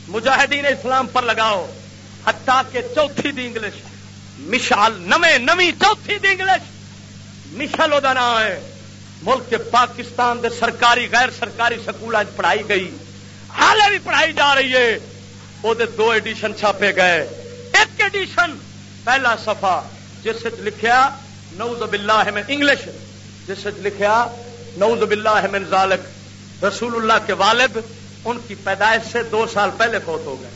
مجاہدین اسلام پر لگاؤ، حتیٰ کہ چوتھی دی انگلش، مشال نمے نمی چوتھی دی انگلش مشل وہ نام ہے، ملک پاکستان دے سرکاری، غیر سرکاری سکول پڑھائی گئی، حالے بھی پڑھائی جا رہی ہے وہ دو ایڈیشن چھاپے گئے۔ ایک ایڈیشن، پہلا سفا جس لکھیا نوز باللہ میں انگلش، جس لکھیا نوز باللہ من ذالک، رسول اللہ کے والد، ان کی پیدائش سے دو سال پہلے فوت ہو گئے۔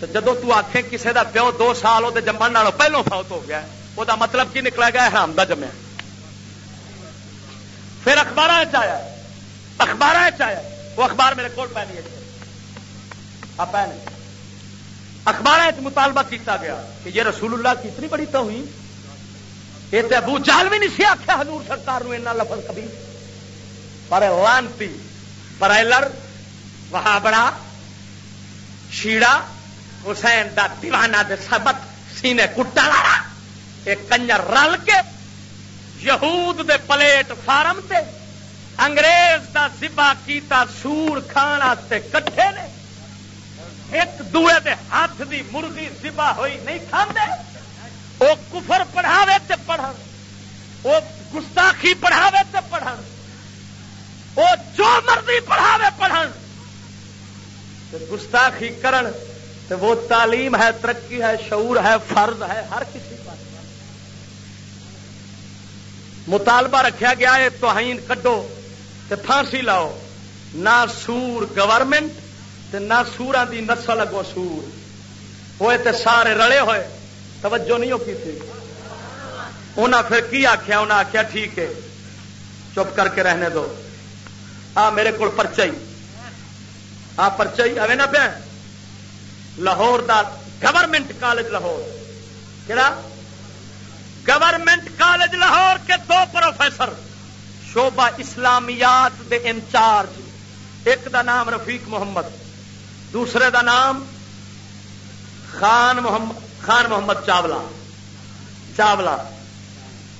تو جدو تو آخیں کسی دا پیو دو سال وہ جمن پہلو فوت ہو گیا وہ مطلب کی نکلا گیا حرام دا جمع پھر اخبار آیا اخبار آیا وہ اخبار میرے کو پہ نہیں اخبار مطالبہ کیتا گیا کہ یہ رسول اللہ کی اتنی بڑی تو ہوئی یہ تو ابو جال بھی نہیں سی آخیا حضور سرکار ایسا لفظ کبھی۔ پر لانتی برائلر وہاں بڑا شیڑا، حسین دا دیوانہ دے سبت سینے کٹا ایک کنجر رل کے یہود دے پلیٹ فارم تے انگریز دا زبا کیتا سور کھان کٹھے نے۔ ایک دوے دے ہاتھ دی مرغی زبا ہوئی نہیں کھاندے۔ وہ کفر پڑھاوے تے پڑھن وہ گستاخی پڑھاوے تے پڑھن وہ جو مرضی پڑھاوے پڑھن۔ گستاخی کرن تو وہ تعلیم ہے، ترقی ہے، شعور ہے، فرض ہے، ہر کسی کا مطالبہ رکھا گیا ہے تو کڈو تے پھانسی لاؤ۔ نہ سور گورنمنٹ نہ سورا دی نسل اگو سور۔ ہوئے تے سارے رلے ہوئے۔ توجہ نہیں ہوتی تھی؟ انہیں پھر کی آخیا انہیں آخیا ٹھیک ہے۔ چپ کر کے رہنے دو۔ آ، میرے کو پرچائی۔ آ، پرچائی۔ اوے نہ پہ لاہور دا گورنمنٹ کالج لاہور۔ کہڑا گورنمنٹ کالج لاہور کے دو پروفیسر شوبہ اسلامیات دے انچارج۔ ایک دا نام رفیق محمد، دوسرے دا نام خان محمد۔ خان محمد چاولا۔ چاولا۔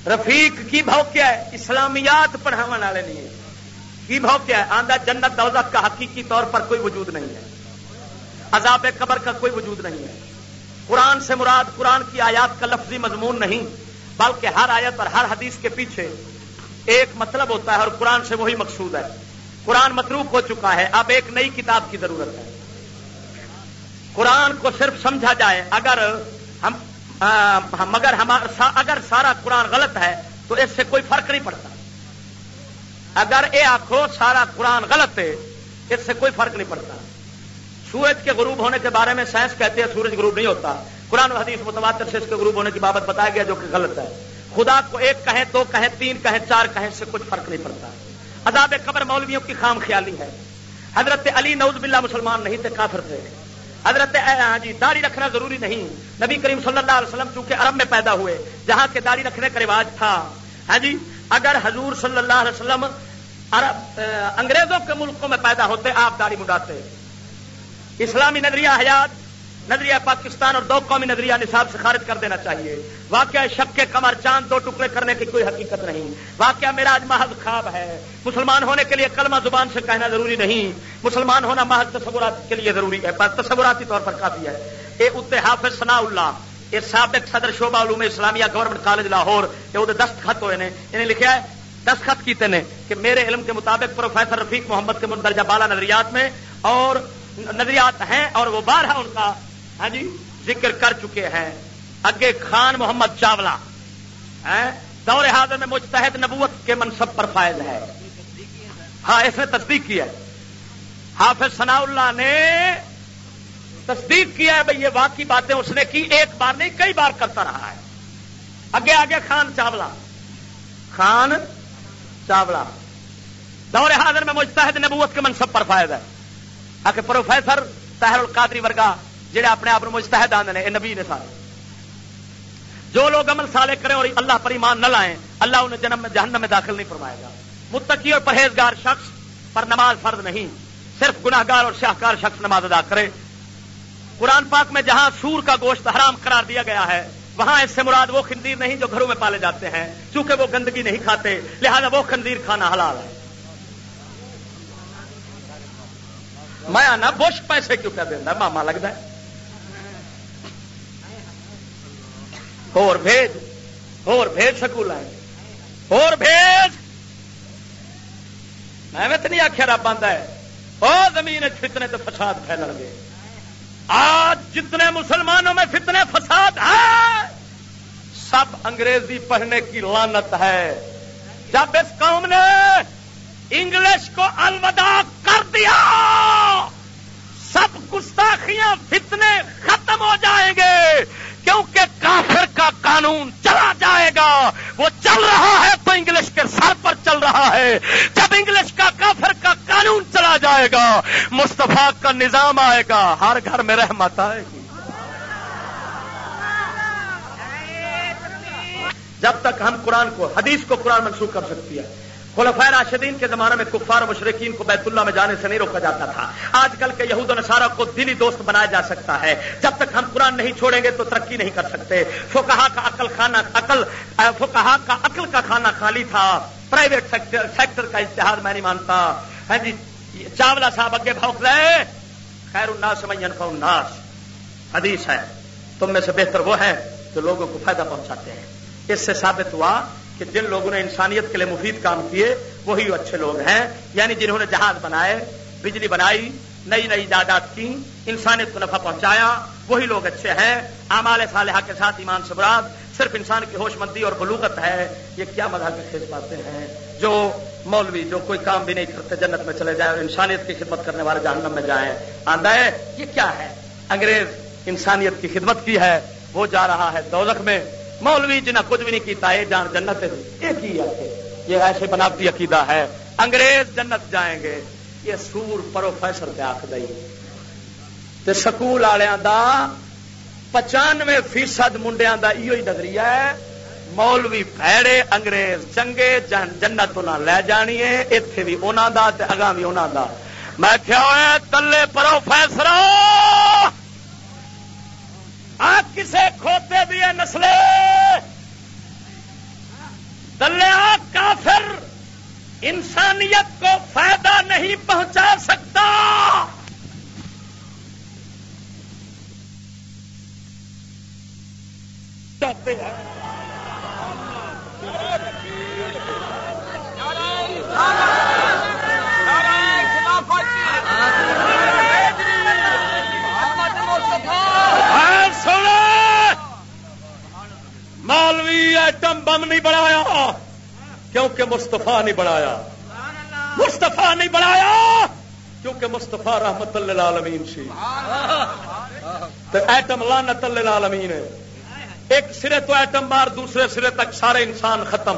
رفیق کی بھاؤ کیا ہے؟ اسلامیات پڑھاو والے نہیں ہے کی بھاؤ کیا ہے؟ آندہ جنت دوزت کا حقیقی طور پر کوئی وجود نہیں ہے۔ عذاب قبر کا کوئی وجود نہیں ہے۔ قرآن سے مراد قرآن کی آیات کا لفظی مضمون نہیں، بلکہ ہر آیت اور ہر حدیث کے پیچھے ایک مطلب ہوتا ہے اور قرآن سے وہی مقصود ہے۔ قرآن متروک ہو چکا ہے، اب ایک نئی کتاب کی ضرورت ہے۔ قرآن کو صرف سمجھا جائے، اگر ہم مگر ہمارا اگر سارا قرآن غلط ہے، تو اس سے کوئی فرق نہیں پڑتا۔ اگر یہ آخو سارا قرآن غلط ہے، اس سے کوئی فرق نہیں پڑتا۔ سورج کے غروب ہونے کے بارے میں سائنس کہتے ہیں سورج غروب نہیں ہوتا۔ قرآن حدیث متواتر سے اس کے غروب ہونے کی بابت بتایا گیا جو کہ غلط ہے۔ خدا کو ایک کہیں، دو کہیں، تین کہیں، چار کہیں سے کچھ فرق نہیں پڑتا۔ عذاب قبر مولویوں کی خام خیالی ہے۔ حضرت علی نوز باللہ مسلمان نہیں تھے، کافر تھے۔ حضرت ہاں جی داڑھی رکھنا ضروری نہیں۔ نبی کریم صلی اللہ علیہ وسلم چونکہ عرب میں پیدا ہوئے، جہاں کے داڑھی رکھنے کا رواج تھا۔ ہاں جی اگر حضور صلی اللہ علیہ وسلم عرب انگریزوں کے ملکوں میں پیدا ہوتے، آپ داڑھی مڈاتے اسلامی نظریہ حیات نظریہ پاکستان اور دو قومی نظریہ نصاب سے خارج کر دینا چاہیے۔ واقعہ شک کے کمر چاند دو ٹکڑے کرنے کی کوئی حقیقت نہیں۔ واقعہ میرا آج محض خواب ہے۔ مسلمان ہونے کے لیے کلمہ زبان سے کہنا ضروری نہیں۔ مسلمان ہونا محض تصورات کے لیے ضروری ہے تصوراتی طور پر کافی ہے۔ یہ اتنے حافظ ثناء اللہ یہ سابق صدر شعبہ علوم اسلامیہ گورنمنٹ کالج لاہور یہ وہ دستخط ہوئے نے۔ انہیں لکھا ہے دستخط کیتے ہیں کہ میرے علم کے مطابق پروفیسر رفیق محمد کے مندرجہ بالا نظریات میں اور نظریات ہیں اور وہ بار ہے ان کا۔ ہاں جی ذکر کر چکے ہیں۔ اگے خان محمد چاولا دور حاضر میں مجتہد نبوت کے منصب پر فائز ہے۔ ہاں اس نے تصدیق کیا ہے۔ حافظ ثناء اللہ نے تصدیق کیا ہے بھائی یہ واقعی باتیں اس نے کی، ایک بار نہیں، کئی بار کرتا رہا ہے۔ اگے آگے خان چاولا۔ خان چاولا۔ دور حاضر میں مجتہد نبوت کے منصب پر فائد ہے۔ آ کے پروفیسر تہر القادری ورگا جہے اپنے آپ مستحد آدھے یہ نبی نے سارے جو لوگ عمل سالے کریں اور اللہ پر ایمان نہ لائیں، اللہ انہیں جنم میں، جہنم میں داخل نہیں فرمائے گا۔ متقی اور پرہیزگار شخص پر نماز فرض نہیں۔ صرف گناہگار اور شاہکار شخص نماز ادا کرے۔ قرآن پاک میں جہاں سور کا گوشت حرام قرار دیا گیا ہے، وہاں اس سے مراد وہ خندیر نہیں جو گھروں میں پالے جاتے ہیں، چونکہ وہ گندگی نہیں کھاتے، لہذا وہ خندیر کھانا حلال ہے۔ میں آنا بش پیسے کیوں کر دینا ماما لگتا ہے۔ اور بھیج اور بھیج سکول اور بھیج میں تو نہیں آخیا رب آتا ہے اور زمین فتنے تو فساد پھیل گے آج جتنے مسلمانوں میں فتنے فساد ہے سب انگریزی پڑھنے کی لانت ہے جب اس قوم نے انگلش کو الوداع کر دیا سب گستاخیاں فتنے ختم ہو جائیں گے کیونکہ کافر کا قانون چلا جائے گا۔ وہ چل رہا ہے تو انگلش کے سر پر چل رہا ہے۔ جب انگلش کا کافر کا قانون چلا جائے گا مستفا کا نظام آئے گا، ہر گھر میں رحمت آئے گی۔ جب تک ہم قرآن کو، حدیث کو قرآن منسوخ کر سکتی ہے۔ خلفۂ راشدین کے زمانے میں کفار مشرقین کو بیت اللہ میں جانے سے نہیں روکا جاتا تھا۔ آج کل کے یہود و نصارہ کو دلی دوست بنایا جا سکتا ہے۔ جب تک ہم قرآن نہیں چھوڑیں گے تو ترقی نہیں کر سکتے۔ فکہ کا عقل خانہ عقل فکہ کا عقل کا کھانا خالی تھا۔ پرائیویٹ سیکٹر کا اشتہار میں نہیں مانتا۔ ہے جی چاولا صاحب اگے بھوک رہے خیر الناس سمجھن کو الناس۔ حدیث ہے۔ تم میں سے بہتر وہ ہے جو لوگوں کو فائدہ پہنچاتے ہیں۔ اس سے ثابت ہوا کہ جن لوگوں نے انسانیت کے لیے مفید کام کیے، وہی اچھے لوگ ہیں۔ یعنی جنہوں نے جہاز بنائے، بجلی بنائی، نئی نئی جائیداد کی، انسانیت کو نفع پہنچایا، وہی لوگ اچھے ہیں۔ اعمال صالحہ کے ساتھ ایمان سے مراد صرف انسان کی ہوش مندی اور بلوغت ہے، یہ کیا مذہب کے خیز پاتے ہیں؟ جو مولوی، جو کوئی کام بھی نہیں کرتے، جنت میں چلے جائیں اور انسانیت کی خدمت کرنے والے جہنم میں جائیں۔ آندہ ہے، یہ کیا ہے؟ انگریز انسانیت کی خدمت کی ہے، وہ جا رہا ہے دولت میں۔ مولوی جنہیں کچھ بھی نہیں کیتا یہ جان جنت ایک ہی ہے یہ ایسے بناوٹی عقیدہ ہے۔ انگریز جنت جائیں گے۔ یہ سور پروفیسر پہ آخ دئی سکول والوں دا پچانوے فیصد منڈیا کا یہ نظریہ ہے۔ مولوی پیڑے انگریز چنگے جن جنت لے جانی ہے۔ اتے بھی انہوں دا تے اگاں بھی انہوں دا۔ میں کیا ہوا تلے پروفیسر آ کسے کھوتے دیے نسلے دلیا کافر، انسانیت کو فائدہ نہیں پہنچا سکتا۔ چاہتے ہیں۔ ایٹم بم نہیں بنایا کیونکہ مستفا نہیں بنایا مستفا نہیں بنایا کیونکہ مستفا رحمت اللہ سی۔ ایٹم لانت اللہ ہے۔ ایک سرے تو ایٹم مار، دوسرے سرے تک سارے انسان ختم۔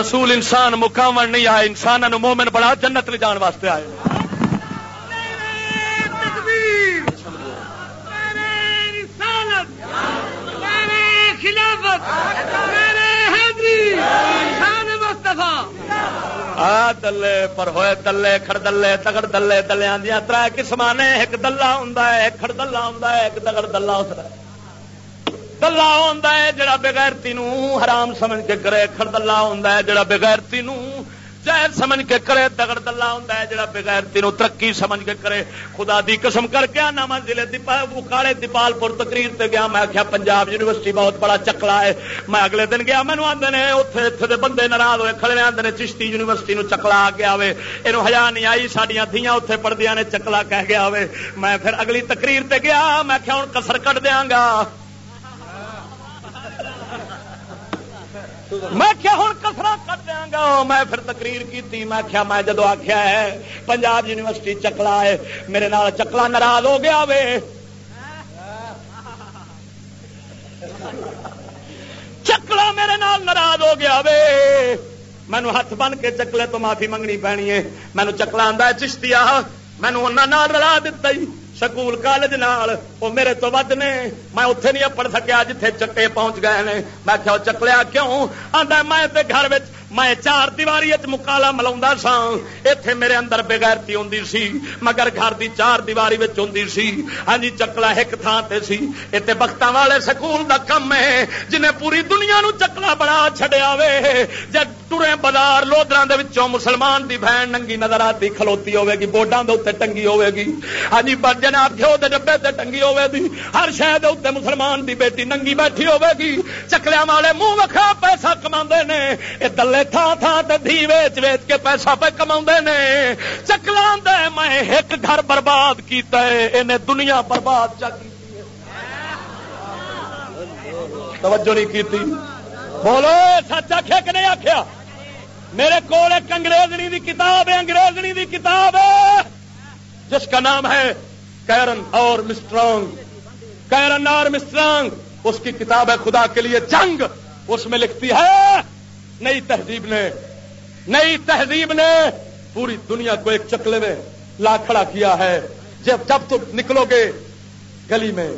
رسول انسان مکاون نہیں آئے انسان مومن بڑا جنت لے جان واسطے آئے۔ خلافت میرے حیدری مصطفیٰ۔ دلے پر ہوئے دلے، کھڑ دلے، تگڑ دلے دلیا دیا تر قسم نے، ایک دلہ ہوں ایک کھڑ دلہ ہوں ایک تگڑ دلہ ہوتا ہے۔ دلہ ہوتا ہے جڑا بغیرتی نو حرام سمجھ کے کرے خردلا ہوتا ہے جڑا بغیرتی نو جائز سمجھ کے کرے، دگڑ دلہ ہوتا ہے جڑا بغیرتی ترقی سمجھ کے کرے۔ خدا دی قسم کر کے آنا میں ضلع کالے دیپال پور تقریر تے گیا، میں آخیا پنجاب یونیورسٹی بہت بڑا چکلا ہے۔ میں اگلے دن گیا مینو آدھے نے اتنے اتنے بندے ناراض ہوئے، کھڑے آدھے نے چشتی یونیورسٹی نو چکلا آ گیا ہوے یہ ہزار نہیں آئی سڈیا دیا اتنے پڑھدیا نے چکلا کہہ گیا ہوے میں پھر اگلی تقریر تے گیا، میں کیا ہوں کسر کٹ دیا گا۔ میں کیا ہوں کسرا کر دیا گا؟ میں پھر تقریر کی میں کیا میں جدو آخیا ہے، پنجاب یونیورسٹی چکلا ہے، میرے نال چکلا ناراض ہو گیا وے۔ چکلا میرے نال ناراض ہو گیا وے۔ مینو ہاتھ بن کے چکلے تو معافی منگنی پینی ہے۔ مینو چکلا آدھا چشتی آ مینو انہوں رلا دتا ہی۔ سکول کالج نال وہ میرے تو ود نے میں اتنے نہیں پڑھ سکیا جتھے چکے پہنچ گئے نے میں کیا چکلیا کیوں آدھا میں گھر میں چار دیواری مکالا ملا سا۔ اتے میرے اندر بغیرتی ہوں سی، مگر گھر دی چار دیواری ہوں سی۔ ہاں جی چکلا ایک تھان تے سی۔ اتنے بخت والے سکول دا کم ہے، جنہیں پوری دنیا نو چکلا بنا چڈیا وے۔ جب ٹرے بازار لودرا مسلمان دی بہن ننگی نظر آتی، کھلوتی ہوے گی بورڈا کے اتنے ٹنگی ہوے گی ہاں جی جناب گھو کے ڈبے تے ٹنگی ہوے گی ہر شہر اتنے مسلمان دی بیٹی ننگی بیٹھی ہوے گی چکلیا والے منہ وکھا پیسہ کما نے۔ یہ دلے تھان تھان دھی ویچ ویچ کے پیسہ پہ کما نے۔ چکلا میں ایک گھر برباد کیتا ہے انہیں دنیا برباد چا کی توجہ نہیں کی بولو، سچ آخیا کہ نہیں آخیا میرے کو ایک انگریزنی دی کتاب ہے، انگریزنی دی کتاب ہے۔ جس کا نام ہے کیرن اور مسٹرانگ۔ کیرن اور مسٹرانگ، اس کی کتاب ہے خدا کے لیے جنگ۔ اس میں لکھتی ہے نئی تہذیب نے، نئی تہذیب نے پوری دنیا کو ایک چکلے میں لا کھڑا کیا ہے۔ جب جب تم نکلو گے گلی میں،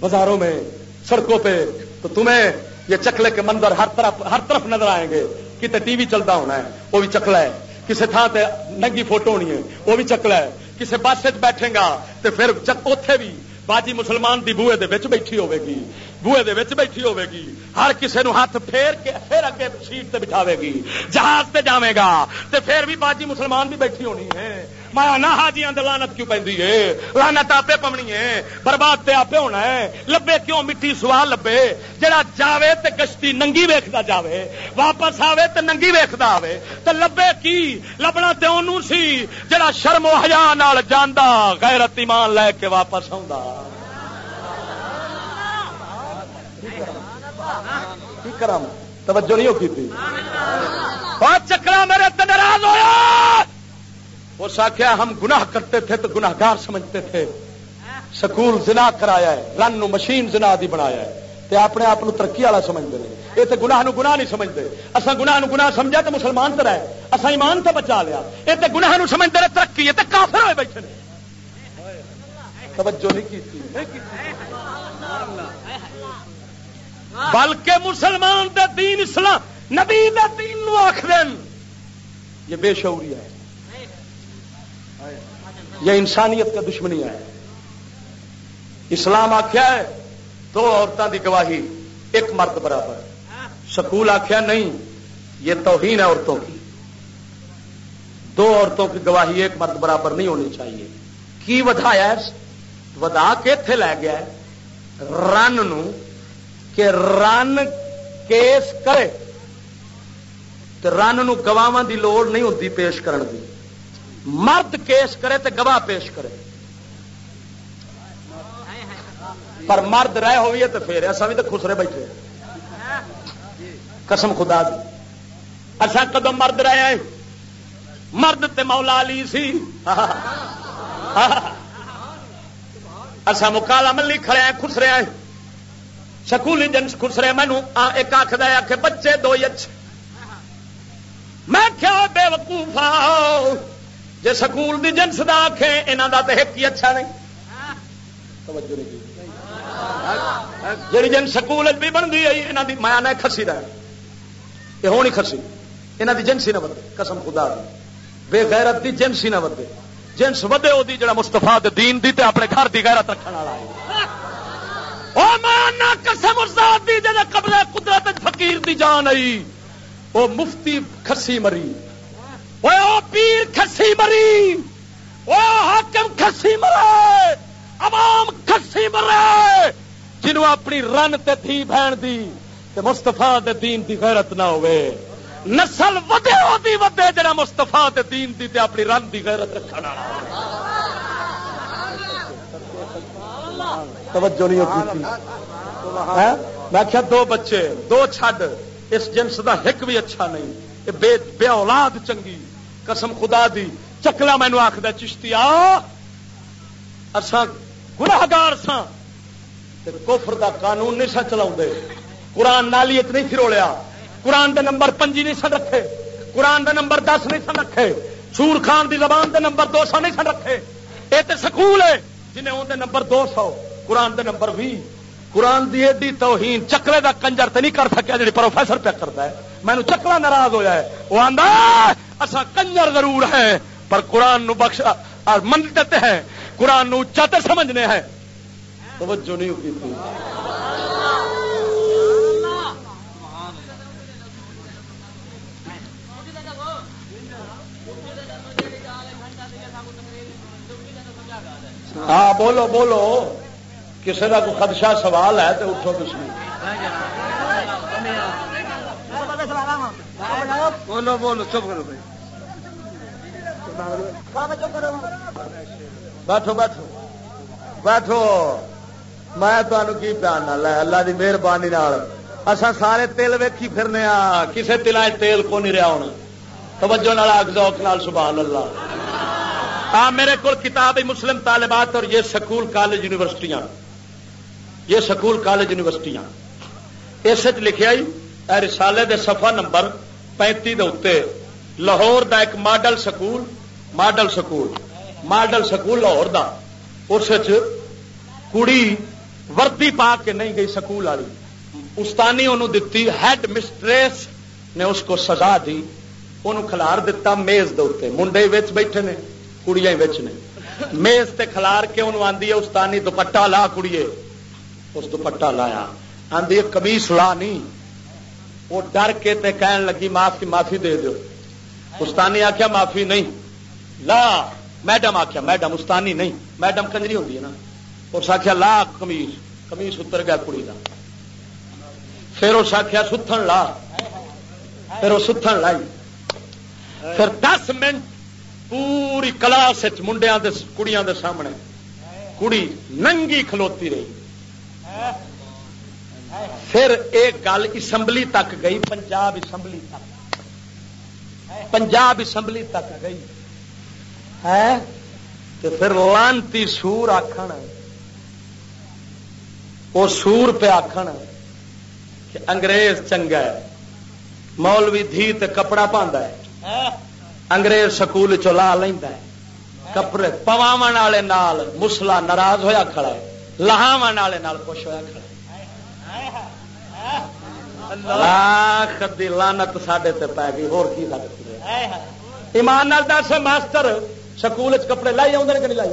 بازاروں میں، سڑکوں پہ، تو تمہیں یہ چکلے کے منظر ہر طرف ہر طرف نظر آئیں گے۔ کتنے ٹی وی چلتا ہونا ہے، وہ بھی چکلا ہے۔ کسی تھان سے ننگی فوٹو ہونی ہے، وہ بھی چکلا ہے۔ کسی بس بیٹھے گا تو پھر اتے بھی باجی مسلمان دی بوئے دے بیٹھی ہوے گی۔ بوئے دے وچ بیٹھی ہوے گی ہر کسے نو ہاتھ پھیر کے پھر اگے سیٹ تے بٹھاوے گی جہاز تے جاوے گا تے پھر بھی باجی مسلمان بھی بیٹھی ہونی ہے مایا نہ حاجیاں لانت کیوں پی لانت آپ پونی ہے برباد تے آپ ہونا ہے لبے کیوں مٹی سوا لبے جڑا جاوے تے کشتی ننگی ویکھدا جاوے واپس آوے تے ننگی ویکھدا آوے تے لبے کی لبنا تے اونوں سی جڑا شرم و حیا نال جاندا غیرت ایمان لے کے واپس آوندا کی کرام توجہ نہیں ہوتی تھی؟ چکرا میرے ناراض ہوا اس آخیا ہم گناہ کرتے تھے تو گناہ گار سمجھتے تھے۔ سکول زنا کرایا ہے، رن نو مشین زنا دی بنایا ہے۔ تے اپنے آپ ترقی والا سمجھتے ہیں یہ تو گناہ نو گناہ نہیں سمجھتے۔ اصا گناہ نو گناہ سمجھا تو مسلمان تو رہے۔ اصا ایمان تو بچا لیا۔ یہ تو گناہ نو سمجھتے رہے، ترقی یہ تو کافر ہوئے بیٹھے توجہ نہیں کی بلکہ مسلمان دے دین اسلام، نبی دے دین نو آخ یہ بے شعوری ہے۔ یہ انسانیت کا دشمنی ہے۔ اسلام آخیا ہے، دو عورتوں کی گواہی، ایک مرد برابر۔ سکول آخیا نہیں، یہ توہین ہے عورتوں کی۔ دو عورتوں کی گواہی ایک مرد برابر نہیں ہونی چاہیے۔ کی ودایا ودا کے اتے لے گیا رن کہ رن کیس کرے تو رن گواہ کی لوڑ نہیں ہوتی پیش کرنے کی مرد کیس کرے تو گواہ پیش کرے۔ پر مرد رہ ہوئی تو پھر ایسا بھی تو خسرے بیٹھے قسم خدا دی۔ اصا کدو مرد رہے مرد تے مولا علی سی۔ <laughs> اصا مکالا ملی کھڑے ہیں، خسرے ہیں۔ سکولی جنس خسرے مینو ایک آخر آ کے بچے دو اچھے میں کیا بے وقوفا جی سکول دی جنس دا آخے یہاں کا تو ایک ہی اچھا نہیں۔ جی جن سکول بھی بنتی ہے یہاں کی مایا نے خسی رہ یہ ہونی خسی یہاں کی جنسی نہ بدے قسم خدا دی۔ بے غیرت دی جنسی نہ بدے جنس ودے وہ جڑا مستفا دین دی تے اپنے گھر دی غیرت رکھنے والا ہے۔ قسم دی جا قبضہ قدرت فقیر دی جان آئی۔ وہ مفتی خسی مری۔ وہ پیر خسی مری۔ وہ حاکم خسی مرے۔ عوام خسی مرے۔ جنہوں اپنی رن تے تھی بہن دی تے مستفا دے دین دی غیرت نہ ہوئے۔ نسل ودے ودی ودے جڑا مستفا دے دین دی تے اپنی رن دی غیرت رکھنا توجہ نہیں ہوتی؟ میں کیا دو بچے دو چھڈ اس جنس دا ہک بھی اچھا نہیں. بے, بے اولاد چنگی قسم خدا دی. چکلا مینو آخد چشتی سا کوفر دا قانون نہیں سا چلا قرآن نالی نہیں پھرولیا قرآن دے نمبر پنجی نہیں سن رکھے. قرآن دے نمبر دس نہیں سن رکھے. سور خان دی زبان دے نمبر دو سو نہیں سن رکھے. یہ تو سکول ہے جنہیں اندر نمبر دو سو. قرآن دے نمبر بھی۔ قرآن دی ایڈی توہین چکرے دا کنجر تے نہیں کر سکیا جی پروفیسر پہ کرتا ہے۔ مینو چکلا ناراض ہویا ہے۔ وہ آدھا اصا کنجر ضرور ہے پر قرآن نو بخش من دیتے ہیں۔ قرآن نو اچا سمجھنے ہیں۔ توجہ نہیں ہوتی تھی۔ ہاں بولو بولو۔ کسی کا کوئی خدشہ سوال ہے تو اٹھو کسی بولو بولو، چپ کرو بیٹھو بیٹھو۔ بیٹھو۔ میں تمہیں کی پیان اللہ کی مہربانی اصا سارے تیل ویکھی پھرنے آ کسی تلا تیل کو نہیں رہا ہونا۔ توجہ نال سبحان اللہ۔ آ، میرے کو کتاب مسلم طالبات اور یہ سکول کالج یونیورسٹیاں۔ یہ سکول کالج یونیورسٹیاں۔ اس لکھا رسالے دے صفحہ نمبر پینتی دے لاہور دا ایک model school model school model school Lahore دا۔ اس کڑی وردی پا کے نہیں گئی سکول والی۔ استانی انہوں دتی ہیڈ مسٹریس نے اس کو سزا دی۔ انہوں کھلار دتا میز دے منڈے بیٹھے نے، کڑیاں نے۔ میز تے کھلار کے انہوں آدھی ہے، استانی دوپٹا لا کڑیے۔ اس دوپٹا لایا۔ آدھی کمیس لا نہیں۔ وہ ڈر کے تے کہن لگی معافی معافی دے دو استانی آخیا معافی نہیں۔ لا، میڈم آخیا میڈم استانی نہیں۔ میڈم کنجری ہوتی ہے نا۔ اس آخیا لا کمیز کمیز اتر گیا کڑی کا پھر اس آخیا ستھن لا۔ پھر وہ ستھن لائی۔ پھر دس منٹ پوری کلاس منڈیا کڑیاں دے سامنے کڑی ننگی کھلوتی رہی۔ پھر ایک گل اسمبلی تک گئی، پنجاب اسمبلی تک۔ پنجاب اسمبلی تک گئی۔ ہے؟ پھر لانتی سور آخر وہ سور پہ آخر کہ انگریز چنگا ہے۔ مولوی دھی تے کپڑا پاندا ہے۔ انگریز سکول چلا لینا ہے۔ کپڑے پواو والے مسلا ناراض ہویا کھڑا ہے۔ لہاو والے خوش ہوا کھڑا۔ لاکھ دی لانت سڈے تے پی گئی، ہور کی سکتی ایمان نال دس، ماسٹر، سکول کپڑے لائی آدھے کہ نہیں لائی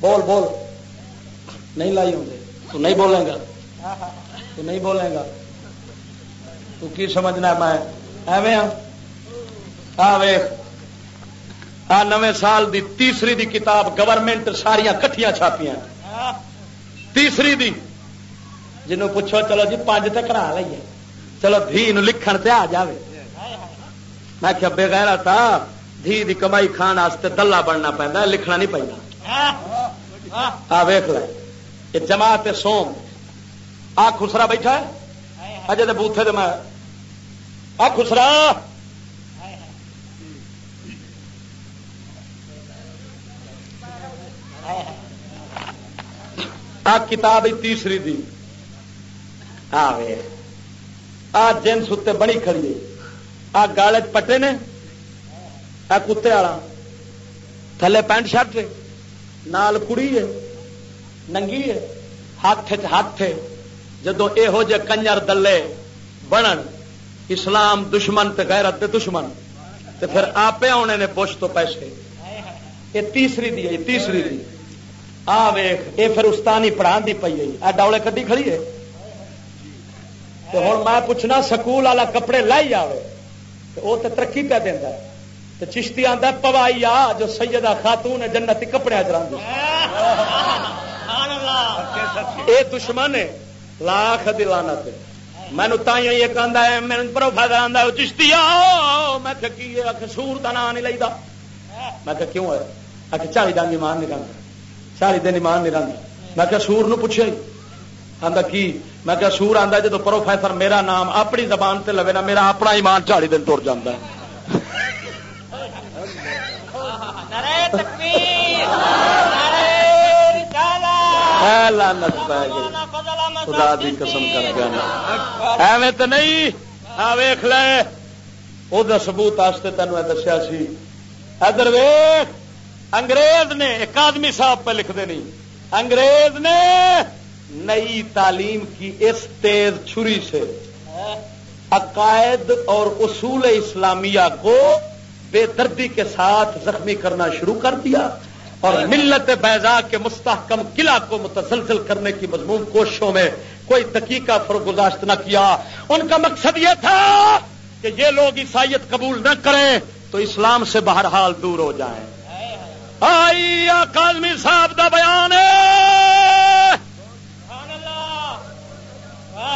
بول بول۔ نہیں لائی آدھے تو نہیں بولے گا۔ تو نہیں بولے گا۔ تو کی سمجھنا میں؟ ایویں ہاں؟ آ ویخ آ نویں سال دی تیسری دی کتاب گورنمنٹ ساریا کٹیا چھاپیاں۔ تیسری دی۔ جنوں پوچھو، چلو جی پانچ تے کرا لئیے۔ چلو دھی لکھن تے آ جاوے۔ میں کہ بے گہرا تھا دھی دی کمائی کھان واسطے دلہ بننا پہنتا لکھنا نہیں پہنا آ ویخ لے، یہ جماعت سوم۔ آ خسرا بیٹھا ہے؟ اجے تو بوتھے تو میں آ خسرا آ کتاب تیسری دی۔ آ جن ستے بڑی کھڑی آ گال پٹے نے۔ آ کتے والا تھلے پینٹ شرٹ نال کڑی ہے۔ ننگی ہے۔ ہاتھ ہاتھ جدو یہو جہ کنجر دلے بنن، اسلام دشمن تے غیرت دے دشمن۔ تے پھر آپ آنے نے بش تو پیسے۔ یہ تیسری دی ہے تیسری دی۔ آ ویخ یہ پھر استانی پڑھا دی پی گئی آ ڈولے کدی کھڑی ہے؟ تو ہوں میں پوچھنا سکول والا کپڑے لائی آئے وہ تو ترقی پہ دینا تو چشتی آتا پوائی آ جو سیدہ خاتون ہے جنتی کپڑے چلا یہ دشمن ہے لاکھ دلانا مینو تھی ایک آدھا ہے میرے پروفیسر آتا ہے چشتی آ میں سور کا نام نہیں لگتا میں کیوں ہے؟ آ چالی ڈانگی مان نہیں چالی دن ایمان نہیں رہتا میں کیا سور پوچھے آتا کی؟ میں کیا سور آتا جب پروفیسر میرا نام اپنی زبان سے لوے نا میرا اپنا ایمان چالی دن تر جا خدا دی قسم کر کے ایویں تو نہیں؟ ویخ لے۔ وہ سبوت تینوں دسیا سی۔ ادر ویخ انگریز نے، ایک آدمی صاحب پہ لکھتے نہیں۔ انگریز نے نئی تعلیم کی اس تیز چھری سے۔ عقائد اور اصول اسلامیہ کو بے دردی کے ساتھ زخمی کرنا شروع کر دیا اور ملت بیضا کے مستحکم قلعہ کو متسلسل کرنے کی مضمون کوششوں میں کوئی تقیقہ فرگزاشت نہ کیا۔ ان کا مقصد یہ تھا کہ یہ لوگ عیسائیت قبول نہ کریں تو اسلام سے بہرحال دور ہو جائیں۔ آئی کالمی صاحب دا بیان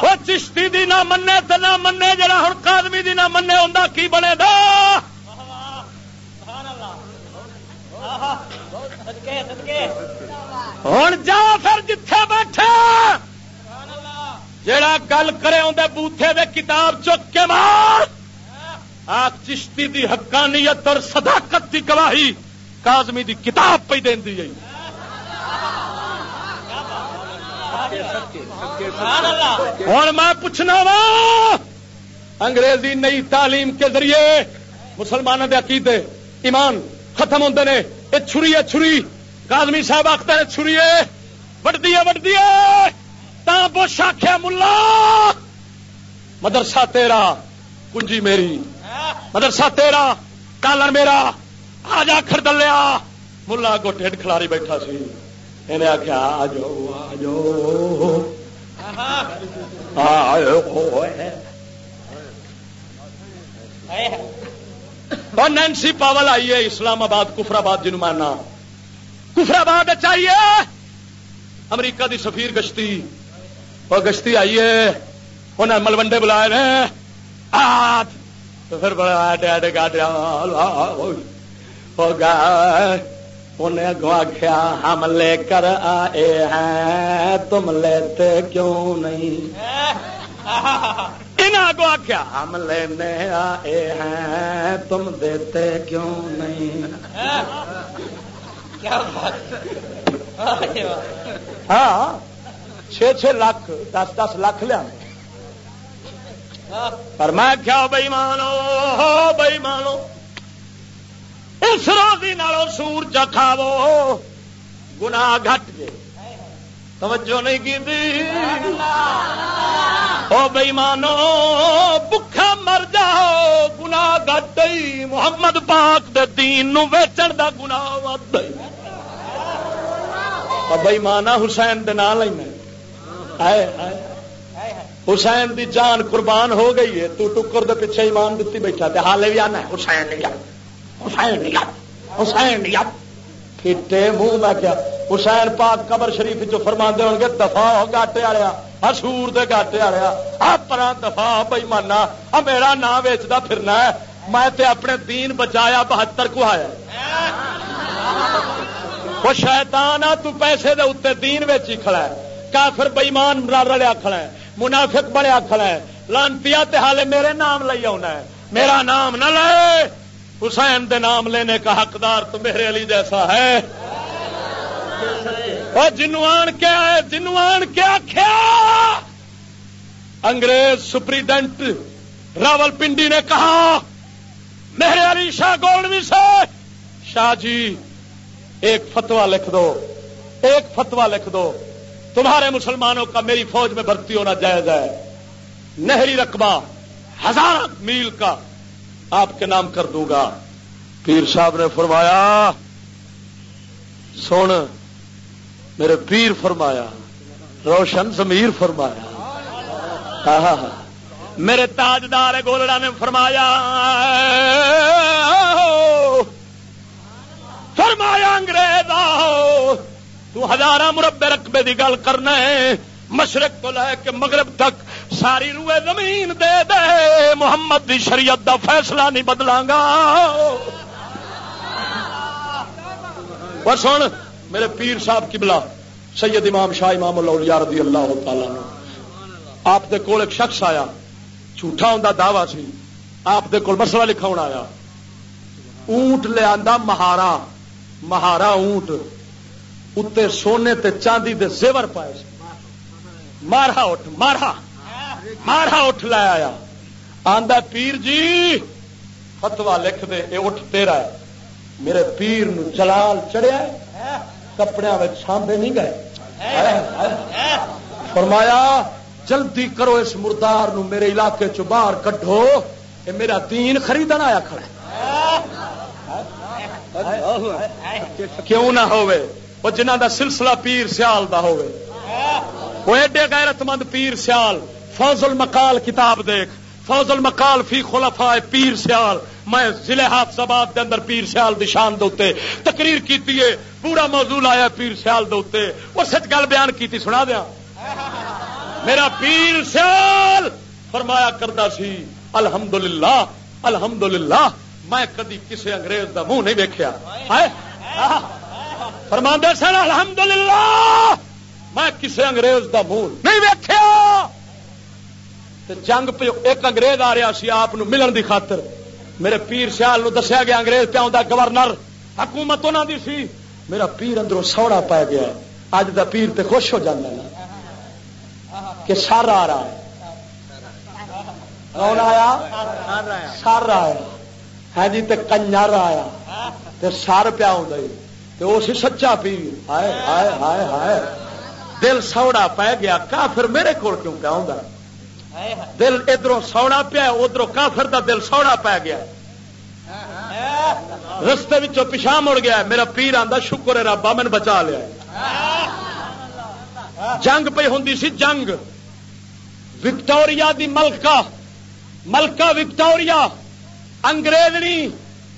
وہ چشتی دی نہ منے تو نہ منے جڑا ہوں کادمی دی نہ منے ہوں کی بنے دا؟ ہوں جا پھر جتھے بیٹھے۔ جڑا گل کرے اندر بوتھے دے کتاب چک کے مار۔ آپ چشتی دی حقانیت اور صداقت دی گواہی۔ کازمی دی کتاب پہ دینی ہے ہوں میں پوچھنا وا، انگریزی نئی تعلیم کے ذریعے مسلمانوں کے عقیدے ایمان ختم ہوتے ہیں یہ چھری ہے چھری کازمی صاحب آخر ہے چھری ہے وڈی ہے وڈی ہے تا بش آخیا ملا، مدرسہ تیرا، کنجی میری، مدرسہ تیرا، کالر میرا آ جا کر دلیا، ملا کو ٹھڈ کھلاری بیٹھا سی۔ انہیں آخیا آ جاؤ آ جاؤ اور نینسی پاول آئیے اسلام آباد کفر آباد جنوب ماننا کفر آباد چاہیے امریکہ دی سفیر گشتی۔ اور گشتی آئیے انہیں ملوڈے بلائے پھر بڑا ڈیڈ گاڈیا ہو گیا انہیں اگو آخیا ہم لے کر آئے ہیں۔ تم لیتے کیوں نہیں؟ انہیں آخیا ہم لینے آئے ہیں۔ تم دیتے کیوں نہیں؟ ہاں چھ چھ لاکھ دس دس لاکھ لیا۔ پر میں کیا بئی مانو بئی مانو اس روزی نالوں سور چکھاو گنا گٹ گئے توجہ نہیں کی بئی مانو بکھا مر جاؤ۔ گنا گٹ محمد پاک دے دین نو ویچن دا گنا ود بئی مانا حسین دے نال آئے حسین دی جان قربان ہو گئی ہے۔ تو ٹکر دے پیچھے ایمان دیتی بیٹھا تے حالے بھی آنا ہے۔ حسین نہیں حسین نہیں حسین نہیں کٹے منہ میں کیا۔ حسین پاک قبر شریف جو فرما دے ہوں گے دفاع گاٹے آ ہسور دے گاٹے آ آ پرا دفاع بئی مانا آ میرا نام ویچتا پھرنا ہے۔ میں تے اپنے دین بچایا، بہتر کو آیا وہ شیطان آ، تو پیسے دے اتنے دین ویچ ہی کھڑا ہے۔ کافر بئیمان رلیا کھڑا ہے، منافق بڑیا کھڑا ہے۔ لانتی حالے میرے نام لے آنا ہے۔ میرا نام نہ لے۔ حسین دے نام لینے کا حقدار تو میرے علی جیسا ہے۔ اور جنوان کیا ہے جنوان کیا کیا انگریز سپریڈنٹ راول پنڈی نے کہا، میرے علی شاہ گولڈوی سے، شاہ جی ایک فتوا لکھ دو، ایک فتوا لکھ دو۔ تمہارے مسلمانوں کا میری فوج میں بھرتی ہونا جائز ہے۔ نہری رقبہ ہزار میل کا۔ آپ کے نام کر دوں گا۔ پیر صاحب نے فرمایا، سن، میرے پیر فرمایا، روشن ضمیر فرمایا۔ میرے تاجدار گولڑا نے فرمایا فرمایا، انگریز تو ہزار مربے رقبے کی گل کرنا ہے، مشرق تو لے کے مغرب تک ساری روئے زمین دے دے، محمد دی شریعت دا فیصلہ نہیں بدلا گا۔ سن، میرے پیر صاحب کی سید امام شاہ امام اللہ رضی اللہ تعالی آپ دے کول ایک شخص آیا، جھوٹا ہوں دعوی سی۔ آپ دے کول مسئلہ لکھا آیا۔ اونٹ لیا مہارا مہارا اونٹ۔ اتنے سونے تے چاندی دے زیور پائے مارا اٹھ مارا۔ مارا اٹھ لایا آندا پیر جی فتوا لکھ دے، اے اٹھ تیرا ہے۔ میرے پیر نو جلال چڑھیا کپڑے سانبے نہیں گئے۔ فرمایا، جلدی کرو اس مردار نو میرے علاقے چ باہر کڈو یہ میرا دین خریدن آیا کھڑا کیوں نہ ہوئے وہ جنہ دا سلسلہ پیر سیال دا ہوئے وہ ایڈے غیرت مند پیر سیال فوز المقال کتاب دیکھ، فوز المقال فی خلفاء پیر سیال۔ میں ضلع حافظ آباد کے اندر پیر سیال دی شان دے تقریر کیتی ہے، پورا موضوع آیا پیر سیال دے وہ سچ گل بیان کیتی سنا دیا۔ میرا پیر سیال فرمایا کرتا سی، الحمدللہ الحمدللہ، میں کدی کسی انگریز دا منہ نہیں ویکیا فرما سن الحمد للہ میں کسی انگریز دا منہ نہیں ویکیا جنگ پہ ایک انگریز آ رہا سی آپ ملن دی خاطر۔ میرے پیر سیال دسیا گیا انگریز پہ آتا گورنر، حکومت انہوں دی سی۔ میرا پیر اندروں سوڑا پی گیا اج دا پیر تے خوش ہو جانا کہ سر آ رہا ہے۔ کون آیا؟ سر آیا۔ ہے جی تے کنجر آیا۔ تے سر پیا تو سی سچا پی ہائے ہائے ہائے ہائے۔ دل سوڑا پی گیا، کافر میرے کو کیوں پیا ہوں دل ادھر سوڑا پیا ادھر کافر دا دل سوڑا پی گیا رستے پچھا مڑ گیا میرا پیر آتا شکر ہے رابا من بچا لیا جنگ پہ ہوں سی، جنگ۔ وکٹوریا دی ملکہ ملکہ وکٹوریا۔ انگریزنی،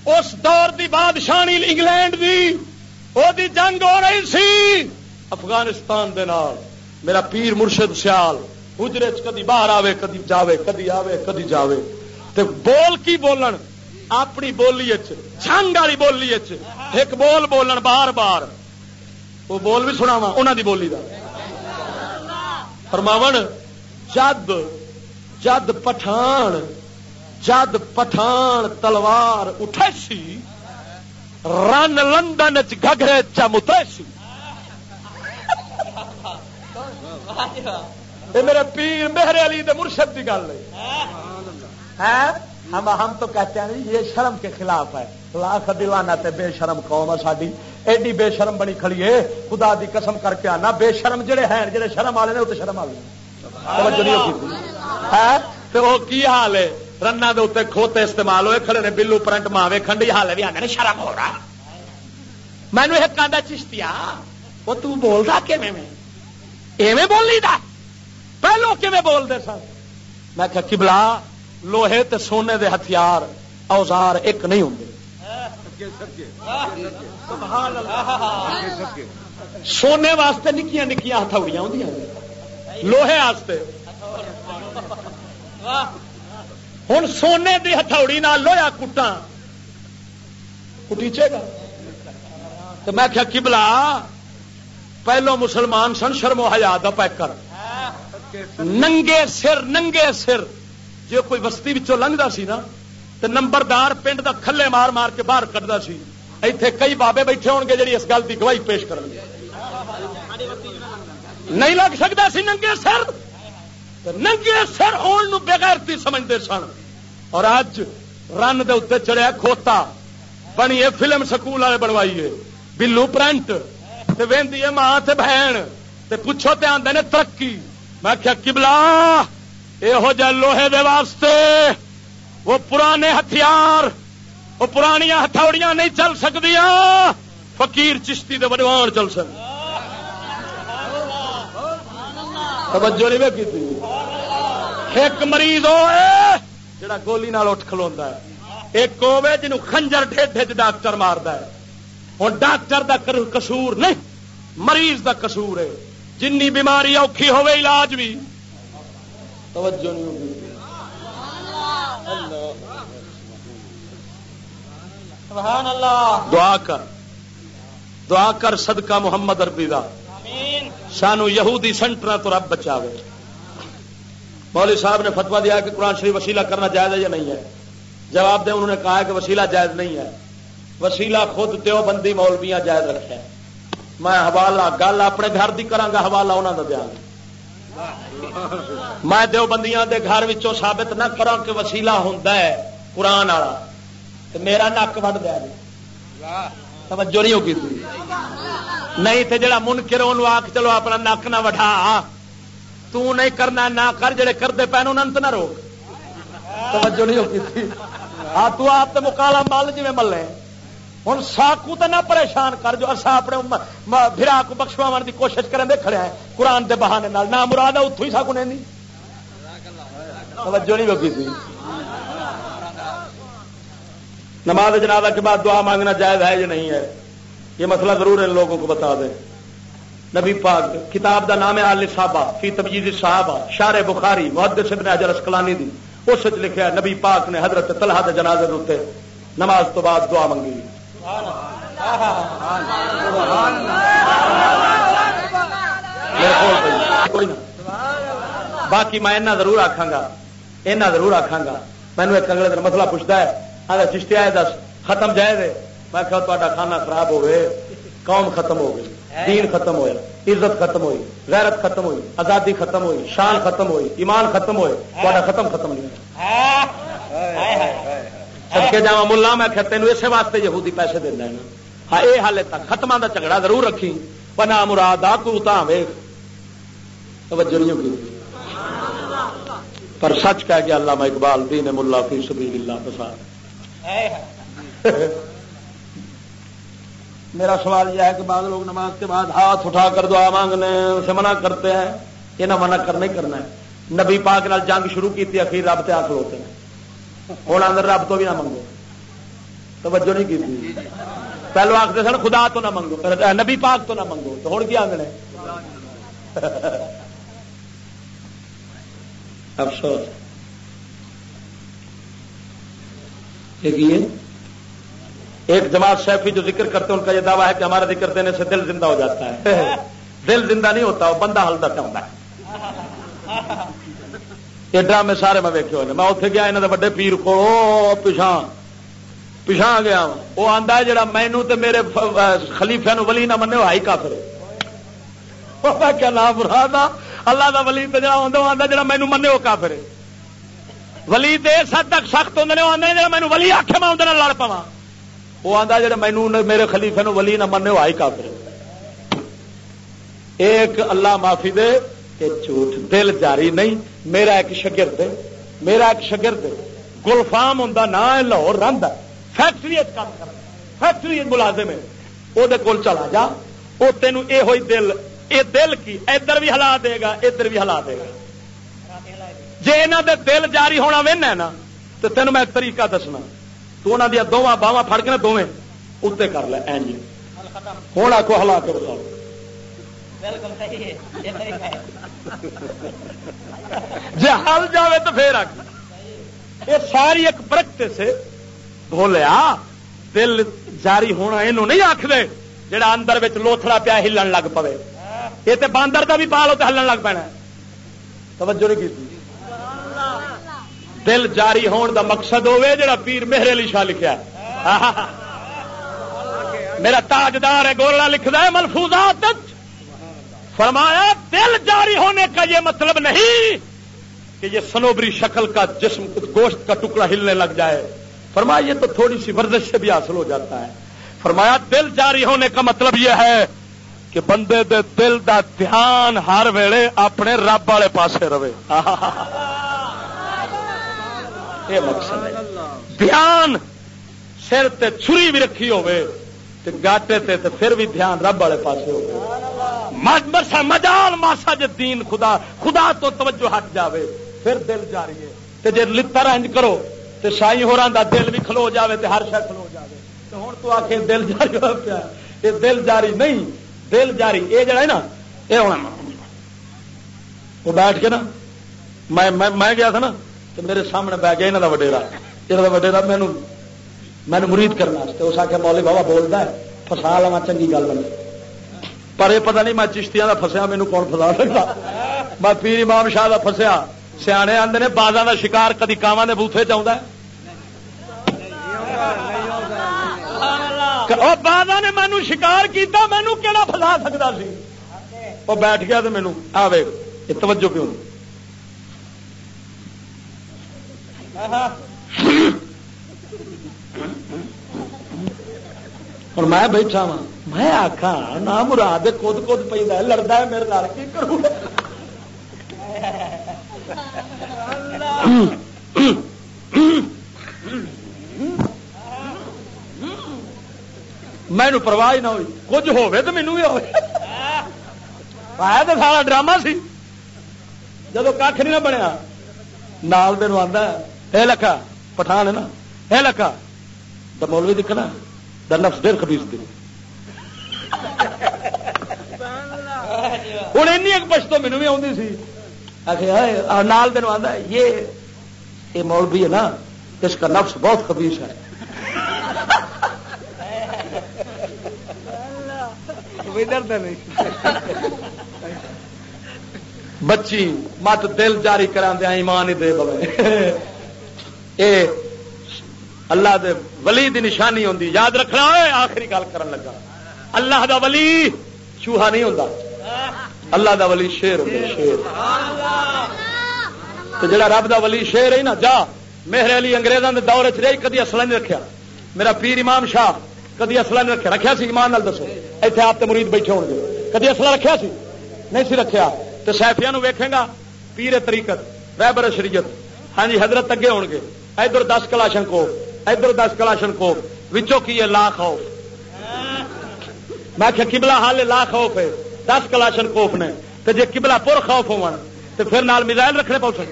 اس دور دی بادشاہی انگلینڈ دی۔ وہ جنگ ہو رہی سی۔ افغانستان دے نال۔ میرا پیر مرشد سیال۔ حجرے کدی باہر آوے، کدی جاوے، کدی آوے، کدی جاوے۔ تے بول کی بولن؟ اپنی بولی جنگ والی بولی ایک بول بولن بار بار۔ وہ بول بھی سنا وا انہوں دی بولی دا۔ فرماون، جد جد پٹھان جد پٹھان تلوار اٹھے سی، رن لندن گگرے چمتے سی میرے پیر میرے علی دے مرشد کی گل ہے۔ ہم ہم تو کہتے ہیں یہ شرم کے خلاف ہے۔ لاکھ دیوانا تے بے شرم قوم ہے ساری ایڈی بے شرم بنی کھڑی ہے۔ خدا دی قسم کر کے آنا۔ بے شرم جڑے ہیں جڑے شرم والے نے وہ تو شرم والے ہے؟ وہ کی حال ہے؟ رنا دے اتنے کھوتے استعمال ہوئے کھڑے نے بلو پرنٹ ماوے کھنڈی حال بھی آنے شرم ہو رہا۔ مینو ایک کاندا چشتیا وہ تو بولدا کیویں میں؟ ایویں بولی دا پہلو کیویں بول دے سن؟ میں کہ قبلہ لوہے تے سونے دے ہتھیار اوزار ایک نہیں ہوں سونے واسطے نکیاں نکیاں ہتھوڑیاں ہوں لوہے واسطے۔ ہوں سونے دی ہتھوڑی نہ لویا کٹا کٹیچے گا۔ تو میں کیا کبلا پہلو مسلمان سن، شرم و حیا دا پیکر۔ ننگے سر ننگے سر۔ جی کوئی بستی لنگتا سی نا تو نمبردار پنڈ دا کھلے مار مار کے باہر کٹتا سی۔ ایتھے کئی بابے بیٹھے ہو گے جی اس گل کی گواہی پیش کر نہیں لگ سکتا سی ننگے سر۔ ننگے سر ہونے بغیرتی سمجھتے سن۔ اور اج رن دے اتنے چڑھیا کھوتا۔ بنی ہے فلم سکول والے بنوائیے۔ Blue print. وی ماں بہن۔ پوچھو تے آدھے نے ترقی۔ میں کیا کبلا یہو جہ لوہے دے واسطے، وہ پرانے ہتھیار، وہ پرانیا ہتھوڑیاں نہیں چل سکتی فقیر چشتی دے بڑوان چل سک توجہ نہیں کی ایک مریض ہوئے، جڑا گولی نال اٹھ کھلوا ہے۔ ایک ہوے جنوں خنجر ڈھڈ ڈاکٹر مارد ہے۔ ہوں ڈاکٹر دا قصور نہیں، مریض دا قصور ہے۔ جنی بیماری اوکھی ہوے علاج بھی۔ توجہ نہیں ہوگی۔ دعا کر۔ دعا کر صدقہ محمد اربی دا۔ سانو یہودی سنٹر تو رب بچاوے۔ مولوی صاحب نے فتوا دیا کہ قرآن شریف وسیلہ کرنا جائز ہے یا نہیں ہے؟ جواب دے انہوں نے کہا کہ وسیلہ جائز نہیں ہے۔ وسیلہ خود دیو بندی مولویاں جائز رکھے میں حوالہ گل اپنے گھر کی کرا حوالہ انہوں کا دیا میں دیو بندیاں دے گھر وچوں ثابت نہ کرا کہ وسیلہ ہوں قرآن والا میرا نک وڈ دیا توجہ نہیں ہوگی نہیں تو جڑا منکر انہوں آخ چلو اپنا نک نہ وٹا تو نہیں کرنا نہ کر، جڑے کرتے پے انہوں نہ روک۔ توجہ نہیں ہوتی ہاں تو آپ تو مکالا مل جی ملے؟ ہوں ساکو تو نہ پریشان کر جو اصا اپنے برا کو بخشوا کی کوشش کریں دے کھڑے ہیں۔ قرآن کے بہانے نہ مراد اتو ہی ساکو نہیں۔ توجہ نہیں ہوگی تھی نماز جنازہ کے بعد دعا مانگنا جائز ہے یا نہیں ہے؟ یہ مسئلہ ضرور ان لوگوں کو بتا دیں۔ نبی پاک کتاب دا نام ہے آل صحابہ، فی تبجیز صحابہ شار بخاری، محدث ابن حجر اسکلانی دی۔ اس وچ لکھا ہے، نبی پاک نے حضرت طلحہ دے جنازے دے نماز تو بعد دعا منگی باقی میں ضرور آکھاں گا اینا ضرور آکھاں گا مینو ایک اگلے دن مسئلہ پوچھتا ہے آدھا چشتیا ہے، دس، ختم جائے دے میں کہ تا کھانا خراب ہو گئے قوم ختم ہو گئی دین ختم ہوئے عزت ختم ہوئی، غیرت ختم ہوئی، آزادی ختم ہوئی، شان ختم ہوئی، ایمان ختم ہوئے تا ختم ختم نہیں سب جا ملا، میں تینوں اسے واسطے یہودی پیسے دینا۔ ہاں یہ حال تک ختم کا جھگڑا ضرور رکھی۔ پنا مراد آ کو توجہ نہیں ہوگی۔ پر سچ کہہ گیا اللہ اقبال، دین ملا فی سبیل اللہ پسار میرا سوال یہ ہے کہ بعض لوگ نماز کے بعد ہاتھ اٹھا کر دعا مانگنے سے منع کرتے ہیں، یہ نہ منع کرنا ہی کرنا ہے۔ نبی پاک نال جنگ شروع کی تھی اخیر رب تک ہوتے ہیں۔ ہوں اندر رب تو بھی نہ منگو۔ توجہ نہیں کی پہلو آخر سن، خدا تو نہ منگو۔ نبی پاک تو نہ منگو۔ تو ہوں <laughs> کی آدھے افسوس۔ ایک جماعت شیفی جو ذکر کرتے ہیں، ان کا یہ دعویٰ ہے کہ ہمارا ذکر دینے سے دل زندہ ہو جاتا ہے۔ <laughs> دل زندہ نہیں ہوتا، وہ بندہ ہلدا چاہتا ہے۔ <laughs> یہ ڈرامے سارے میں ویکے ہوئے میں اتنے گیا یہاں کے وڈے پیر کو پچھا پچھا گیا وہ آتا ہے، جڑا مینو تے میرے خلیفے نو ولی نہ منے آئی کافر کیا نام براد اللہ دا ولی تے جڑا آتا آتا جڑا مینو منے وہ کافر ولی دے سد تک سخت ہوتے ہیں آدھے جا مینو ولی آخے میں اندر لڑ پوا وہ آتا جا مینو میرے خلیفے نو ولی نہ منے وہ آئی کافر ایک اللہ معافی دے کہ جھوٹ دل جاری نہیں، میرا ایک شگرد میرا ایک شگرد گلفام ہوں نا لاہور رند فیکٹری کام کر فیکٹری ملازم ہے۔ وہ کول چلا جا وہ تینوں یہ ہوئی دل یہ دل کی، ادھر بھی ہلا دے گا، ادھر بھی ہلا دے گا۔ جی یہاں دے دل جاری ہونا ون ہے نا تو تینوں میں طریقہ دسنا۔ تو انہوں دیا دونوں باواں فڑ کے نا دونیں اتنے کر لے این ہوں آخو ہلا کے بتاؤ جی ہل جائے تو پھر یہ ساری ایک پریکٹس بولیا دل جاری ہونا یہ نہیں آخ دے جا اندر لوتھڑا پیا ہلن لگ پے یہ تو باندر کا بھی پالو تو ہلن لگ پینا۔ توجہ نہیں کی دل جاری ہون دا مقصد ہوے جڑا پیر میرے علی شاہ لکھا میرا تاجدار ہے، گولڑا لکھتا ہے، ملفوظات فرمایا، دل جاری ہونے کا یہ مطلب نہیں کہ یہ سنوبری شکل کا جسم گوشت کا ٹکڑا ہلنے لگ جائے۔ فرمایا، یہ تو تھوڑی سی ورزش سے بھی حاصل ہو جاتا ہے۔ فرمایا، دل جاری ہونے کا مطلب یہ ہے کہ بندے دے دل دا دھیان ہر ویلے اپنے رب والے پاسے رہے۔ یہ مقصد ہے۔ دھیان سر تے چھری بھی رکھی ہوئے گاٹے تے تے پھر بھی دھیان رب والے پاسے ہوئے مرسا، مجال ماسا جے دین خدا خدا تو توجہ ہٹ جاوے۔ پھر دل جاری ہے۔ تے جے لتر انج کرو، تے سائی ہو رہا دل بھی کھلو جاوے تے ہر شہ کھلو جاوے۔ تے ہوں تو آخ دل جاری ہو پیا۔ یہ دل جاری نہیں، دل جاری۔ یہ جڑا ہے نا یہ ہونا وہ بیٹھ کے نا، میں گیا تھا نا تو میرے سامنے بہ گیا یہاں کا وڈیرا۔ یہاں کا وڈیرا مینو مینو مرید کرنا اس آخر مولی بابا بولتا ہے فسا لوا چنگی گل بنی پر یہ پتہ نہیں میں چشتیاں کا فسیا مینو کون فسا سکتا میں پیر امام شاہ کا فسیا سیانے آدھے نے بازا کا شکار کدی کاواں کے بوتھے چاہتا ہے بازا نے مینو شکار کیا مینو کہڑا فسا سکتا سی وہ بیٹھ گیا تو مینو آوے توجہ کیوں اور میں بیٹھا وا میں آخا نہ مراد کود کود پہ لڑتا ہے میرے لڑ کی کروں مینو پرواہ نہ ہوئی، کچھ ہوے تو مینو بھی ہوئے تو سارا ڈرامہ سی؟ جب کھ نہیں نہ بنیا، نال دن آتا ہے لکھا، پٹھان ہے نا، اے لکھا دا مولوی دکھنا۔ دا نفس دیر خبیز دی. ہوں این ایک پشتو مینو بھی آتی سی۔ نال دن آتا یہ مولوی ہے نا اس کا نفس بہت خبیص ہے۔ بچی مت دل جاری کرا دیا ایمان ہی دے بے اے اللہ دے ولی دی نشانی ہوندی۔ یاد رکھنا ہے آخری گل کرن لگا۔ اللہ دا ولی چوہا نہیں ہوندا۔ اللہ دا ولی شیر ہوندا شیر۔ تو جڑا رب دا ولی شیر ہے نا، جا۔ میرے علی انگریزاں دے دور چ رہی، کدی اصلا نہیں رکھیا۔ میرا پیر امام شاہ، کدی اصلا نہیں رکھا رکھا سی، ایمان نال دسو۔ اتنے آپ تے مرید بیٹھے ہو گے۔ کدی اصلا رکھا سی؟ نہیں سی رکھیا۔ تو سیفیا ویکھے گا، پیر طریقت، رہبر شریعت۔ ہاں جی حضرت اگے ہو گے۔ ادھر دس کلاشن کو ادھر دس کلاشن کو، وچوں کی ہے لا خوف میں کہ کبلا حال لا خوف ہے دس کلاشن کوف نے تو جی کبلا پور خوف ہو تو پھر نال میزائل رکھنے پہنچے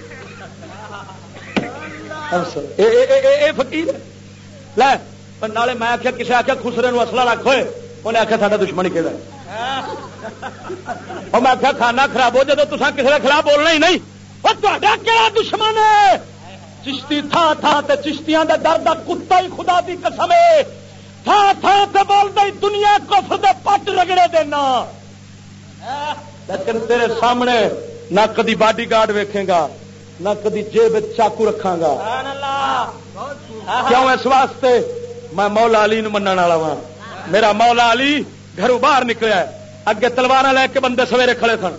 فقیر۔ لے نالے میں آخیا کسی آخیا خسرے نو اصلہ رکھ ہوئے۔ انہیں آخیا سا دشمن کہ میں آخیا کھانا خراب ہو جب تصا کسی کے خلاف بولنا ہی نہیں۔ وہ کہڑا دشمن ہے؟ چشتی تھا تھا تے چشتیاں دے درد کتا ہی خدا دی قسم ہے۔ تھا تھا تے بول دے دنیا کفر دے پٹ رگڑے دینا لیکن تیرے سامنے نہ کدی باڈی گارڈ ویکھے گا نہ کدی جیب چاقو رکھا گا۔ کیوں اس واسطے؟ میں مولا علی من والا وا میرا مولا علی گھروں باہر نکلیا اگے تلوار لے کے بندے سویرے کھڑے سن۔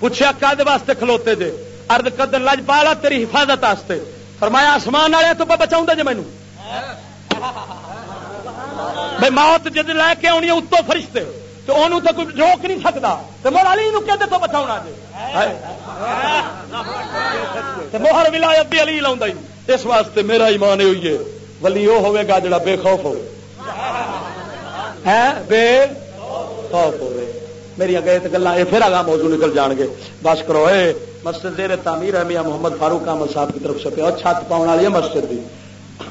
پوچھا کد واسطے کھلوتے جے؟ ارد کدن لج پالا تیری حفاظت واسطے۔ فرمایا آسمان والے تو بچاؤں جی مینو بھائی موت جد لے کے آنی اتو فرشتے، تو انہوں تو کوئی روک نہیں سکتا تو مولا علی کہ تو بچاؤ جی موہر ولایت بھی علی لاؤں اس واسطے میرا ایمان ہوئی ہے۔ ولی وہ ہوے گا جڑا بے خوف ہو ہاں، بے خوف ہوے میری اگے گلا یہ پھر آگاہ موضوع نکل جان گے۔ بس کرو، اے مسجد زیر تعمیر ہے، میاں محمد فاروق احمد صاحب کی طرف سے پہ اور چھت پاؤن والی ہے مسجد کی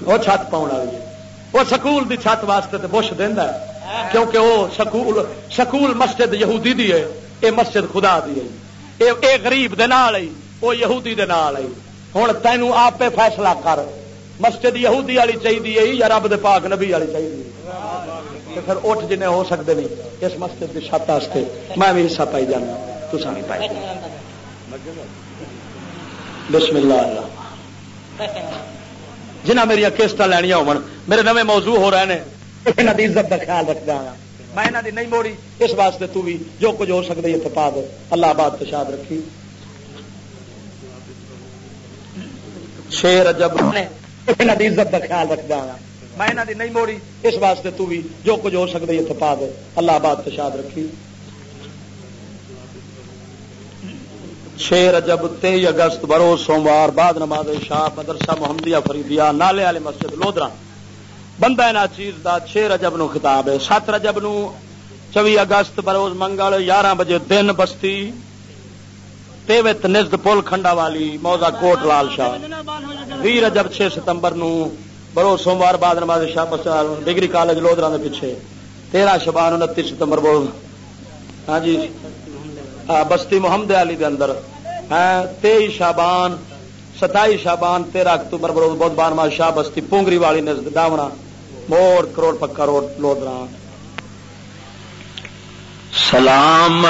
وہ چھت پاؤن والی ہے۔ وہ سکول دی چھت واسطے تو بش دینا ہے۔ کیونکہ وہ سکول سکول مسجد یہودی دی ہے یہ مسجد خدا دی ہے۔ اے غریب دے نال ہے وہ یہودی دے نال ہے۔ ہوں تینوں آپ فیصلہ کر۔ مسجد یہودی والی چاہیے یا رب دے پاک نبی والی چاہیے پھر اٹھ جن ہو سکتے نہیں۔ اس مسجد کی چھت واسطے۔ میں بھی حصہ پائی جانا۔ تو بھی پائی بسم اللہ اللہ جنہ میری کیسٹ لینیا ہو میرے نویں موضوع ہو رہے ہیں یہاں کی عزت کا خیال رکھتا ہوں میں یہاں کی نہیں موڑی۔ اس واسطے تو بھی جو کچھ ہو سکتا ہے پا دو۔ اللہ آباد تشاد رکھی۔ شیر جب یہاں کی عزت کا خیال رکھتا ہوں میں یہاں کی نہیں موڑی۔ اس واسطے تو بھی جو کچھ ہو سکتا ہے پا دو اللہ آباد تشاد رکھی۔ چھ رجب تئی اگست برو سوموار بعد نماز شاہ مدرسہ محمدیہ فریدیا نالے والے مسجد لودرا بندہ نا چیز دا چھ رجب نو خطاب ہے۔ سات رجب نو چوی اگست بروز منگل یارہ بجے دن بستی۔ تیوت نزد پل کھنڈا والی موزا کوٹ لال شاہ۔ بھی رجب چھ ستمبر نو برو سوموار بعد نماز شاہ ڈگری کالج لودرا کے پیچھے۔ تیرہ شبان انتیس ستمبر بول۔ ہاں جی۔ ہاں، بستی محمد علی دے اندر۔ ہاں، تئی شابان ستائی شابان تیرہ اکتوبر بروز بہت بار ماہ شاہ بستی پونگری والی نزد ڈاونا موڑ، کروڑ، پکا روڈ لودرا سلام